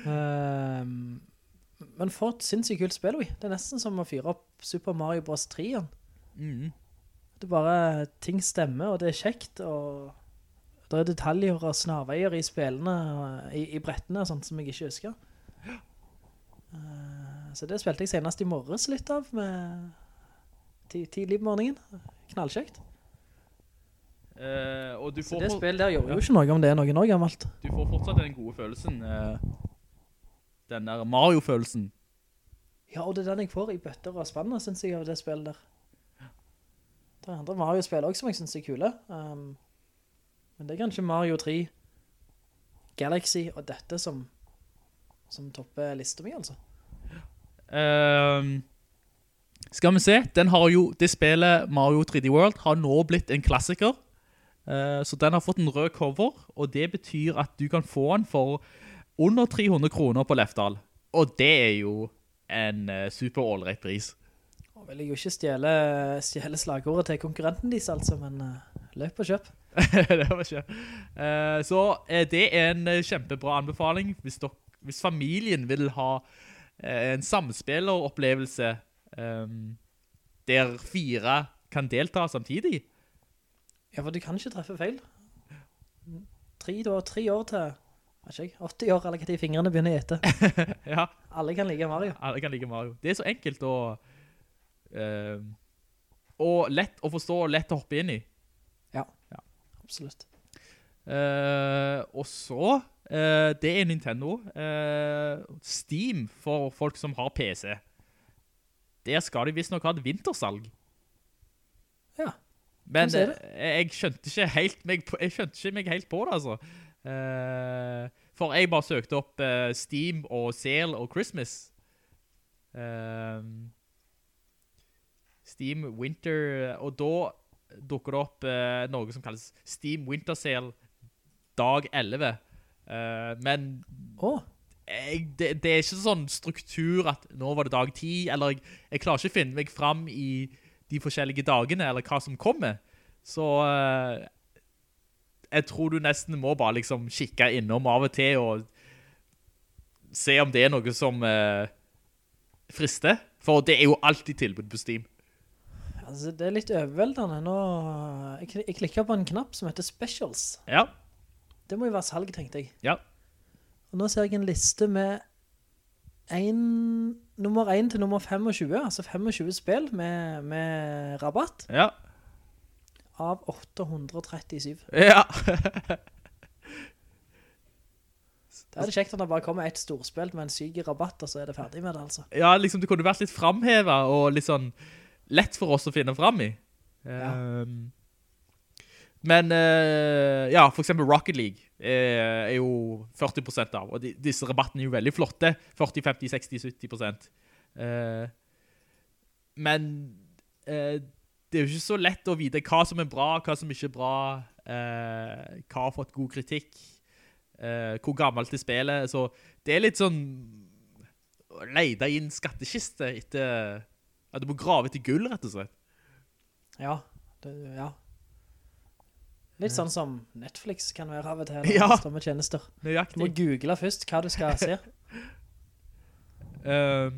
Ehm, men for et sinnssykt kult spill, vi. Det er nesten som å fyre opp Super Mario Bros. 3 igjen. Mhm. Det er bare, ting stemmer, og det er kjekt, og det er detaljer og snarveier i spillene, i, i brettene, og sånt som jeg ikke husker. Eh, så det spilte jeg senest i morges litt av, med tidlig på morgenen. Knallkjekt. Uh, og du Så det spillet der gjør jo ikke noe om det er noe år gammelt. du får fortsatt den gode følelsen. eh, den der Mario-følelsen. Ja, og det er den jeg får i bøtter og spanner, synes jeg, av det spillet der. Det er andre Mario-spill også som jeg synes er kule. Um, men det er kanskje Mario 3, Galaxy og dette som, som topper lista mi, altså. Um, skal vi se, den har jo, det spillet Mario 3D World har nå blitt en klassiker. Uh, så den har fått en rød cover, og det betyr at du kan få den for under 300 kroner på Lefdal. Og det er jo en uh, super all-right pris. Og vil jeg jo ikke stjele, stjele slagordet til konkurrenten deres, altså, men uh, løp og kjøp. (laughs) det var kjøp. Eh, så eh, det er en eh, kjempebra anbefaling hvis, dere, hvis familien vil ha eh, en samspilleropplevelse ehm, der fire kan delta samtidig. Ja, for du kan ikke treffe feil. Tre, da, tre år til, vet ikke jeg, 80 år, eller hva de fingrene begynner å ete. (laughs) Ja, Alle kan like Mario. alle kan like Mario. Det er så enkelt og, uh, og lett å forstå og lett å hoppe inn i. Ja, Absolutt. Uh, og så, uh, det er Nintendo. Eh, Steam for folk som har PC. Der skal de visst nok ha et vintersalg. Ja. Men jeg skjønte ikke helt meg på, jeg skjønte ikke meg helt på det, altså. Eh, for jeg bare søkte opp eh, Steam og Sale og Christmas. Eh, Steam Winter, og da dukker det opp noe som kalles Steam Winter Sale dag 11. Eh, men Åh, jeg, det, det er ikke sånn struktur at nå var det dag 10, eller jeg, jeg klarer ikke å finne meg fram i de forskjellige dagene, eller hva som kommer. Så eh, jeg tror du nesten må bare liksom kikke innom av og til og se om det er noe som eh, frister. For det er jo alltid tilbud på Steam. altså det er litt overveldende. Nå, jeg, jeg klikker på en knapp som heter Specials. Ja, Det må jo være salg, tenkte jeg. ja. Og nå ser jeg en liste med en, nummer 1 til nummer 25, altså 25 spill med, med rabatt Ja. Av 837. Ja. Da er det kjekt at det bare kommer et storspill med en syk rabatt, og så er det ferdig med det, altså. ja, liksom det kunne vært litt framhevet og litt sånn lett for oss å finne fram i. Ja. Um, men uh, ja, for eksempel Rocket League er, er jo 40 prosent av, og de, disse rabattene er jo veldig flotte. 40, 50, 60, 70%. Eh, men eh, det er jo ikke så lett å vite hva som er bra, hva som ikke er bra, eh, hva har fått god kritikk, eh, hvor gammelt det spillet, så det er litt sånn å leide i en skattkiste etter, at du må grave etter gull, rett og slett. Ja, det, ja. Litt sånn som Netflix kan være av og til, (laughs) Ja. strømmetjenester. Du må google først hva du skal se. (laughs) Eh,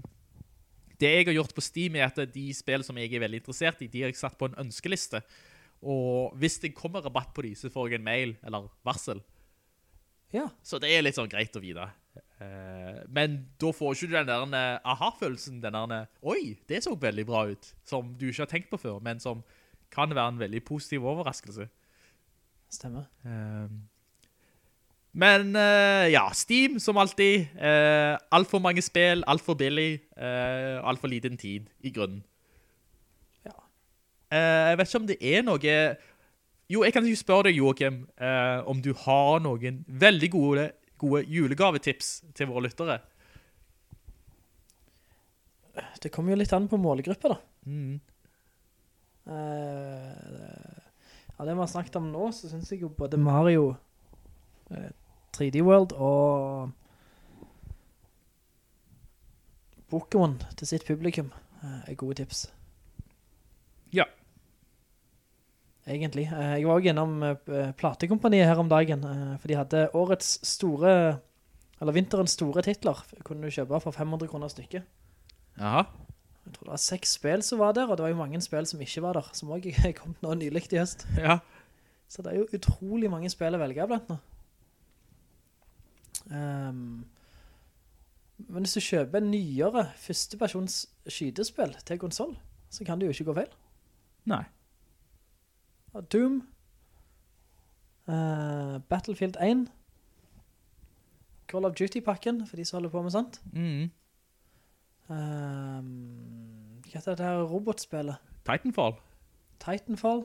det jeg har gjort på Steam er at de spill som jeg er veldig interessert i, de har jeg satt på en ønskeliste. Og hvis det kommer rabatt på de, så får jeg en mail eller varsel. Ja, Så det er litt sånn greit å vite. Eh, men da får ikke du den der eh, aha-følelsen, den der, oi, det så veldig bra ut, som du ikke har tenkt på før, men som kan være en veldig positiv overraskelse. stemmer. Ehm, men eh, ja, Steam som alltid. Uh, alt for mange spill, alt for billig, uh, alt for liten tid i grunnen. Ja. Jeg vet ikke om det er noe... Jo, jeg kan jo spørre deg, Joachim, om du har noen veldig gode, gode julegavetips til våre lyttere. Det kommer jo litt an på målgruppa, da. Mm. Uh, ja, det vi har snakket om nå, så synes jeg jo både Mario 3D World og Pokémon til sitt publikum eh, er gode tips. Ja. Egentlig. Eh, jeg var også innom eh, platekompaniet her om dagen, for de hadde årets store, eller vinterens store titler, kunne du kjøpe for 500 kroner stykket. Jaha. Jeg tror det var seks spill som var der, og det var jo mange spill som ikke var der, som også (laughs) kom nå nylig i høst. Ja. Så det er jo utrolig mange spill å velge blant nå. Ehm, men hvis du kjøper en nyere førstepersons skydespill til konsol, så kan det jo ikke gå feil. Nei. Doom, uh, Battlefield 1, Call of Duty-pakken, for de som holder på med sånt. Mm. Um, hva heter det her robotspillet? Titanfall. Titanfall?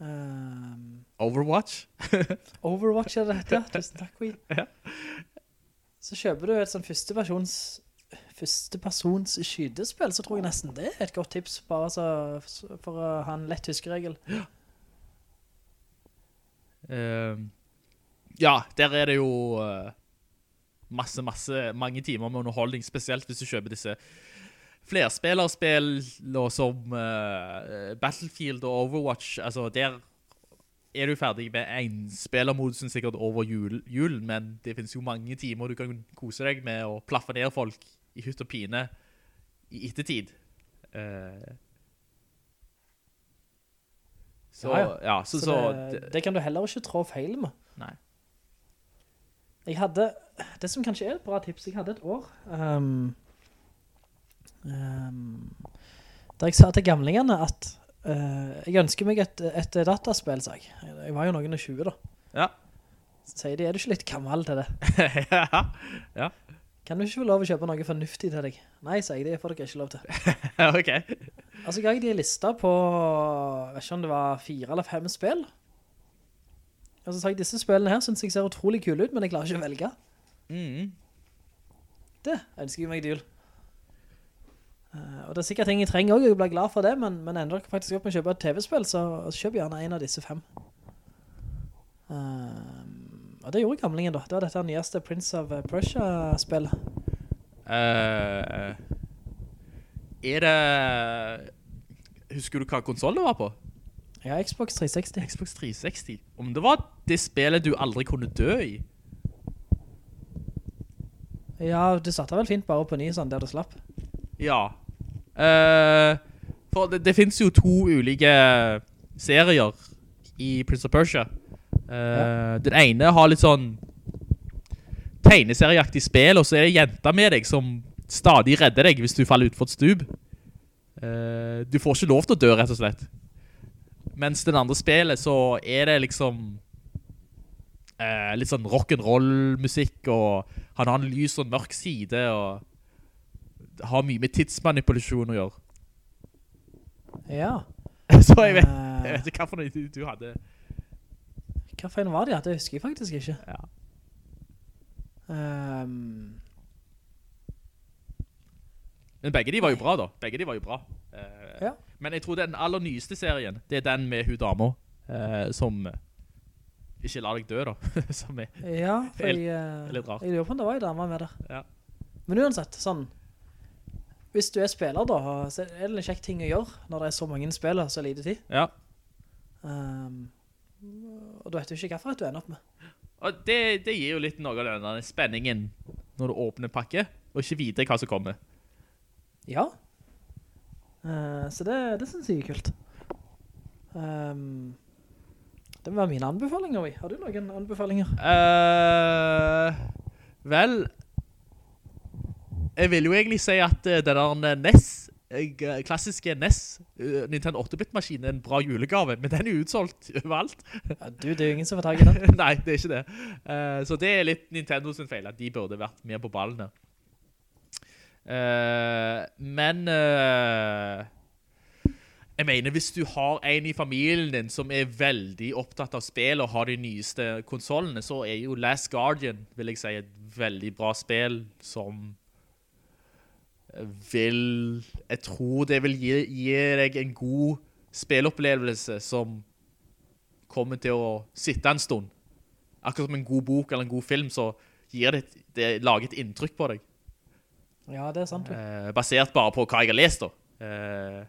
Um, Overwatch. (laughs) Overwatch er det dette, tusen takk, Queen. Ja. Så kjøper du et sånn førstepersons førstepersons skydespill, så tror jeg nesten det er et godt tips, bare så, for å ha en lett huskeregel. Uh, ja, der er det jo uh, masse, masse, mange timer med underholdning, spesielt hvis du kjøper disse flerspillerspill som uh, Battlefield og Overwatch. Altså, der er du ferdig med en spillermodusen sikkert over jul, julen, men det finnes jo mange timer du kan kose deg med å plaffe ned folk i hytt og pine i ettertid. Uh, så, Ja, ja, ja. så, Så, så, det, det kan du heller ikke trå feil med. Nei. Jeg hadde, det som kanskje er et bra tips, jeg hadde et år, um, um, da jeg sa til gamlingene at jeg ønsker meg et, et dataspill, sa jeg. Jeg var jo noen og 20 da. Ja. Så sier de, er du ikke litt gammel til det? (laughs) ja. ja. Kan du ikke få lov å kjøpe noe fornuftig til deg? Nei, sier jeg, det får dere ikke lov til. (laughs) ok. Altså, ga jeg de lista på, jeg vet ikke om det var fire eller fem spill. Og så sa jeg, disse spillene her synes jeg ser utrolig kule ut, men jeg klarer ikke å velge. Mm. Det ønsker jeg meg til jul. Eh, og det er sikkert ting jeg trenger også, og jeg blir glad for det, men, men ender dere faktisk opp med å kjøpe et TV-spill, så kjøp gjerne en av disse fem. Uh, og det gjorde gamlingen da. Det var dette nyeste Prince of Prussia-spillet. Uh, er det... Husker du hva konsolen det var på? Ja, Xbox 360. (laughs) Xbox 360. Om det var det spillet du aldri kunne dø i? Ja, det startet vel fint bare på ny, sånn, der du slapp. Ja. Eh, for det, det finnes jo to ulike serier i Prince of Persia. Eh, Den ene har litt sånn tegneserieaktig spill, og så er det jenta med deg som stadig redder deg hvis du faller ut for et stub. Uh, du får ikke lov til å dø, rett og slett. Mens den andre spillet så er det liksom eh, litt sånn rock'n'roll-musikk, og han har en lys og en mørk side, og har mye med tidsmanipulasjon å gjøre. Ja. (laughs) Så jeg vet, Eh. jeg vet ikke hva for noe du, du hadde. Hva en var det? Det husker jeg faktisk ikke. Ja. Um. Men begge de var jo bra da. Begge de var jo bra. Uh, Ja. Men jeg tror den aller nyeste serien, det er den med hun dama, eh, som ikke lar deg dø da. (laughs) som er, ja, for jeg, eh, litt rart. jeg lurer på om det var en dame med der. Ja. Men uansett, sånn, hvis du er spiller da, så er det en kjekk ting å gjøre når det er så mange spiller så lite tid. ja. Um, og du vet jo ikke hva du ender opp med. Og det, det gir jo litt noe av den spenningen når du åpner pakke, og ikke vite hva som kommer. Ja. Uh, så det, det synes jeg er kult. Um, det var mine anbefalinger, vi. Har du noen anbefalinger? Uh, vel, jeg vil jo egentlig si at uh, den der NES, uh, klassiske NES, uh, Nintendo 8-bit-maskinen, er en bra julegave, men den er jo utsolgt (laughs) overalt. Ja, du, det er jo ingen som får tag i den. (laughs) Nei, det er ikke det. Eh, så det er litt Nintendo sin feil, at de burde vært mer på ballene. Eh, men eh, jeg mener, hvis du har en i familien din som er veldig opptatt av spill og har de nyeste konsolene, så er jo Last Guardian, vil jeg si, et veldig bra spill som vil Jeg tror det vil gi, gi deg en god spillopplevelse som kommer til å sitte en stund. Akkurat som en god bok eller en god film, så gir det, det lager et inntrykk på deg. Ja, det er sant. Eh, basert bare på hva jeg har lest da. Eh,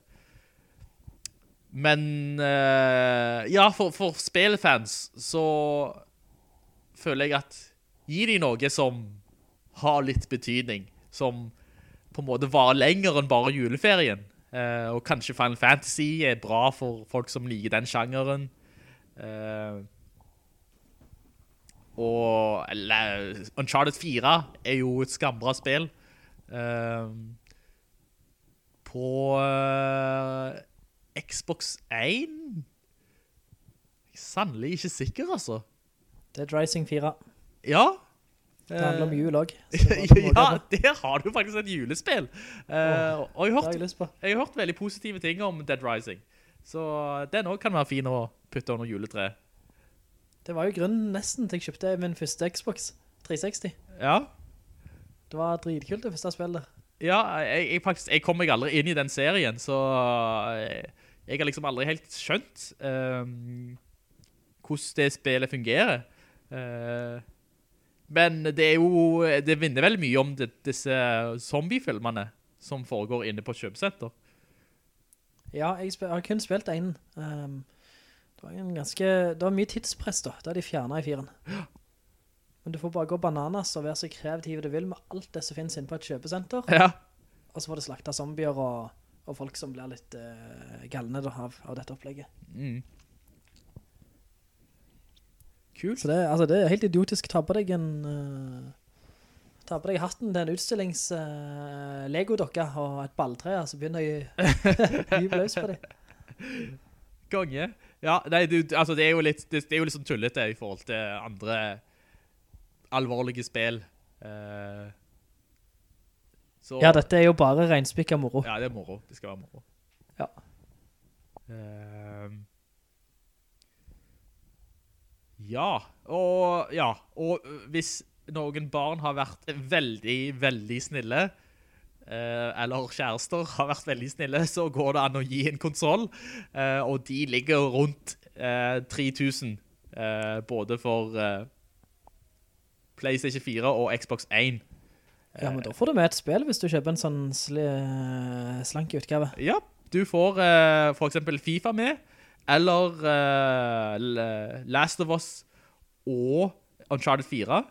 men eh, ja, for, for spillfans så føler jeg at gi de noe som har litt betydning, som på en måte varer lenger enn bare juleferien. Eh, og kanskje Final Fantasy er bra for folk som liker den sjangeren. Eh, og eller, Uncharted 4 er jo et skambra spill. Eh, på eh, Xbox 1 Jeg er sannelig ikke sikker, altså. Dead Rising 4. Ja, Det handler om Eh, jul også. (laughs) ja, der har du faktisk et julespill. Uh, og jeg har, hørt, jeg har hørt veldig positive ting om Dead Rising. Så den også kan være fin å putte under juletreet. Det var jo grunnen nesten til jeg kjøpte min første Xbox 360. Ja, Det var dritkult det første spillet. ja jeg, jeg, faktisk, jeg kom meg aldri inn i den serien, så jeg, jeg har liksom aldri helt skjønt eh, hvordan det spillet fungerer. Eh, men det er jo, det vinner veldig mye om det, disse zombiefilmene som foregår inne på kjøpesenter. Ja, jeg, jeg har kun spilt en. Um, det var en ganske, det var mye tidspress da, da de fjernet i firen. (gasps) Men du får bare gå bananas og være så kreativ du vil med alt det som finnes inne på et kjøpesenter. Ja. Og så får du slakta zombier og, og folk som blir litt uh, galne da, av, av dette opplegget. Mm. Kult. Så det, altså, det er helt idiotisk. Ta på deg en... Uh, ta på deg hatten til en utstillings uh, Lego-dokka og et balltre, så begynner jeg å (laughs) løs på det. Konge. Ja, nei, du, altså det er jo litt, det, det er jo litt sånn tullete i forhold til andre alvorlige spill. Uh, så, Ja, dette er jo bare regnspikket moro. Ja, det er moro. Det skal være moro. Ja. Ehm. Ja, og, ja, og hvis noen barn har vært veldig, veldig snille, eller kjærester har vært veldig snille, så går det an å gi en konsol, og de ligger rundt eh, 3000, eh, både for PlayStation 4 og Xbox 1. Ja, men da får du med et spill hvis du kjøper en sånn sl slank utgave. Ja, du får for eksempel FIFA med, eller uh, Last of Us og Uncharted 4,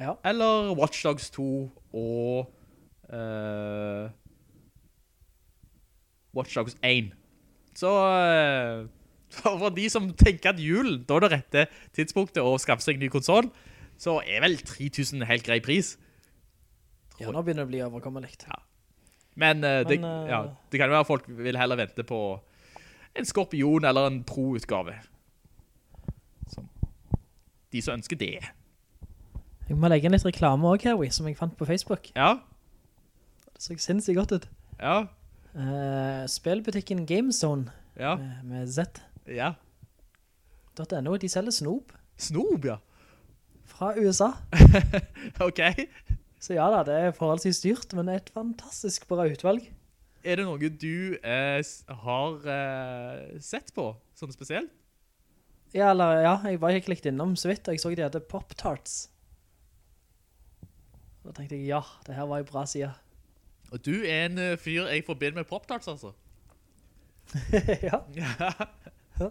Ja. eller Watch Dogs 2 og uh, Watch Dogs 1. Så (laughs) uh, for de som tenker at julen, da er det rette tidspunktet å skaffe seg en ny konsol, så er vel 3000 en helt grei pris. Ja, nå begynner det å bli overkommelig. Men, eh, det, Men, eh, ja, det kan jo være folk vil heller vente på en Skorpion eller en Pro-utgave. De som ønsker det. Jeg må legge inn litt reklame også, her, som jeg fant på Facebook. Ja, Det så sinnssykt godt ut. ja, Uh, spillbutikken GameZone ja, med, med Z. ja. .no, de selger snob. Snob, ja. fra USA. (laughs) Ok. Så ja da, det er forholdsvis dyrt, men det er et fantastisk bra utvalg. Er det noe du eh, har eh, sett på, sånn spesielt? Ja, eller, ja, jeg var ikke likt innom så vidt, og jeg så de hadde Pop-Tarts. Da tenkte jeg, ja, det her var jo bra sida. Og du er en eh, fyr jeg forbinder med Pop-Tarts, altså. (laughs) ja, Ja,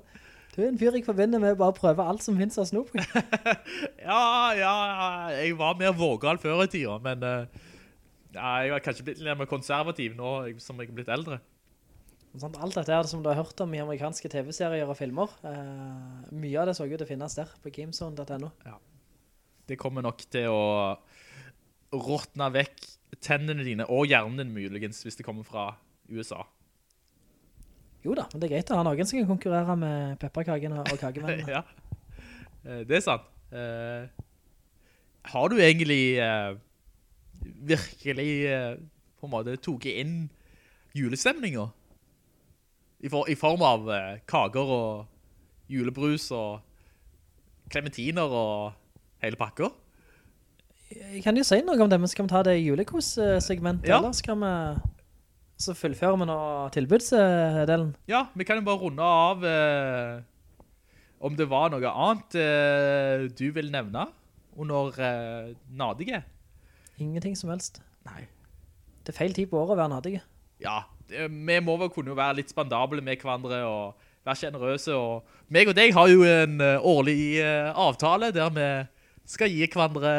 du er en fyr jeg forbinder med å bare prøve alt som finnes av snop. (laughs) ja, ja, jeg var mer vågal før i tida, men eh, ja, jeg har kanskje blitt litt mer konservativ nå som jeg har blitt eldre. Sånn, alt dette er det som du har hørt om i amerikanske tv-serier og filmer, Uh, mye av det så ut å finnes der på gamezone.no. Det kommer nok til å råtne vekk tennene dine, og hjernen din muligens, hvis det kommer fra USA. Jo da, men det er greit å ha noen som kan konkurrere med pepperkagen og, og (laughs) ja, Eh, det er sant. Uh, har du egentlig eh, virkelig eh, på en måte tok inn julestemninger? I, for, I form av kager og julebrus og klementiner og hele pakker? Kan jo si noe om det, men skal vi ta det julekos-segmentet, Ja. eller skal vi så fullføre med noe tilbudsdelen? Ja, vi kan jo bare runde av eh, om det var noe annet eh, du vil nevne under eh, nadige. Ingenting som helst. Nei. Det er feil tid på året å være nadige. Ja, det, vi må vel kunne være litt spandable med hverandre og være generøse. Og meg og deg har jo en eh, årlig uh, avtale der vi skal gi hverandre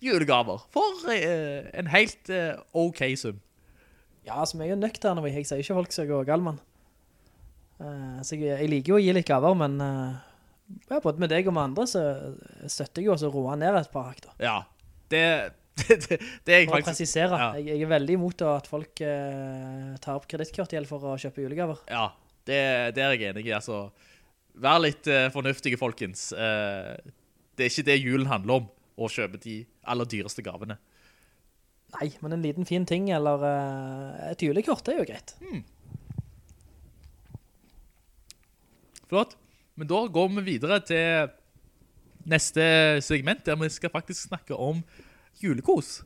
julegaver for uh, en helt uh, ok sum. Ja, altså, vi er jo nøkterne, jeg sier ikke folk skal gå galmann. Uh, så jeg, jeg liker jo å gi litt gaver, men ja, både med deg og med andre så støtter jeg jo også å roe ned et par hakter. Ja, det, (laughs) det, det, er jeg faktisk... presisere, Ja. jeg, jeg er veldig imot at folk eh, tar opp kredittkortgjeld for å kjøpe julegaver. Ja, det, det er jeg enig i. Altså, vær litt eh, fornuftige, folkens. Eh, det er ikke det julen handler om. å kjøpe de aller dyreste gavene. Nei, men en liten fin ting, eller eh, et julekort, det er jo greit. Flott. Men da går vi videre til neste segment, der vi skal faktisk snakke om julekos.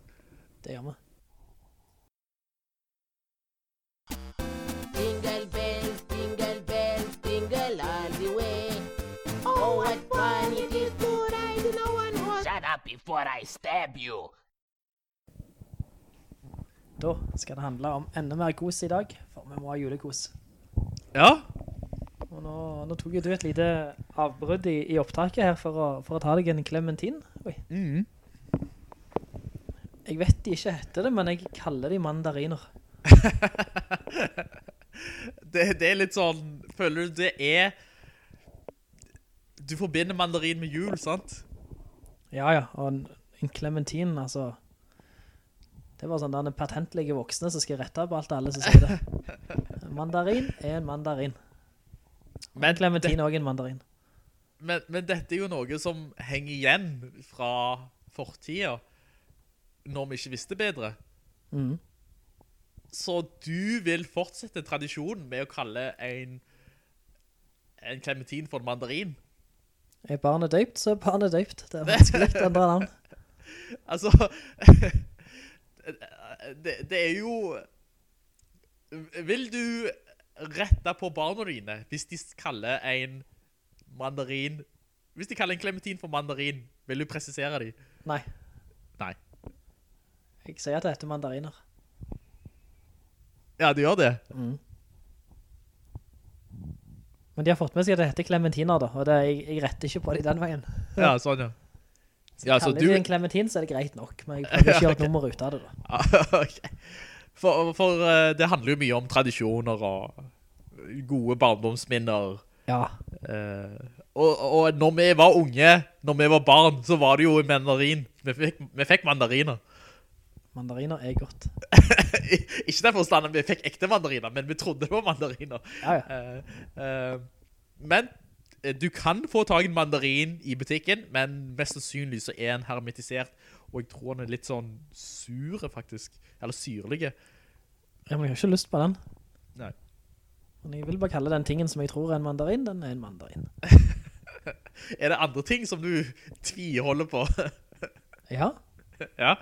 Det gjør vi. Jingle bells, jingle bells, jingle all the way. Oh, what fun it is to ride in a one horse. Shut up before I stab you. Da skal det handle om enda mer kos i dag, for vi må ha julekos. Ja, Og nå, nå tok jo du et lite avbrudd i, i opptaket her for å, for å ta deg en clementin. Oi. Mhm. Jeg vet de ikke heter det, men jeg kaller de mandariner. (laughs) det, det er litt sånn, føler du det er, du forbinder mandarin med jul, sant? Ja, ja, og en, en clementin, altså, det var sånn denne patentlige voksne som skal rette på alt alle som sier det. (laughs) Mandarin er en mandarin. Men, clementin er også en mandarin. men, men dette er jo noe som henger igjen fra fortida, når vi ikke visste bedre. Mm. Så du vil fortsette tradisjonen med å kalle en, en clementin for en mandarin? Er barnet døypt, så er barnet døypt. Det er vanskelig å endre navn. (laughs) Altså, (laughs) det, det er jo... Vil du rette på barna dine hvis de kaller en mandarin... Hvis de kaller en clementin for mandarin, vil du presisere dem? Nei, Nei. Jeg sier at det heter mandariner. Ja, du gjør det. Men de har fått med seg at det heter clementiner da, og det, jeg, jeg retter ikke på det den veien. (laughs) Ja, sånn, ja. Ja, så Kaller du... de en clementin, så er det greit nok, men jeg prøver ikke å gjøre (laughs) et nummer ut av det da. (laughs) Ja, ok. For, for eh, det handler jo mye om tradisjoner og gode barndomsminner. Ja, Eh, og, og når vi var unge, når vi var barn, så var det jo mandarin. Vi fikk, vi fikk mandariner. Mandariner er godt. (laughs) Ikke den forstand at vi fikk ekte mandariner, men vi trodde det var mandariner. Ja, ja. Eh, eh, men eh, du kan få tag i en mandarin i butikken, men mest sannsynlig så er den hermetisert, og jeg tror den er litt sånn sure faktisk, eller syrlige. Ja, men jeg har ikke lyst på den. Nei. Men jeg vil bare kalle den tingen som jeg tror er en mandarin, den er en mandarin. (laughs) Er det andre ting som du tviholder på? Ja, (laughs) ja.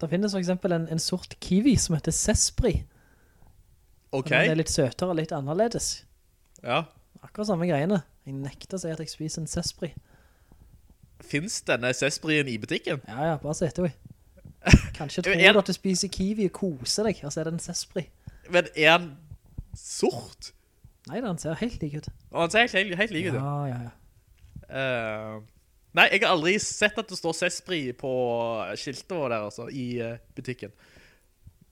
Det finnes for eksempel en, en sort kiwi som heter Sespri. Ok. Den er litt søtere og litt annerledes. Ja. Akkurat samme greiene. Jeg nekter å si at jeg spiser en Sespri. Finns denne sesprien i butikken? Ja, ja, bare se etter vi. Kanskje (laughs) tror En- du at du spiser kiwi og koser deg, og så er det en Sespri. Men er den sort? Nei, den ser helt lik ut. Og han ser helt, helt, helt like ut. Ja, ja, ja. Eh, nei, jeg har aldri sett at det står Sespri på skiltet der, altså, i eh, butikken.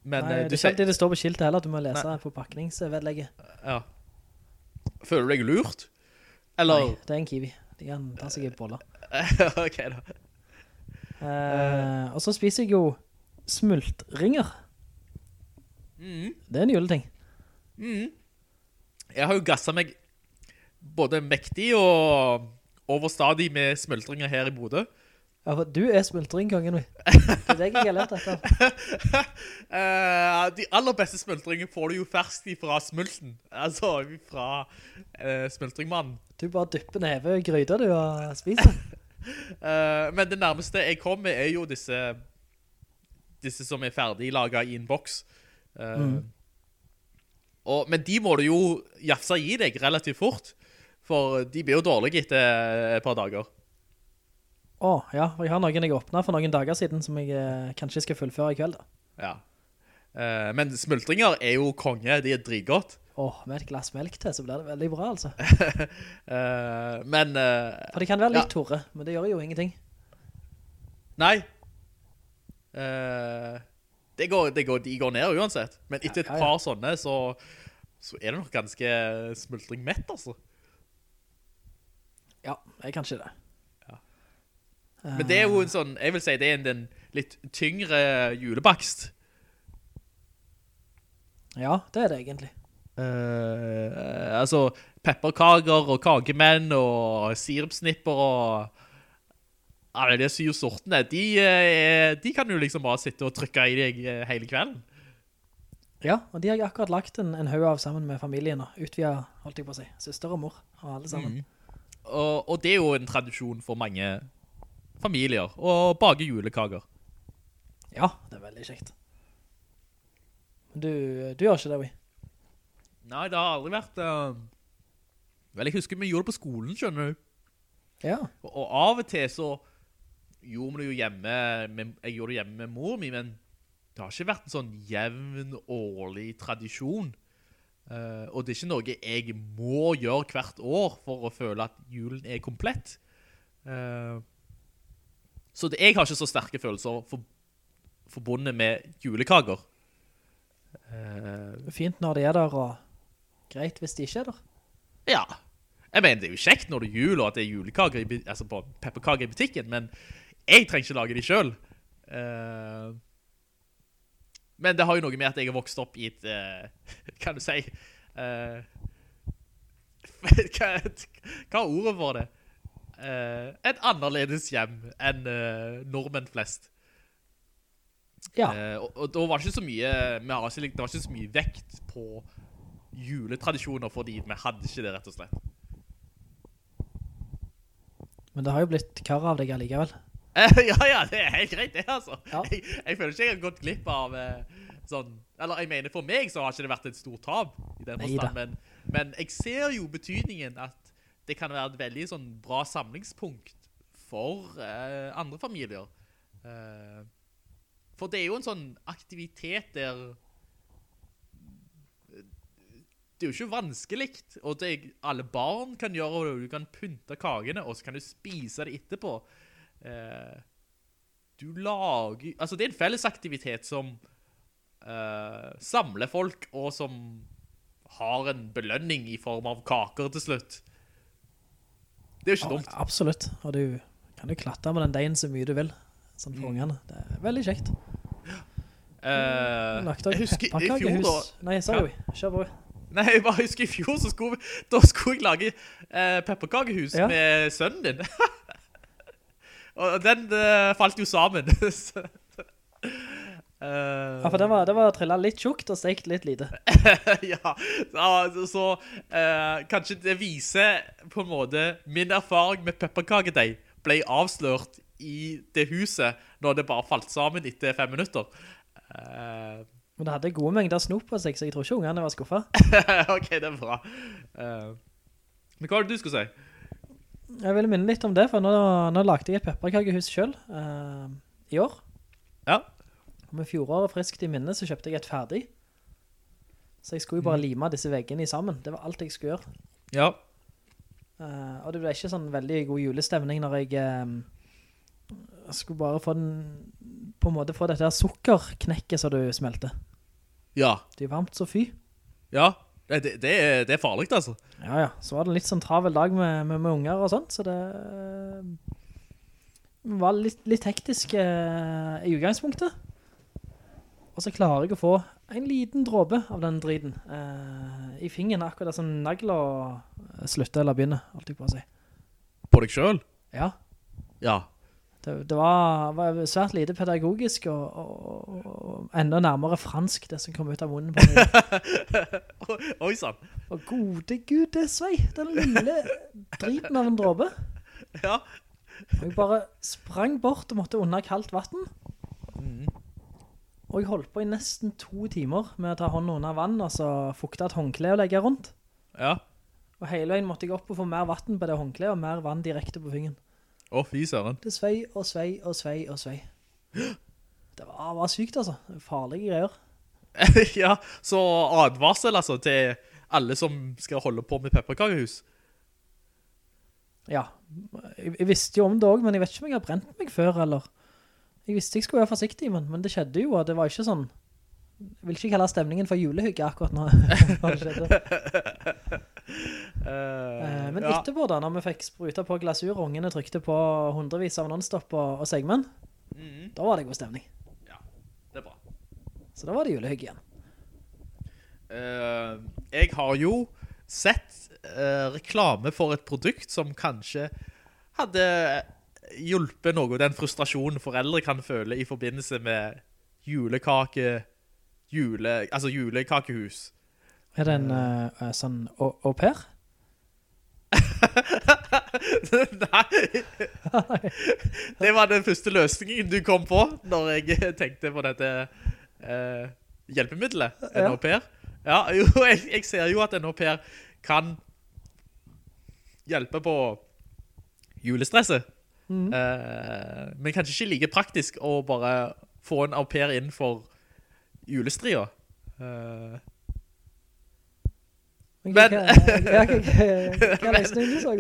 Men Nei, du det er ikke alltid det står på skiltet heller, at du må lese Nei. på pakningsvedlegget. Ja. Føler du deg lurt? Eller... Nei, det er en kiwi. De kan ta seg i boller. (laughs) ok da. Uh, og så spiser jeg jo smultringer. Mm. Det er en juleting. Jeg har jo gasset meg både mektig og overstadig med smultringer her i Bodø. Ja, for du er smultringkongen, vi. Det er deg jeg har lært etter. (laughs) Eh, de aller beste smultringene får du jo ferskt fra smulten. Altså, fra uh, smultringmannen. Du bare dypper neve i gryta du og spiser. uh, (laughs) men det nærmeste jeg kom med er jo disse disse som er ferdiglaget i en boks. Eh, og, men de må du jo jafse i deg relativt fort, for de blir jo dårlige etter et par dager. Å, ja, og jeg har noen jeg åpnet for noen dager siden som jeg eh, kanskje skal fullføre i kveld da. Ja. Eh, men smultringer er jo konge, de er dritgodt. Åh, med et glass melk til så blir det veldig bra altså. (laughs) Eh, men eh, For de kan være litt Ja. torre, men det gjør jo ingenting. Nei. Eh, det går, det går, de går ned uansett. Men etter et Ja, ja, ja. par sånne, så, så er det nok ganske smultringmett, altså. Ja, jeg kan ikke det. Men det er jo en sånn, jeg vil si det er en den litt tyngre julebakst. Ja, det er det egentlig. Uh, altså, pepperkager og kagemenn og sirupsnipper og Ja, det syr sortene, de, eh, de kan jo liksom bare sitte og trykke i deg eh, hele kvelden. Ja, og de har jeg akkurat lagt en, en haug av sammen med familien, og utvida, holdt jeg på å si, søster og mor, og alle sammen. Og, og det er jo en tradisjon for mange familier, å bake julekaker. Ja, det er veldig kjekt. Du, du gjør ikke det, vi. Nei, det har aldri vært... Uh... Vel, jeg husker vi gjorde det på skolen, skjønner du. Ja, Og, og av og til så gjorde vi det jo hjemme, med, jeg gjorde det hjemme med mor mi, men det har ikke vært en sånn jevn, årlig tradisjon. Eh, og det er ikke noe jeg må gjøre hvert år for å føle at julen er komplett. Uh, så det, jeg har ikke så sterke følelser for, forbundet med julekaker. Uh, er fint når de er der, og greit hvis de ikke er der. Ja. Jeg mener, det er jo kjekt når det er jul, og at det er julekaker, i, altså på pepperkaker i butikken, men jeg trenger ikke lage de selv. Eh, men det har jo noe med at jeg har vokst opp i et, (laughs) uh, kan du si, uh, (laughs) hva, hva er ordet for det? Uh, et annerledes hjem enn eh, nordmenn flest. Ja, Eh, og, og da var det ikke så mye, ikke, det var ikke så mye vekt på juletradisjoner, fordi vi hadde ikke det rett og slett. men det har jo blitt kar av deg allikevel. Eh, ja, ja, det er helt greit det, altså. Ja. Jeg, jeg føler ikke jeg har gått glipp av eh, sånn, eller jeg mener for meg så har ikke det vært et stort tab i den forstand, men, men jeg ser jo betydningen at det kan være et veldig sånn bra samlingspunkt for eh, andre familier. Eh, for det er jo en sånn aktivitet der det er jo ikke vanskelig, og det alle barn kan gjøre det, og du kan pynte kagene, og så kan du spise det etterpå. Eh, du lager, altså det er en fellesaktivitet som eh, samler folk, og som har en belønning i form av kaker til slutt. Det er jo ikke dumt. Absolutt, og du kan jo klatre med den deigen så mye du vil, sånn Mm. for ungene. Det er veldig kjekt. Uh, Lagt jeg husker i fjor da. Nei, sorry, kjør på. Nei, jeg bare husker i fjor så skulle, da skulle jeg lage eh, pepperkakehus Ja. med sønnen din. (laughs) og den uh, falt jo sammen. (laughs) Eh, Ja, for det var, det var trillet litt tjukt og stekt litt lite. (laughs) ja, så, så uh, kanskje det viser på en måte min erfaring med pepperkakedeig ble avslørt i det huset når det bare falt sammen etter fem minutter. Eh, Men det hadde gode mengder snop på seg, så jeg tror ikke ungene var skuffet. (laughs) ok, det er bra. Men hva var det du skulle si? Jeg vil minne litt om det, for nå, nå lagde jeg et pepperkakehus selv uh, i år. Ja. Og med fjoråret friskt i minne så kjøpte jeg et ferdig. Så jeg skulle jo bare lime disse veggene i sammen. Det var alt jeg skulle gjøre. Ja. Uh, og det ble ikke sånn veldig god julestemning når jeg uh, skulle bare få den, på en måte få dette her sukkerknekket som du smelte. Ja. Det er varmt så fy. Ja. Det, det, det, er, det er farlig, altså. Ja, ja. Så var det en litt sånn travel dag med, med, med unger og sånt, så det eh, var litt, litt hektisk eh, i utgangspunktet. Og så klarer jeg å få en liten dråpe av den driten eh, i fingeren, akkurat som nagler slutter eller begynner, jeg på å si. På deg selv? Ja, Ja. Det, det var, var svært lite pedagogisk og, og, og enda nærmere fransk, det som kom ut av munnen på meg. (laughs) Oi, sann. Og gode gud, det svei, den lille driten av en dråbe. Ja. Jeg bare sprang bort og måtte under kaldt vatten. Og jeg holdt på i nesten to timer med å ta hånden under vann, og så fukte et håndkle og legge rundt. Ja. Og hele veien måtte jeg opp og få mer vatten på det håndkleet, og mer vann direkte på fingeren. Å, fy søren. Det svei og svei og svei og svei. Det var, var sykt altså. Farlige greier. (laughs) ja, så advarsel altså til alle som skal holde på med pepperkakehus. Ja, jeg, jeg visste jo om det også, men jeg vet ikke om jeg har brent meg før, eller... Jeg visste jeg skulle være forsiktig, men, men det skjedde jo, og det var ikke sånn... Jeg vil ikke kalle stemningen for julehygge akkurat nå. (laughs) (laughs) Eh, men ja. etterpå da, når vi fikk spruta på glasur, ungene trykte på hundrevis av nonstop og, og segmen, Mhm. da var det god stemning. Ja, Det er bra. Så da var det julehygg igjen. Uh, jeg har jo sett uh, reklame for et produkt som kanskje hadde hjulpet noe den frustrasjonen foreldre kan føle i forbindelse med julekake, jule, altså julekakehus. Er det en uh, sånn au pair? (laughs) Nei. (laughs) Det var den første løsningen du kom på når jeg tenkte på dette uh, hjelpemiddelet, en Ja. au pair. Ja, jo, jeg, jeg ser jo at en au pair kan hjelpe på julestresset. Mm. Uh, men kanskje ikke like praktisk å bare få en au pair inn for julestria. Eh, Men hva- hva-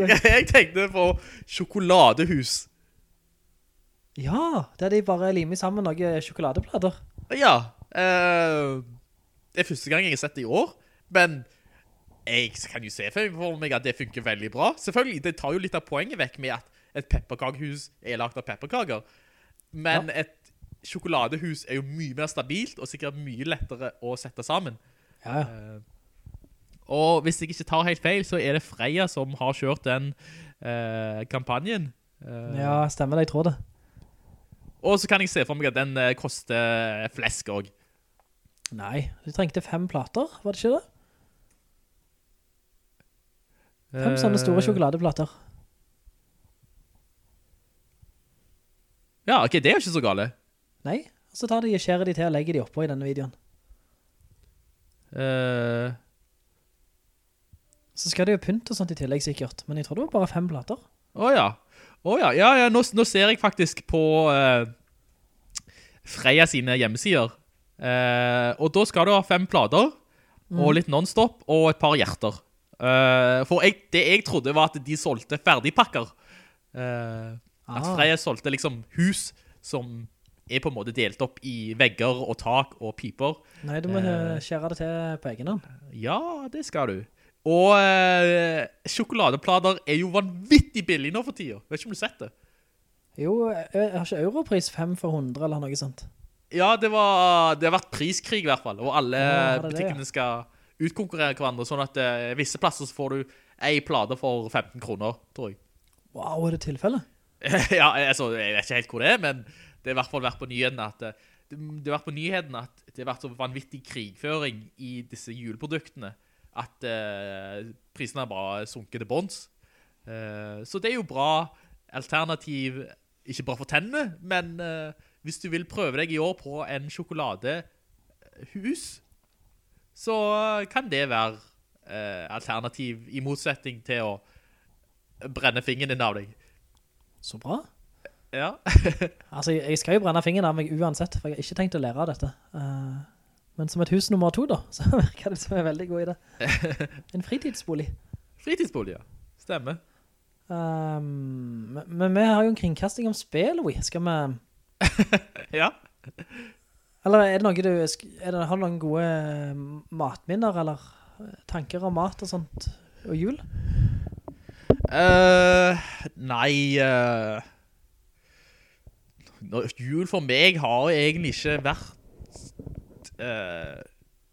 hva- jeg tenkte på sjokoladehus. Ja, der de bare limer sammen noen sjokoladeplater. Ja, eh, det er første gang jeg har sett det i år, men jeg kan jo se for meg at det funker veldig bra. Selvfølgelig, det tar jo litt av poenget vekk med at et pepperkaghus er lagt av pepperkager, Men et sjokoladehus er jo mye mer stabilt, og sikkert mye lettere å sette sammen. Ja, ja. Eh, og hvis jeg ikke tar helt feil, så er det Freia som har kjørt den eh, kampanjen. Eh, Ja, stemmer det, jeg tror det. Og så kan jeg se for meg at den eh, koster flesk også. Nei, du trengte fem plater, var det ikke det? Fem sånne store Eh, sjokoladeplater. Ja, ok, det er jo ikke så gale. Nei, så tar de, og skjærer de til og legger de oppå i denne videoen. Eh, Så skal det jo pynte og sånt i tillegg sikkert, men jeg tror det var bare fem plater. Åja, oh, åja, oh, ja, ja nå, nå ser jeg faktisk på uh, Freia sine hjemmesider. Uh, og da skal du ha fem plater, og litt non-stop, og et par hjerter. Uh, for jeg, det jeg trodde var at de solgte ferdigpakker. Uh, At Ah. Freia solgte liksom hus som er på en måte delt opp i vegger og tak og piper. Nei, du må uh, skjære det til på egen hånd. Ja, det skal du. Og eh, sjokoladeplater er jo vanvittig billig nå for tida. Vet ikke om du har sett det? Jo, jeg har ikke europris 5 for 100 eller noe sånt. Ja, det, var, det har vært priskrig i hvert fall, og alle Ja, er det, butikkene skal utkonkurrere hverandre, sånn at eh, visse plasser så får du en plate for 15 kroner, tror jeg. Wow, er det tilfelle? (laughs) ja, altså, jeg vet ikke helt hvor det er, men det har i hvert fall vært på nyheden at eh, det, det har vært på nyhetene at det har vært så vanvittig krigføring i disse juleproduktene at eh, prisene har bare sunket til bonds. Eh, så det er jo bra alternativ, ikke bare for tennene, men eh, hvis du vil prøve deg i år på en sjokoladehus, så kan det være eh, alternativ i motsetning til å brenne fingeren din av deg. Så bra. Ja. (laughs) Altså, jeg skal jo brenne fingeren av meg uansett, for jeg har ikke tenkt å lære av dette. Eh, men som et hus nummer to da, (laughs) så virker det som en veldig god idé. (laughs) En fritidsbolig. Fritidsbolig, ja. Stemmer. Um, men, men vi har jo en kringkasting om spil, vi. Skal vi... (laughs) Ja. Eller er det noe du... Er det, har du noen gode eh, matminner, eller eh, tanker om mat og sånt, og jul? Uh, nei, Uh, jul for meg har egentlig ikke vært eh,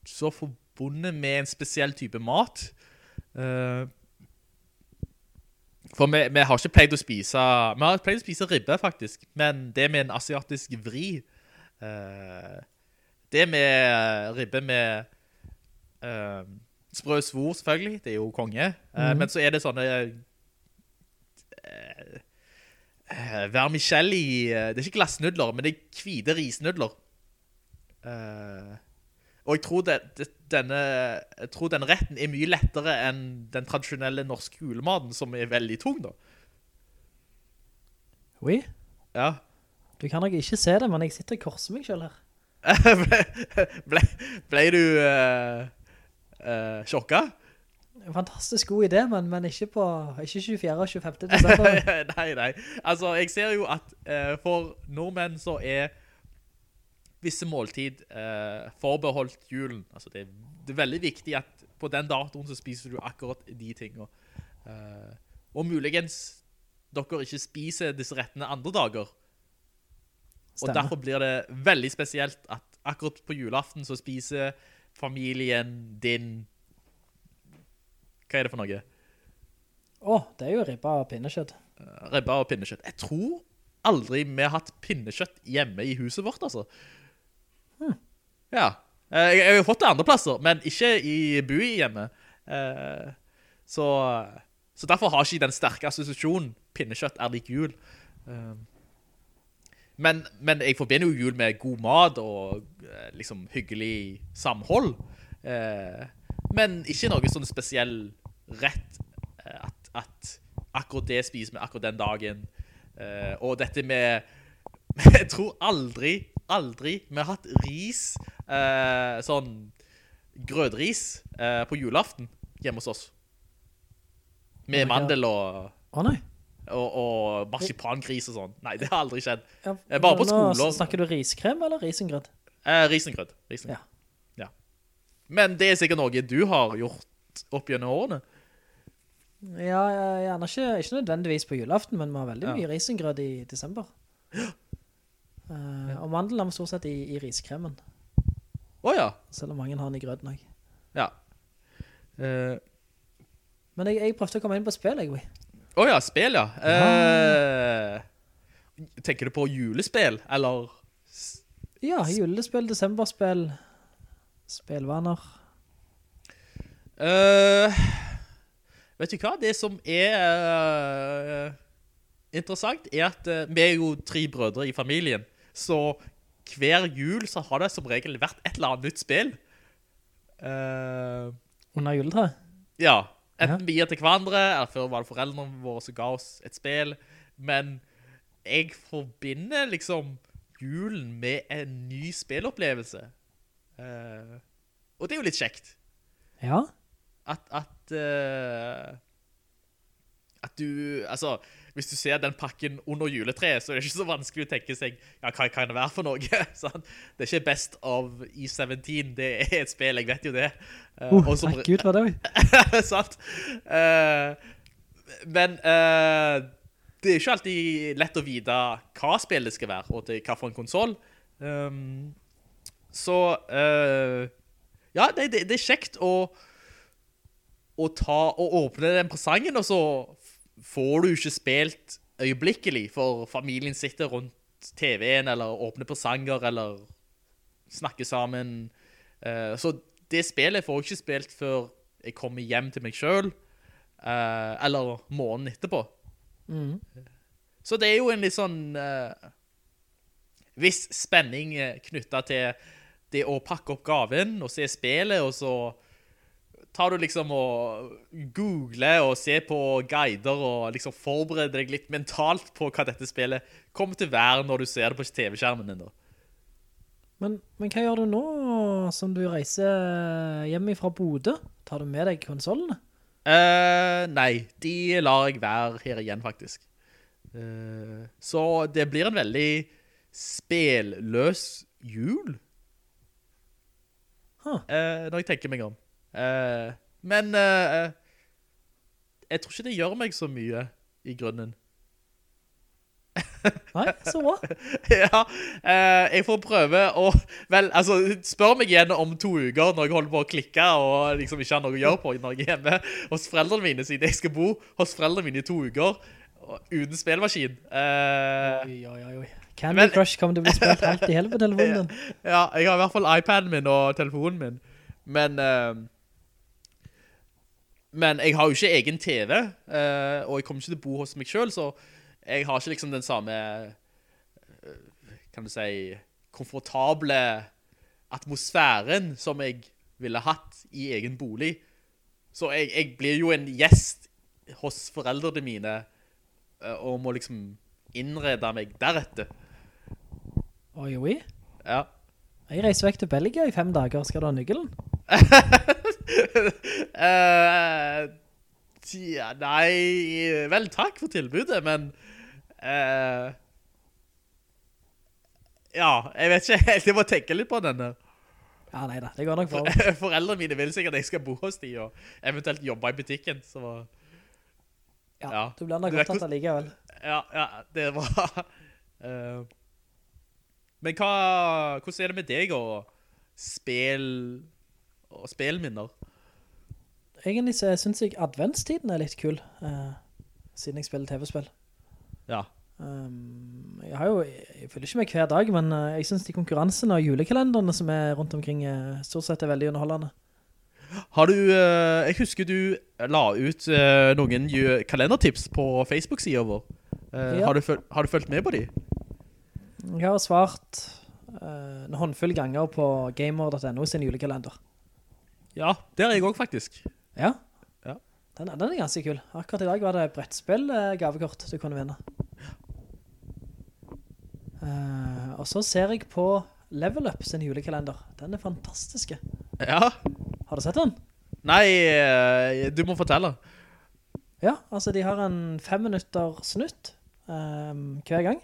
så forbundet med en spesiell type mat. Uh, for vi, vi har ikke pleid å spise, vi har pleid å spise ribbe faktisk, men det med en asiatisk vri. uh, det med ribbe med uh, sprø svor selvfølgelig, det er jo konge. Mm. Men så er det sånne vermicelli, det er ikke glassnudler, men det er hvite risnudler. Eh, og jeg tror, det, det, denne, jeg tror denne retten er mye lettere enn den tradisjonelle norske julematen, som er veldig tung da. Oui. Ja. Du kan nok ikke se det, men jeg sitter og korser meg selv her. ble, (laughs) ble, ble du uh, uh, sjokka? Fantastisk god idé, men, men ikke på ikke 24. og 25. desember. (laughs) nei, nei. Altså, jeg ser jo at uh, for nordmenn så er visse måltid eh, forbeholdt julen. Altså, det, er- det er veldig viktig at på den datoen så spiser du akkurat de tingene. Eh, og muligens dere ikke spiser disse rettene andre dager. Og derfor blir det veldig spesielt at akkurat på julaften så spiser familien din Hva er det for noe? Å, det er jo ribba og pinnekjøtt. eh, ribba og pinnekjøtt. Jeg tror aldri vi har hatt pinnekjøtt hjemme i huset vårt, altså. Ja. Eh, Jeg, jeg har fått det andre plasser, men ikke i bui hjemme. Eh, Så, så derfor har ikke den sterke assosiasjonen pinnekjøtt er lik jul. Eh, Men, men jeg forbinder jo jul med god mat og liksom hyggelig samhold. Men ikke noe sånn spesiell rett at, at akkurat det spiser vi akkurat den dagen. Og dette med (laughs) Jeg tror aldri, aldri vi har hatt ris, eh, sånn grødris, eh, på julaften hjemme hos oss. Med mandel og, Å nei. og, og marsipangris og sånn. Nei, det har aldri skjedd. Ja, Eh, Bare på nå. Snakker du riskrem eller risengrød? Eh, risengrød. risengrød. Ja. Ja. Men det er sikkert noe du har gjort opp gjennom årene. Ja, ja, gjerne ikke, ikke nødvendigvis på julaften, men vi har veldig Ja. mye risengrød i desember. Uh, (gasps) og mandelen har vi stort sett i, i riskremen, Åja, selv om mange har den i grøden også. ja. Uh, Men jeg, jeg prøvde å komme inn på spill, jeg. Åja, spill, ja. Uh, tenker du på julespill, eller... Ja, julespill, desemberspill, spillvaner. Uh, vet du hva? Det som er eh, interessant er at eh, vi er jo tre brødre i familien, så hver jul så har det som regel vært et eller annet nytt spill. Uh, Under juletreet. ja, enten vi gir til hverandre, eller før var det foreldrene våre som ga oss et spill, men jeg forbinder liksom julen med en ny spillopplevelse. Uh, og det er jo litt kjekt Ja. at, at, uh, at du, altså, hvis du ser den pakken under juletreet, så er det ikke så vanskelig å tenke seg, ja, hva kan det være for noe? (laughs) det er ikke best av E17, det er et spill, jeg vet jo det. Uh, oh, som- takk Gud for det, vi. (laughs) sant? Uh, men uh, det er ikke alltid lett å vite hva spillet skal være, og til hva for en konsol. Um, så, uh, ja, det, det, det er kjekt å, å ta og åpne den presangen, og så får du ikke spilt øyeblikkelig, for familien sitter rundt TV-en, eller åpner presanger, eller snakker sammen. Eh, så det spillet får jeg ikke spilt før jeg kommer hjem til meg selv, eh, eller måneden etterpå. Mm. Så det er jo en litt sånn uh, viss spenning knyttet til det å pakke opp gaven og se spillet, og så tar du liksom og googler og ser på guider og liksom forbereder deg litt mentalt på hva dette spillet kommer til å være når du ser det på TV-skjermen din da. Men, men hva gjør du nå som du reiser hjem fra Bodø? Tar du med deg konsolene? Uh, nei, de lar jeg være her igjen faktisk. Uh, så det blir en veldig spilløs jul. Huh. Uh, når jeg tenker meg om. Eh, men uh, jeg tror ikke det gjør meg så mye i grunnen. Nei, så bra. (laughs) ja, eh, jeg får prøve å Vel, altså, spør meg igjen om to uker når jeg holder på å klikke og liksom ikke har noe å gjøre på når jeg er hjemme hos foreldrene mine, siden jeg skal bo hos foreldrene mine i to uker uten spillmaskin. Eh, Oi, oi, oi, oi. Candy Men- Crush kommer til å bli spilt helt i helvete telefonen (laughs) din. ja, jeg har i hvert fall iPaden min og telefonen min. Men, eh, men jeg har jo ikke egen TV, eh, og jeg kommer ikke til å bo hos meg selv, så jeg har ikke liksom den samme, eh, kan du si, komfortable atmosfæren som jeg ville hatt i egen bolig. Så jeg, jeg blir jo en gjest hos foreldrene mine, eh, og må liksom innrede meg deretter. Oi, oi. Ja. Jeg reiser vekk til Belgia i fem dager. Skal du ha nøkkelen? (laughs) (laughs) Eh, tja, nei, vel takk for tilbudet, men uh, ja, jeg vet ikke helt, jeg må tenke litt på denne. Ja, nei da. Det går nok for. (laughs) Foreldrene mine vil sikkert at jeg skal bo hos de, og eventuelt jobbe i butikken, så Ja, Ja. du blir nok tatt opptatt allikevel. ja, ja, det bra. (laughs) Eh, men hva, hvordan er det med deg og spil, og spilminner? Egentlig så synes jeg adventstiden er litt kul, uh, siden jeg spiller TV-spill. Ja. Um, jeg har jo, jeg følger ikke med hver dag, men uh, jeg synes de konkurransene og julekalenderne som er rundt omkring uh, stort sett er veldig underholdende. Har du, jeg husker du la ut noen kalendertips på Facebook-siden vår. Ja. har, du føl- har du følt med på de? Jeg har svart en håndfull ganger på gamer.no sin julekalender. Ja, der er jeg også faktisk. Ja? Ja. Den, den er ganske kul. Akkurat i dag var det brettspill uh, gavekort du kunne vinne. Uh, og så ser jeg på Level Up sin julekalender. Den er fantastiske. Ja. Har du sett den? Nei, eh, du må fortelle. Ja, altså de har en fem minutter snutt um, hver gang.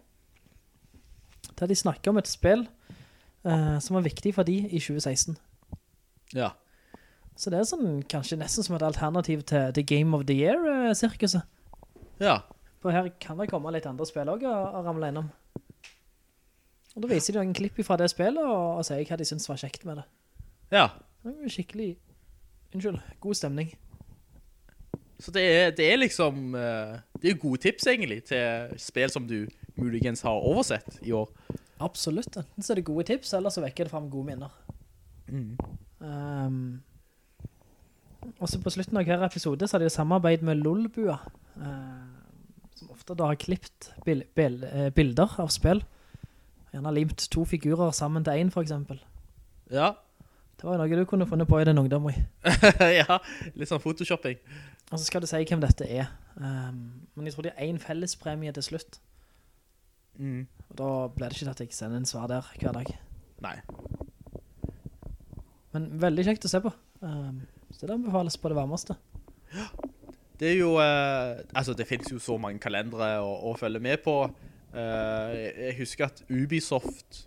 Der de snakker om et spill uh, som var viktig for de i 2016. Ja. Så det er sånn, kanskje nesten som et alternativ til The Game of the Year-sirkuset. Ja. For her kan det komme litt andre spill også å, å ramle innom. Og da viser de en klipp fra det spillet og, og sier hva de synes var kjekt med det. Ja. Det er skikkelig, unnskyld, god stemning. Så det er, det er liksom, eh, det er gode tips egentlig til spill som du muligens har oversett i år. Absolutt. Enten så er det gode tips, eller så vekker det frem gode minner. Um, og så på slutten av hver episode så hadde jeg samarbeid med Lolbua, eh, som ofte da har klippt bil bil eh, bilder av spill. Gjerne limt to figurer sammen til en, for eksempel. Ja. Det var noe du kunne funnet på i den ungdommen. (laughs) ja, litt sånn photoshopping. Og så skal du si hvem dette er. Um, men jeg tror det er en fellespremie til slutt. Mm. Og da ble det ikke til at jeg sender en svar der hver dag. Nei. Men veldig kjekt å se på. Um, så det anbefales på det varmeste. Det er jo, eh, altså det finnes jo så mange kalendere å, å følge med på. Eh, jeg- husker at Ubisoft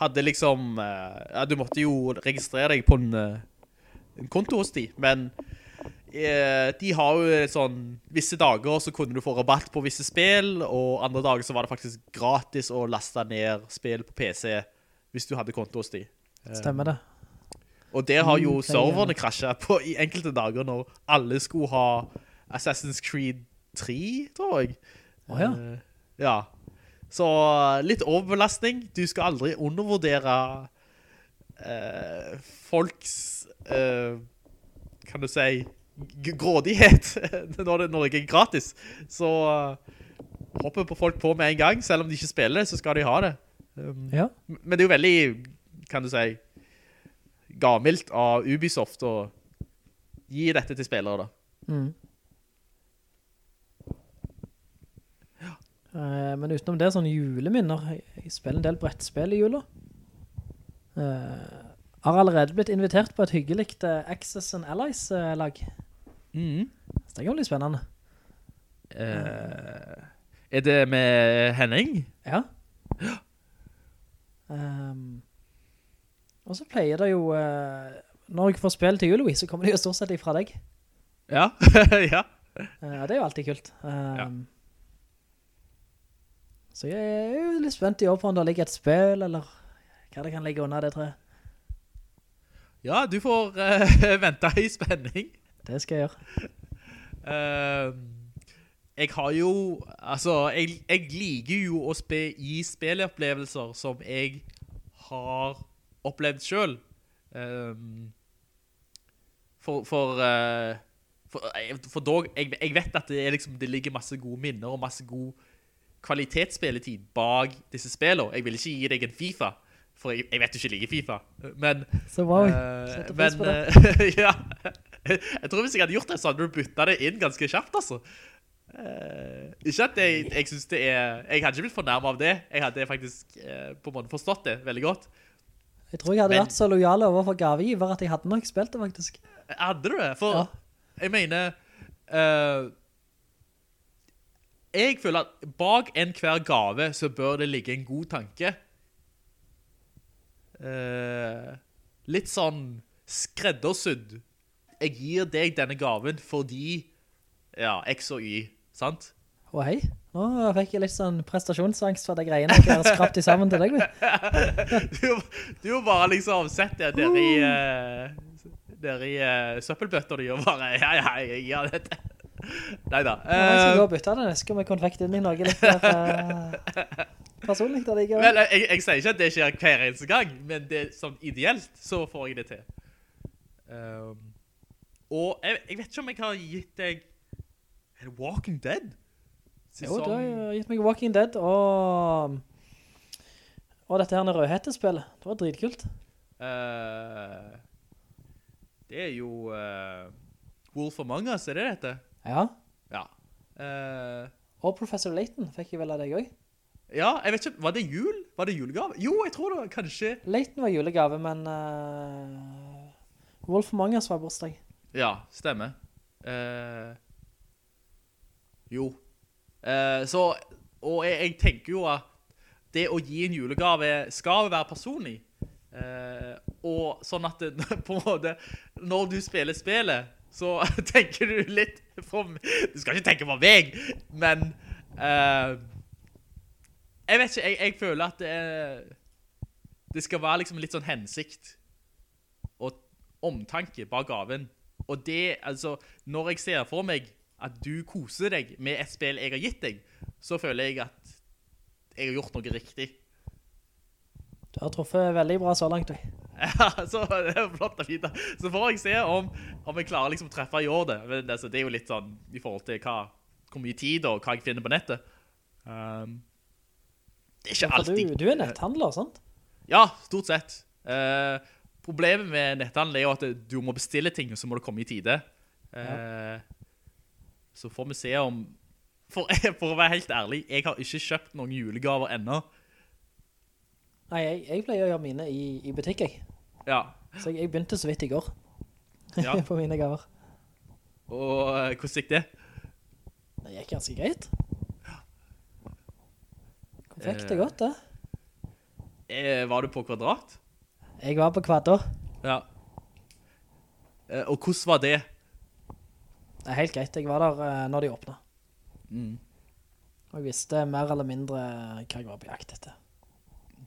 hadde liksom, eh, ja du måtte jo registrere deg på en, eh, en konto hos de, men eh, de har jo sånn, visse dager så kunne du få rabatt på visse spill, og andre dager så var det faktisk gratis å laste ned spill på PC hvis du hadde konto hos de. Eh, Stemmer det. Og der har jo Ok, serverne krasjet på i enkelte dager når alle skulle ha Assassin's Creed 3, tror jeg. Åja. ja. Eh, ja. Så eh, litt overbelastning. Du skal aldri undervurdere eh, folks, eh, kan du si, grådighet (laughs) når det, når det er gratis. Så eh, hopper på folk på med en gang, selv om de ikke spiller det, så skal de ha det. Um, Ja. Men det er jo veldig, kan du si, gammelt av Ubisoft å gi dette til spillere da. Mm. Eh, men utenom det, sånne juleminner, jeg, spiller en del brettspill i jula. Uh, har allerede blitt invitert på et hyggelikt uh, Access and Allies-lag. Mhm. Så det kan bli spennende. Uh, er det med Henning? Ja. Um, (gasps) og så pleier det jo, eh, når jeg får spill til jul, så kommer det jo stort sett ifra deg. Ja, (laughs) ja. Eh, det er jo alltid kult. Um, Så jeg er jo litt spent i år på om det ligger et spill, eller hva det kan ligge under det treet. Ja, du får uh, (laughs) vente i spenning. Det skal jeg gjøre. Uh, jeg har jo, altså, jeg, jeg liker jo å spe, gi spilleopplevelser som jeg har opplevd selv. Um, for, for, uh, for, eh, for dog, jeg, jeg vet at det, er liksom, det ligger masse gode minner og masse god kvalitetsspilletid bak disse spillene. Jeg vil ikke gi deg en FIFA, for jeg, jeg vet du ikke liker FIFA. Men, Så eh, setter men, (laughs) ja, jeg tror hvis jeg hadde gjort det, så hadde du byttet det inn ganske kjapt, altså. Uh, ikke at jeg, jeg synes det er Jeg hadde ikke blitt fornærmet av det Jeg hadde faktisk uh, på en måte forstått det veldig godt Jeg tror jeg hadde Men- vært så lojal overfor gavegiver at jeg hadde nok spilt det faktisk. Hadde du det? For Ja. jeg mener uh, Jeg føler at bak en hver gave Så bør det ligge en god tanke Uh, Litt sånn Skreddersydd Jeg gir deg denne gaven fordi Ja, X og Y Sant? Å hei, nå fikk jeg litt sånn prestasjonsangst for de greiene jeg har skrapt de sammen til deg. du, (laughs) du har bare liksom sett det der i, uh, der i uh, søppelbøtter du og bare, ja, ja, jeg ja, dette. Neida. Jeg skal eh, gå og bytte den, skal med konfekt inn i Norge litt eh, personlig da ligger. Vel, jeg, jeg sier ikke at det skjer hver eneste gang, men det, som ideelt så får jeg det til. Um, og jeg, jeg vet ikke om jeg har gitt deg Walking Dead? Jo, du har jo gitt meg Walking Dead, og og dette her rødhetespillet. Det var dritkult. Uh, det er jo uh, Wolf Among Us, er det dette? Ja. Ja. Uh, Og Professor Layton fikk jeg vel av deg også. ja, jeg vet ikke, var det jul? Var det julegave? Jo, jeg tror det var kanskje. Layton var julegave, men uh, Wolf Among Us var bursdag. Ja, stemmer. Uh, jo. Eh, så, og jeg, jeg tenker jo at det å gi en julegave skal jo være personlig. Eh, og sånn at det, (laughs) på en måte, når du spiller spillet, så (laughs) tenker du litt på. Du skal ikke tenke på meg, men eh, jeg vet ikke, jeg, jeg føler at det, det skal være liksom litt sånn hensikt og omtanke bak gaven. Og det, altså, når jeg ser for meg at du koser deg med et spill jeg har gitt deg, så føler jeg at jeg har gjort noe riktig. Du har truffet veldig bra så langt. du. Ja, så (laughs) det er jo flott å vite. Så får jeg se om, om jeg klarer liksom å treffe i år det. Men, altså, det er jo litt sånn i forhold til hva, hvor mye tid og hva jeg finner på nettet. Um, det er ikke alltid. du, du er netthandler, sant? Ja, stort sett. Uh, problemet med netthandel er jo at du må bestille ting, og så må det komme i tide. Eh, Så får vi se om... For, (laughs) for å være helt ærlig, jeg har ikke kjøpt noen julegaver ennå. Nei, jeg, jeg pleier å gjøre mine i, i butikk, jeg. Ja, Så jeg, jeg begynte så vidt i går Ja. (laughs) på mine gaver. og eh, hvordan gikk det? Det gikk ganske greit. Konfekt er Eh. godt, det. Eh, var du på kvadrat? Jeg var på kvadrat. Ja. Eh, og hvordan var det? Det er helt greit. Jeg var der eh, når de åpnet. Mm. Og jeg visste mer eller mindre hva jeg var på jakt etter.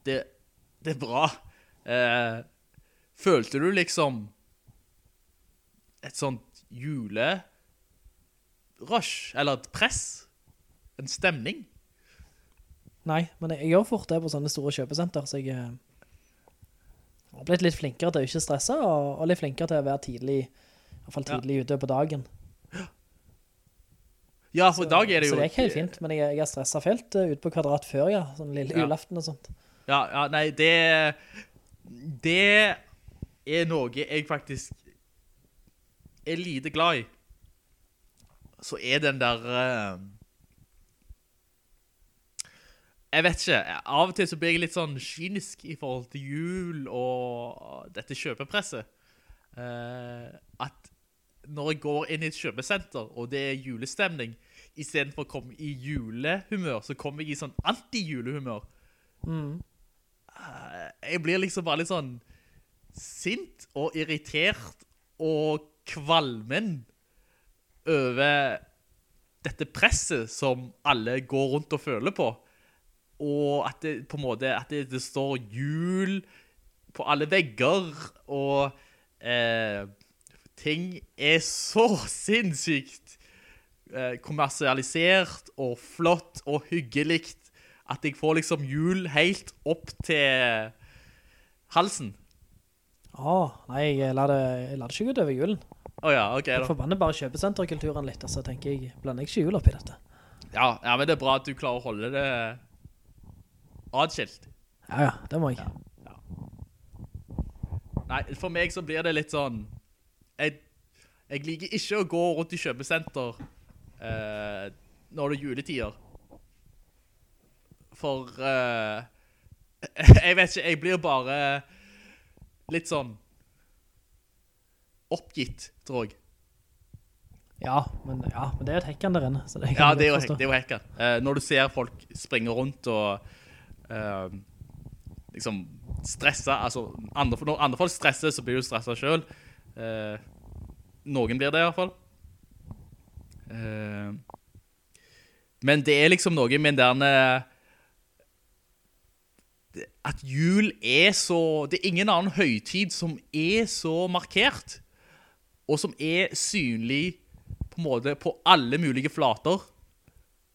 Det, det er bra. Eh, følte du liksom et sånt julerush, eller et press? En stemning? Nei, men jeg, jeg gjør fort det på sånne store kjøpesenter, så jeg eh, har blitt litt flinkere til å ikke stresse, og, og litt flinkere til å være tidlig, i hvert fall tidlig ute på dagen. Ja, for i dag er det jo... Så det gikk helt fint, men jeg, jeg har stresset felt uh, ute på kvadrat før, ja, sånn lille Ja. julaften og sånt. Ja, ja, nei, det... Det er noe jeg faktisk er lite glad i. Så er den der... Uh, jeg vet ikke, av og til så blir jeg litt sånn kynisk i forhold til jul og dette kjøpepresset. Uh, at når jeg går inn i et kjøpesenter, og det er julestemning, i stedet for å komme i julehumør, så kommer jeg i sånn anti-julehumør. Mm. jeg blir liksom bare litt sånn sint og irritert og kvalmen over dette presset som alle går rundt og føler på. Og at det på en måte, at det, det står jul på alle vegger, og eh, ting er så (laughs) sinnssykt eh, kommersialisert og flott og hyggelig at jeg får liksom jul helt opp til halsen. Åh, nei, jeg lar det, jeg lar det ikke gå ut over julen. Åja, ok Jeg da. forbanner bare kjøpesenterkulturen litt, så tenker jeg, blander jeg ikke jul opp i dette. Ja, ja, men det er bra at du klarer å holde det adskilt. Ja, ja, det må jeg. Nei, for meg så blir det litt sånn Jeg, jeg liker ikke å gå rundt i kjøpesenter eh, Når det er juletider For eh, (laughs) Jeg vet ikke, jeg blir bare Litt sånn Oppgitt, tror jeg Ja, men, ja, men det er et hekken der inne. Så det Ja, det er jo, det er jo hekken. Eh, når du ser folk springe rundt og eh, liksom stresse, altså andre, når andre folk stresser, så blir du stresset selv. Eh, noen blir det i hvert fall. Eh, men det er liksom noe med den eh, at jul er så, det er ingen annen høytid som er så markert, og som er synlig på måte på alle mulige flater.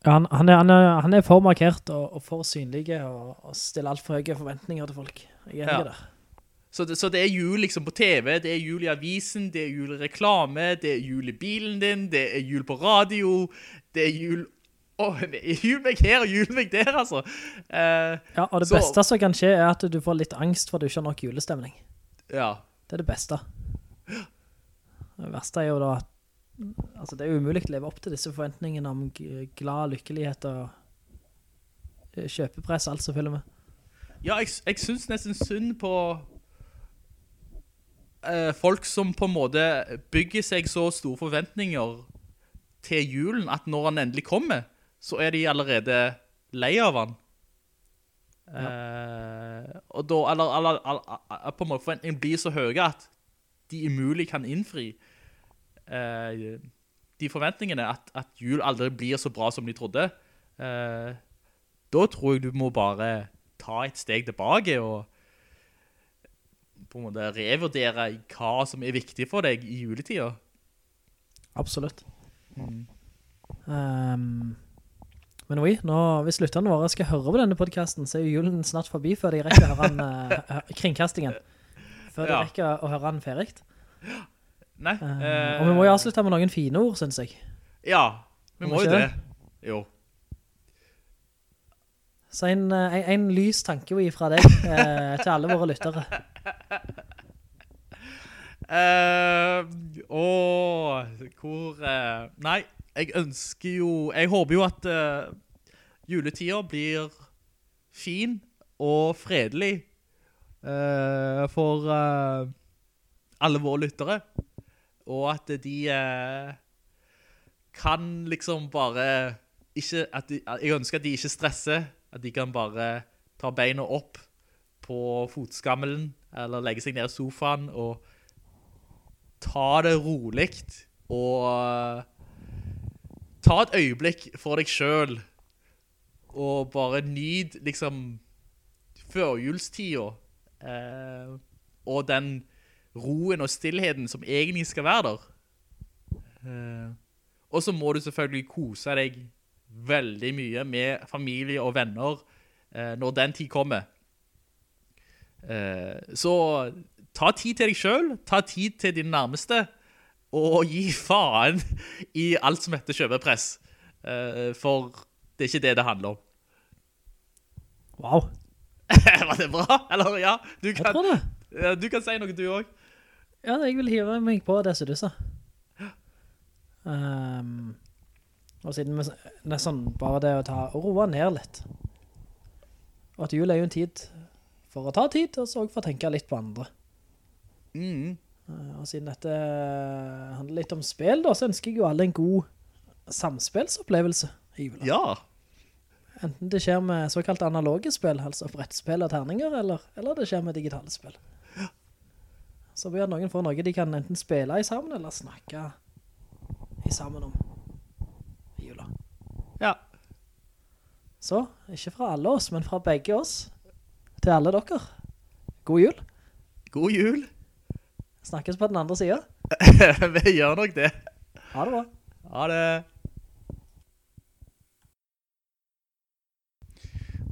Ja, han, han, er, han, er, han er for markert og, og for synlig og, og stiller alt for høye forventninger til folk. Jeg er enig Ja. der. Så det, så det er jul liksom på TV, det er jul i avisen, det er jul i reklame, det er jul i bilen din, det er jul på radio, det er jul... Åh, jul meg her og jul meg der, altså. Uh, Ja, og det Så- beste som kan skje er at du får litt angst for at du ikke har nok julestemning. ja. Det er det beste. Det verste er jo da at altså det er jo umulig å leve opp til disse forventningene om glad, lykkelighet og eh, kjøpepress, alt med. Ja, jeg, jeg synes nesten synd på eh, folk som på en måte bygger seg så store forventninger til julen, at når han endelig kommer, så er de allerede lei av han. Eh, og da, eller, eller, eller, eller på en måte forventningen blir så høye at de umulig kan innfri eh, de forventningene, at, at jul aldri blir så bra som de trodde. Eh, da tror jeg du må bare ta et steg tilbake og på en måte revurdere hva som er viktig for deg i juletida. Absolutt. Ehm, men oui, nå, hvis lytterne våre skal høre på denne podcasten, så er jo julen snart forbi før de rekker å høre den, uh, kringkastingen. Før de Ja. rekker å høre den ferikt. Nei. Eh, eh, og vi må jo avslutte med noen fine ord, synes jeg. Ja, vi Må må jo det. det? Jo. Så en, eh, en, en lys tanke fra deg eh, til alle våre lyttere. Eh, åh, hvor... uh, nei, jeg ønsker jo... Jeg håper jo at uh, juletida blir fin og fredelig uh, for alle våre lyttere. Og at de kan liksom bare ikke... At de, jeg ønsker at de ikke stresser, at de kan bare ta beina opp på fotskammelen, eller legge seg ned i sofaen og ta det roligt og eh, ta et øyeblikk for deg selv og bare nyd liksom førjulstida eh, og den roen og stillheten som egentlig skal være der. Eh, og så må du selvfølgelig kose deg veldig mye med familie og venner når den tid kommer. Eh, så ta tid til deg selv, ta tid til din nærmeste, og gi faen i alt som heter kjøpepress. Eh, for det er ikke det det handler om. Wow. (laughs) Var det bra? Eller ja, du Jeg kan, du kan si noe du også. Ja, jeg vil hive meg på det som du sa. Um, og siden vi, det er sånn, bare det å ta, og roe ned litt. Og at jul er jo en tid for å ta tid, og så også for å tenke litt på andre. Mm. Eh, og siden dette handler litt om spill da, så ønsker jeg jo alle en god samspillsopplevelse. Ja. Enten det skjer med såkalt analoge spill, altså brettspill og terninger, eller, eller det skjer med digitale spill. Så vi har noen for noe de kan enten spille i sammen, eller snakke i sammen om i jula. Ja. Så, ikke fra alle oss, men fra begge oss, til alle dere. God jul. God jul. Snakkes på den andre siden. (laughs) Vi gjør nok det. Ha det bra. Ha det.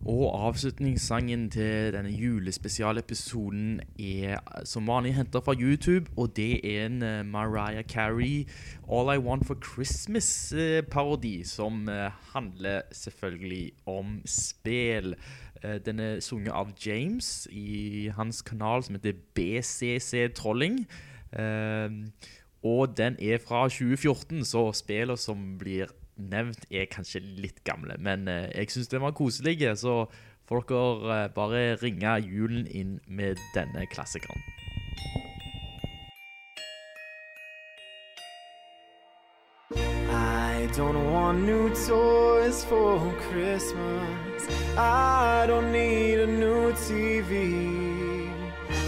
Og avslutningssangen til denne julespesialepisoden er som vanlig hentet fra YouTube, og det er en eh, Mariah Carey All I Want for Christmas-parodi, som eh, handler selvfølgelig om spel. Eh, Den er sunget av James i hans kanal som heter BCC Trolling. Eh, og den er fra 2014, så spillene som blir nevnt er kanskje litt gamle. Men eh, jeg synes den var koselig, så får dere bare ringe julen inn med denne klassikeren. Don't want new toys for Christmas. I don't need a new TV.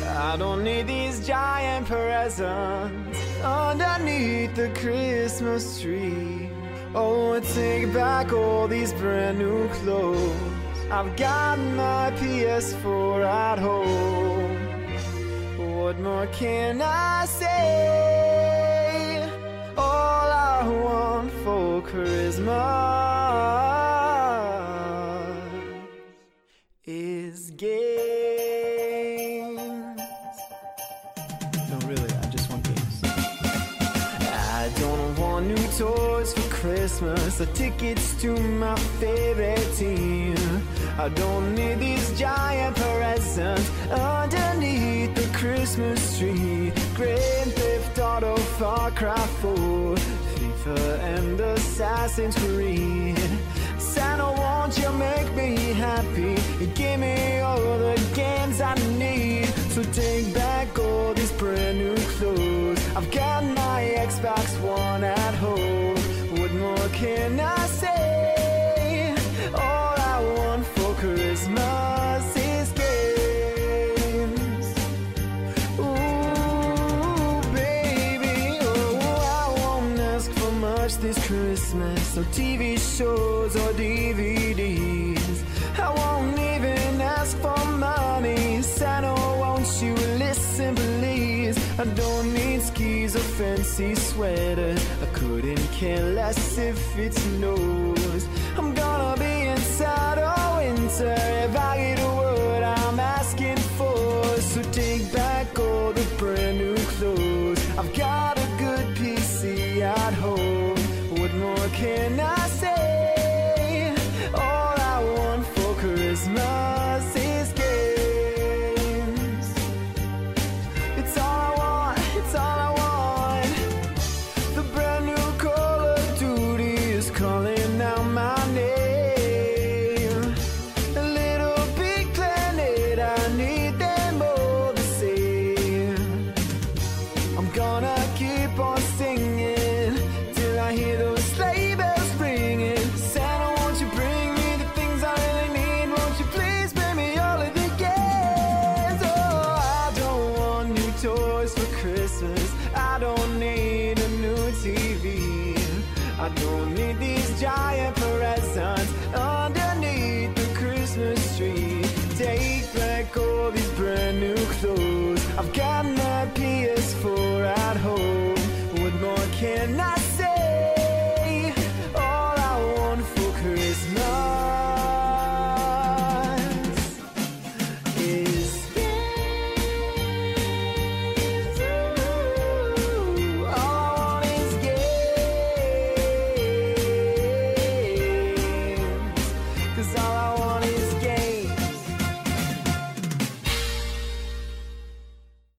I don't need these giant presents underneath the Christmas tree. Oh, take back all these brand new clothes. I've got my PS4 at home. What more can I say? I want for Christmas is games. No, really, I just want games. I don't want new toys for Christmas or tickets to my favorite team. I don't need these giant presents underneath the Christmas tree. Grand Theft Auto, Far Cry 4, FIFA, and Assassin's Creed. Santa, won't you make me happy? Give me all the games I need. So take back all these brand new clothes. I've got my Xbox One at home. What more can I say? No TV shows or DVDs. I won't even ask for money. Santa, won't you listen, please? I don't need skis or fancy sweaters. I couldn't care less if it snows. I'm gonna be inside all winter if I get